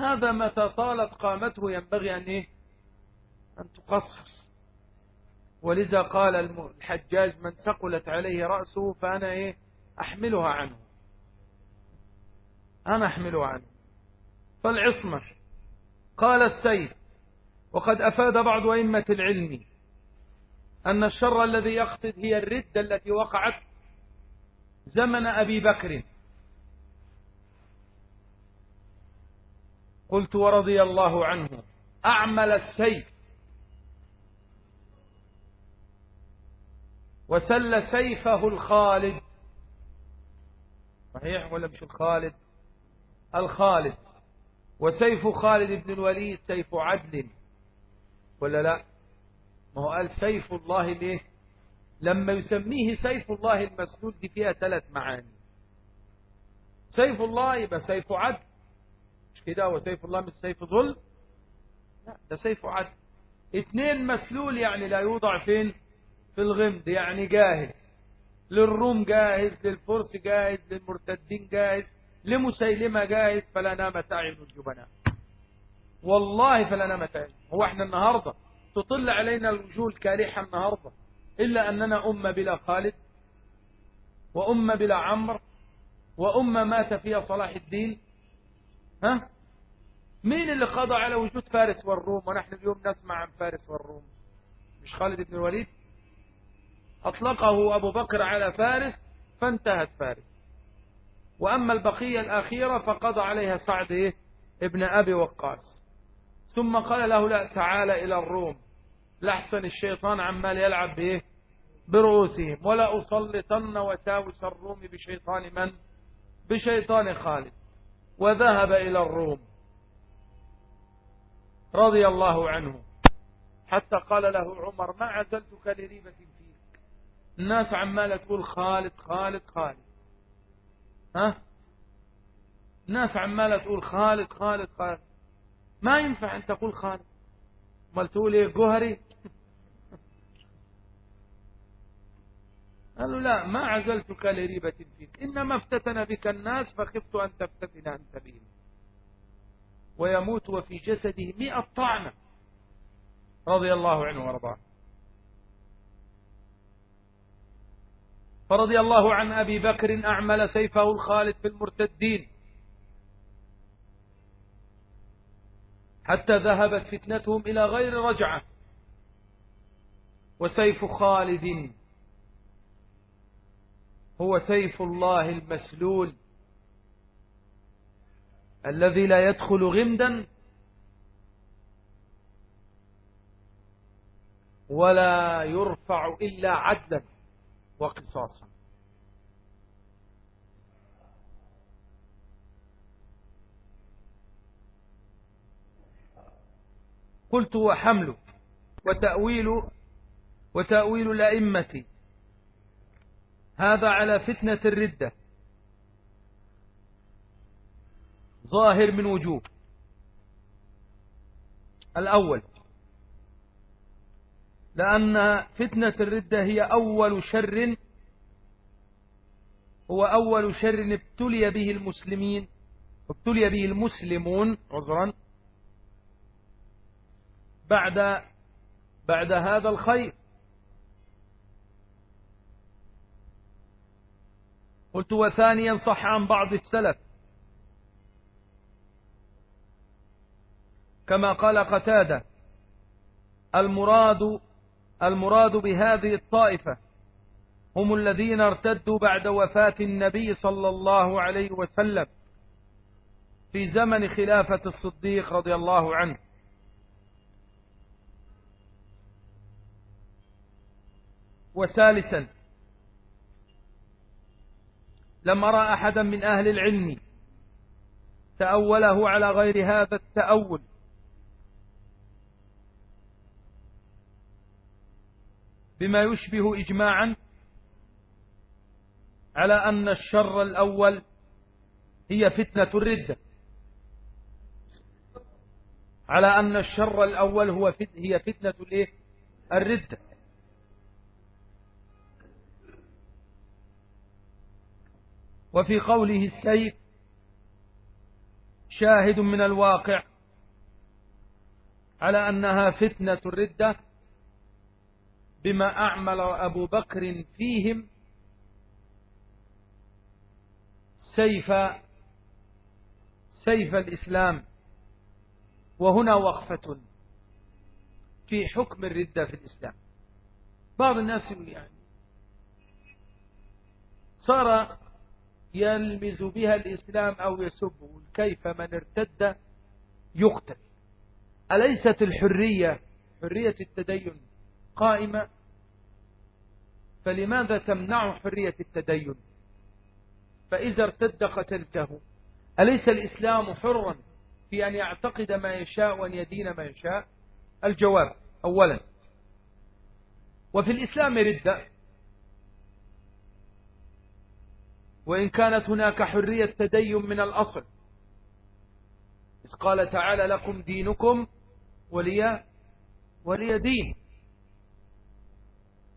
هذا متى طالت قامته ينبغي أن, إيه؟ أن تقصر ولذا قال الحجاج من ثقلت عليه رأسه فأنا إيه؟ أحملها عنه. أنا أحملها عنه. فالعصمة. قال السيد وقد أفاد بعض أئمة العلم أن الشر الذي يقصد هي الردة التي وقعت زمن أبي بكر قلت ورضي الله عنه. أعمل السيف. وسل سيفه الخالد. صحيح ولا مش الخالد؟ الخالد. وسيف خالد بن الوليد سيف عدل. ولا لا؟ ما هو قال سيف الله ليه؟ لما يسميه سيف الله المسلول دي فيها ثلاث معاني. سيف الله يبقى سيف عدل. مش كده هو سيف الله مش سيف ظلم؟ لا ده سيف عدل. اثنين مسلول يعني لا يوضع فين؟ في الغمد يعني جاهز. للروم جاهز للفرس جاهز للمرتدين جاهز لمسيلمة جاهز فلا نامت أعين الجبناء والله فلا نامت أعين. هو إحنا النهاردة تطل علينا الوجوه الكالحة النهاردة. إلا أننا أمة بلا خالد وأمة بلا عمر وأمة مات فيها صلاح الدين ها؟ مين اللي قضى على وجود فارس والروم ونحن اليوم نسمع عن فارس والروم؟ مش خالد بن الوليد؟ أطلقه أبو بكر على فارس فانتهت فارس. وأما البقية الأخيرة فقضى عليها سعد إيه؟ ابن أبي وقاص. ثم قال له لا تعال إلى الروم. لحسن الشيطان عمال يلعب بإيه؟ برؤوسهم. ولا أسلطن وتاوس الروم بشيطان من؟ بشيطان خالد. وذهب إلى الروم. رضي الله عنه. حتى قال له عمر ما عزلتك لريبة فيك؟ الناس عمالة تقول خالد خالد خالد. ها؟ الناس عمالة تقول خالد خالد خالد. ما ينفع أن تقول خالد. ما تقول إيه؟ قالوا لا ما عزلتك لريبة فيك إنما افتتن بك الناس فخفت أن تفتتن أنت بهم ويموت وفي جسده مئة طعنة. رضي الله عنه وأرضاه. فرضي الله عن أبي بكر أعمل سيفه الخالد في المرتدين. حتى ذهبت فتنتهم إلى غير رجعة. وسيف خالد هو سيف الله المسلول الذي لا يدخل غمدا ولا يرفع إلا عدلا وقصاصا. قلت وحمل وتأويل وتأويل الأئمة هذا على فتنة الردة. ظاهر من وجوه. الأول. لأن فتنة الردة هي أول شر هو أول شر ابتلي به المسلمين ابتلي به المسلمون عذرا. بعد بعد هذا الخير. قلت وثانيا صح عن بعض السلف. كما قال قتادة المراد المراد بهذه الطائفة هم الذين ارتدوا بعد وفاة النبي صلى الله عليه وسلم في زمن خلافة الصديق رضي الله عنه. وثالثا لم أرى أحدا من أهل العلم تأوله على غير هذا التأول. بما يشبه إجماعا على أن الشر الأول هي فتنة الردة على أن الشر الأول هو هي فتنة الإيه؟ الردة وفي قوله السيف شاهد من الواقع على أنها فتنة الردة بما أعمل أبو بكر فيهم سيف سيف الإسلام وهنا وقفة في حكم الردة في الإسلام. بعض الناس يعني صار يلمز بها الإسلام أو يسبه. كيف من ارتد يقتل. أليست الحرية حرية التدين قائمة؟ فلماذا تمنع حرية التدين؟ فإذا ارتد قتلته. أليس الإسلام حرا في أن يعتقد ما يشاء وأن يدين ما يشاء؟ الجواب أولا. وفي الإسلام ردة. وإن كانت هناك حرية تدين من الأصل. إذ قال تعالى لكم دينكم ولي ولي دين.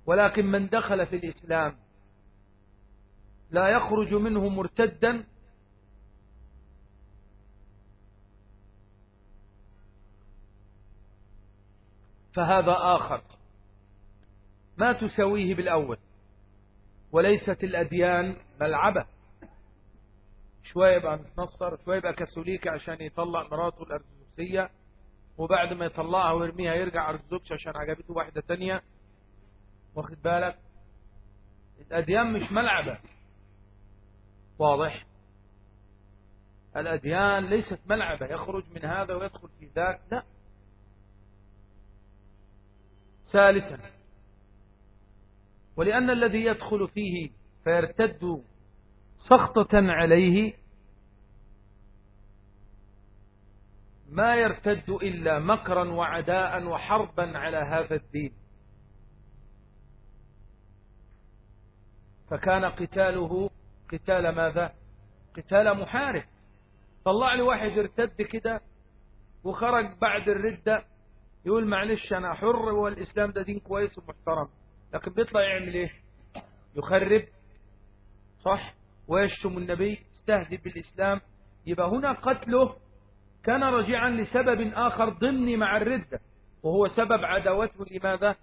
ولكن من دخل في الإسلام لا يخرج منه مرتدا فهذا آخر. ما تسويه بالأول؟ وليست الأديان ملعبة. شوية يبقى متنصر شوية يبقى كاثوليكي عشان يطلع مراته الأرثوذكسية وبعد ما يطلعها ويرميها يرجع أرثوذكس عشان عجبته واحدة تانية. واخد بالك؟ الأديان مش ملعبة. واضح؟ الأديان ليست ملعبة. يخرج من هذا ويدخل في ذاك؟ لا. ثالثا ولأن الذي يدخل فيه فيرتد سخطة عليه ما يرتد إلا مكرا وعداء وحربا على هذا الدين. فكان قتاله قتال ماذا؟ قتال محارب. طلع لي واحد ارتد كده وخرج بعد الردة يقول معلش أنا حر والإسلام ده دين كويس ومحترم لكن بيطلع يعمل إيه؟ يخرب. صح؟ ويشتم النبي استهزئ بالإسلام. يبقى هنا قتله كان رجعا لسبب آخر ضمني مع الردة وهو سبب عداوته لماذا؟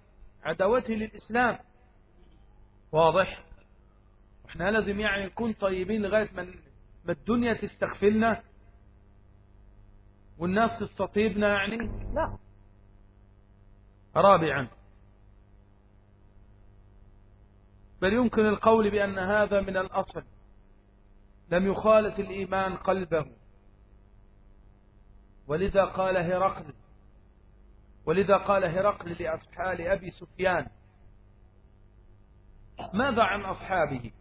عداوته للإسلام. واضح؟ إحنا لازم يعني نكون طيبين لغاية ما ما الدنيا تستغفلنا والناس تستطيبنا يعني؟ لا. رابعا. بل يمكن القول بأن هذا من الأصل. لم يخالط الإيمان قلبه. ولذا قال هرقل ولذا قال هرقل لأصحاب أبي سفيان ماذا عن أصحابه؟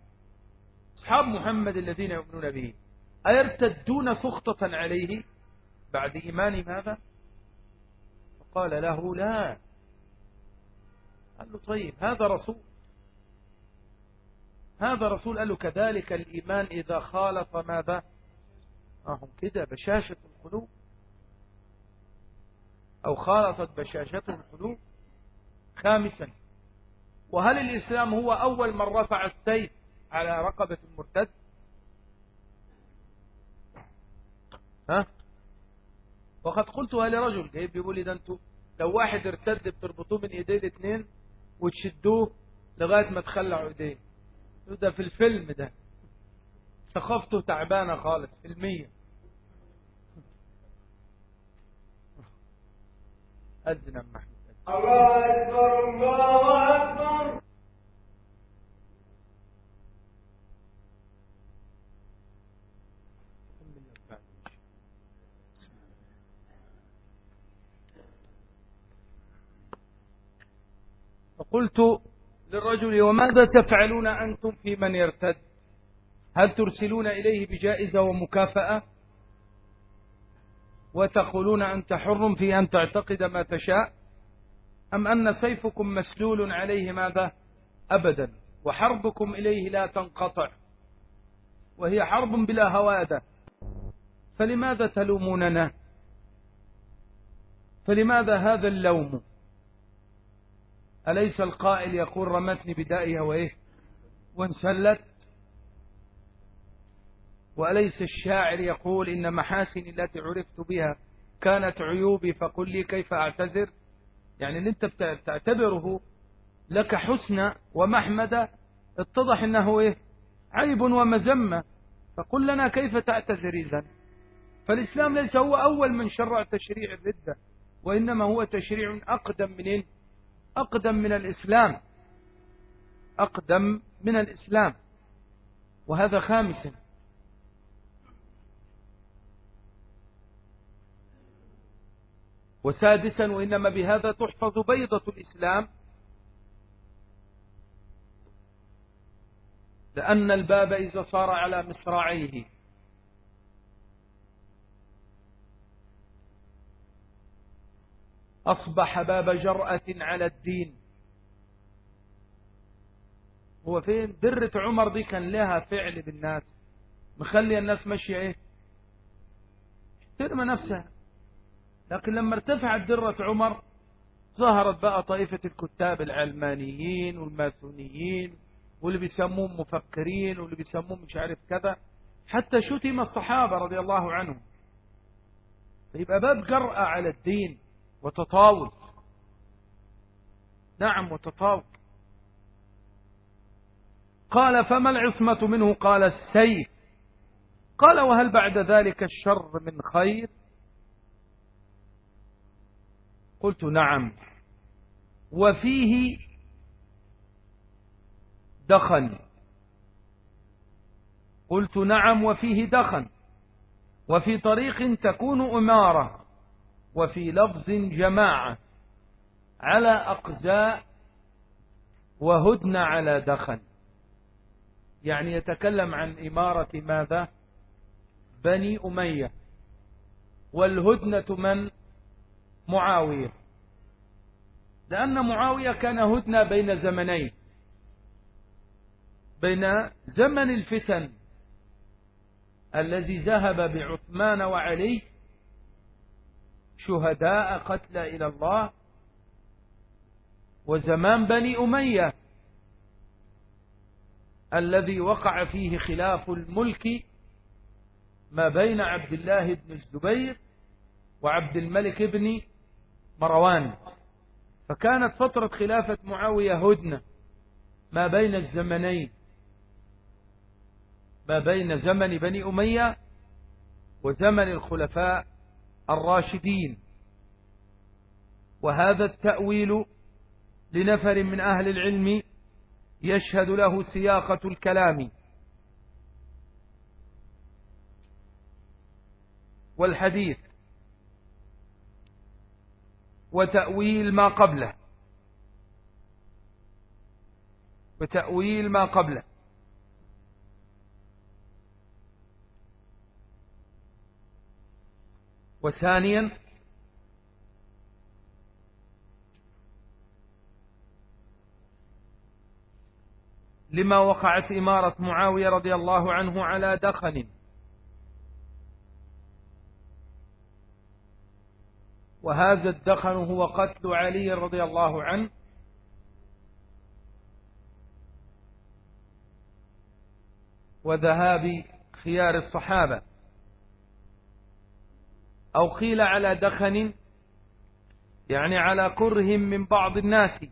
أصحاب محمد الذين يؤمنون به. أيرتدون سخطة عليه بعد إيمان ماذا؟ فقال له لا. قال له طيب هذا رسول هذا رسول قال له كذلك الإيمان إذا خالط ماذا؟ أهم كده بشاشة القلوب. أو خالطت بشاشة القلوب. خامسا وهل الإسلام هو أول من رفع السيف على رقبة المرتد؟ ها؟ وقد قلتها لرجل جايب بيقول لي ده أنتوا لو واحد ارتد بتربطوه من ايديه الاثنين وتشدوه لغاية ما تخلعوا ايديه ده في الفيلم ده. ثقافته تعبانة خالص في المية أذن محمود الله أكبر الله أكبر. فقلت للرجل وماذا تفعلون أنتم في من يرتد؟ هل ترسلون إليه بجائزة ومكافأة؟ وتقولون أنت حر في أن تعتقد ما تشاء؟ أم أن سيفكم مسلول عليه ماذا؟ أبدا. وحربكم إليه لا تنقطع. وهي حرب بلا هوادة. فلماذا تلوموننا؟ فلماذا هذا اللوم؟ أليس القائل يقول رمتني بدائها وإيه؟ وانسلت؟ وأليس الشاعر يقول إن محاسني التي عرفت بها كانت عيوبي فقل لي كيف أعتذر؟ يعني اللي أنت بتعتبره لك حسنى ومحمدة اتضح إنه إيه؟ عيب ومذمة. فقل لنا كيف تعتذر إذن؟ فالإسلام ليس هو أول من شرع تشريع الردة وإنما هو تشريع أقدم من إيه؟ أقدم من الإسلام. أقدم من الإسلام. وهذا خامسا وسادسا وإنما بهذا تحفظ بيضة الإسلام. لأن الباب إذا صار على مصراعيه. أصبح باب جرأة على الدين. هو فين؟ درة عمر دي كان لها فعل بالناس. مخلي الناس ماشية إيه؟ ترمى نفسها. لكن لما ارتفعت درة عمر ظهرت بقى طائفة الكتاب العلمانيين والماسونيين واللي بيسموهم مفكرين واللي بيسموهم مش عارف كذا. حتى شتم الصحابة رضي الله عنهم. فيبقى باب جرأة على الدين. وتطاول. نعم وتطاول. قال فما العصمة منه؟ قال السيف. قال وهل بعد ذلك الشر من خير؟ قلت نعم. وفيه دخن. قلت نعم وفيه دخن. وفي طريق تكون أمارة. وفي لفظ جماعة على أقزاء وهدن على دخن. يعني يتكلم عن إمارة ماذا؟ بني أمية. والهدنة من؟ معاوية. لأن معاوية كان هدنة بين زمنين. بين زمن الفتن الذي ذهب بعثمان وعلي شهداء قتل إلى الله وزمان بني أمية الذي وقع فيه خلاف الملك ما بين عبد الله بن الزبير وعبد الملك بن مروان. فكانت فترة خلافة معاوية هدنة ما بين الزمنين ما بين زمن بني أمية وزمن الخلفاء الراشدين. وهذا التأويل لنفر من أهل العلم يشهد له سياقة الكلام. والحديث. وتأويل ما قبله. وتأويل ما قبله. وثانيا لما وقعت إمارة معاوية رضي الله عنه على دخن. وهذا الدخن هو قتل علي رضي الله عنه. وذهاب خيار الصحابة. أو قيل على دخن يعني على كره من بعض الناس.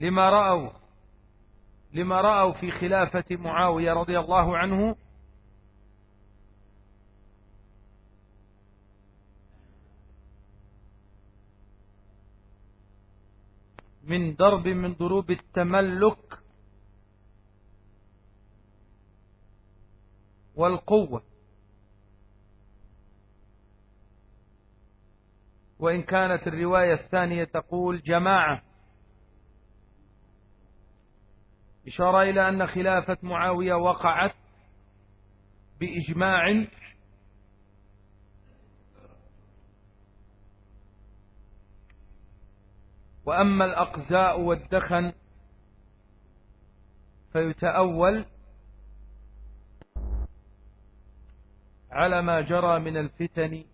لما رأوا لما رأوا في خلافة معاوية رضي الله عنه من ضرب من ضروب التملك والقوة. وإن كانت الرواية الثانية تقول جماعة. إشارة إلى أن خلافة معاوية وقعت بإجماع وأما الأقزاء والدخن فيتأول على ما جرى من الفتن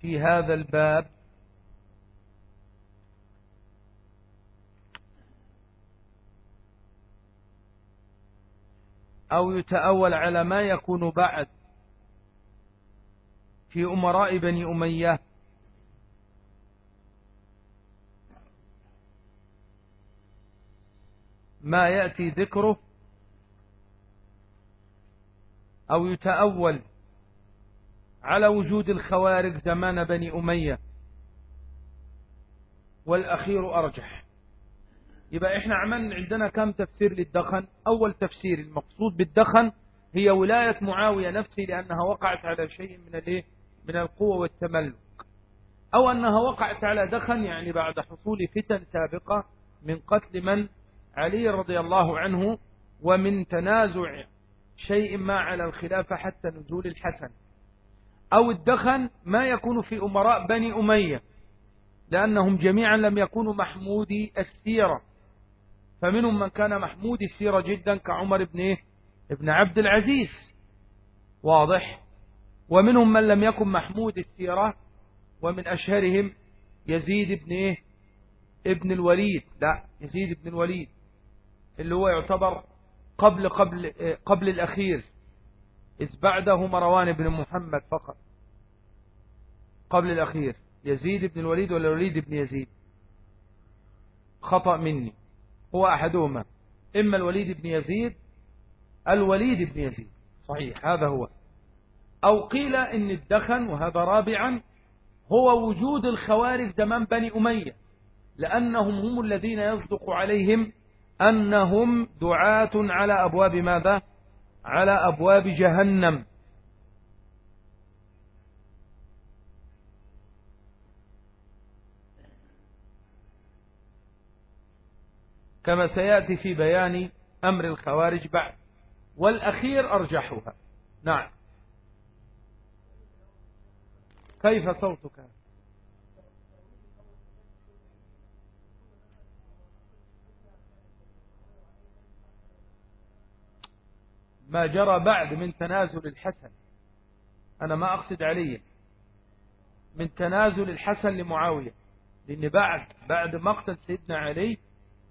في هذا الباب. أو يتأول على ما يكون بعد في أمراء بني أمية. ما يأتي ذكره أو يتأول على وجود الخوارج زمان بني أمية. والأخير أرجح. يبقى إحنا عملنا عندنا كم تفسير للدخن؟ أول تفسير المقصود بالدخن هي ولاية معاوية نفسه لأنها وقعت على شيء من الإيه؟ من القوة والتملك. أو أنها وقعت على دخن يعني بعد حصول فتن سابقة من قتل من علي رضي الله عنه ومن تنازع شيء ما على الخلافة حتى نزول الحسن. أو الدخن ما يكون في أمراء بني أمية لأنهم جميعا لم يكونوا محمودي السيرة. فمنهم من كان محمود السيرة جدا كعمر بن إيه؟ ابن عبد العزيز. واضح؟ ومنهم من لم يكن محمود السيرة ومن أشهرهم يزيد بن إيه؟ ابن الوليد. لا يزيد بن الوليد اللي هو يعتبر قبل قبل قبل الأخير إذ بعده مروان بن محمد فقط. قبل الأخير يزيد بن الوليد ولا الوليد بن يزيد؟ خطأ مني. هو أحدهما. إما الوليد بن يزيد الوليد بن يزيد. صحيح هذا هو. أو قيل إن الدخن وهذا رابعا هو وجود الخوارج زمان بني أمية لأنهم هم الذين يصدق عليهم أنهم دعاة على أبواب ماذا؟ على أبواب جهنم. كما سيأتي في بيان أمر الخوارج بعد. والأخير أرجحها. نعم. كيف صوتك؟ ما جرى بعد من تنازل الحسن. أنا ما أقصد علي. من تنازل الحسن لمعاوية. لأن بعد بعد مقتل سيدنا علي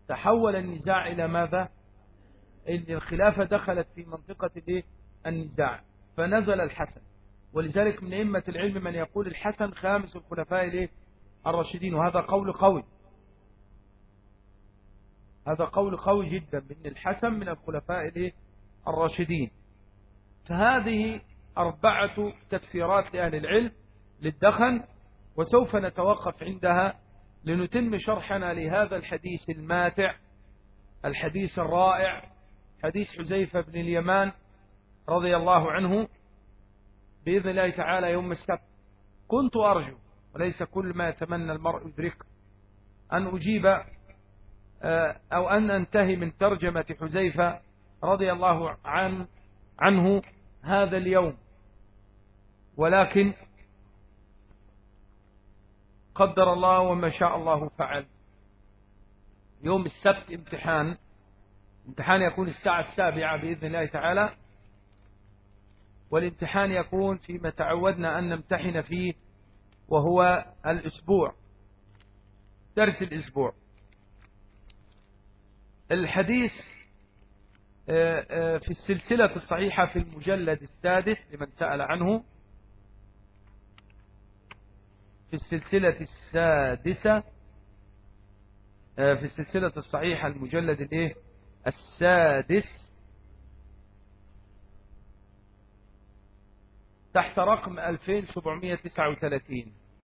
تحول النزاع إلى ماذا؟ إن الخلافة دخلت في منطقة النزاع. فنزل الحسن. ولذلك من أئمة العلم من يقول الحسن خامس الخلفاء الراشدين. وهذا قول قوي. هذا قول قوي جدا. بأن الحسن من الخلفاء الراشدين. فهذه أربعة تفسيرات لأهل العلم للدخن وسوف نتوقف عندها لنتم شرحنا لهذا الحديث الماتع الحديث الرائع حديث حزيفة بن اليمان رضي الله عنه بإذن الله تعالى يوم السبت. كنت أرجو وليس كل ما يتمنى المرء يدرك أن أجيب آه، أو أن أنتهي من ترجمة حزيفة رضي الله عن عنه هذا اليوم. ولكن قدر الله وما شاء الله فعل. يوم السبت امتحان. امتحان يكون الساعة السابعة بإذن الله تعالى. والامتحان يكون فيما تعودنا أن نمتحن فيه وهو الأسبوع. درس الأسبوع. الحديث في السلسلة الصحيحة في المجلد السادس لمن سأل عنه. في السلسلة السادسة آه، في السلسلة الصحيحة المجلد الايه؟ السادس. تحت رقم 2739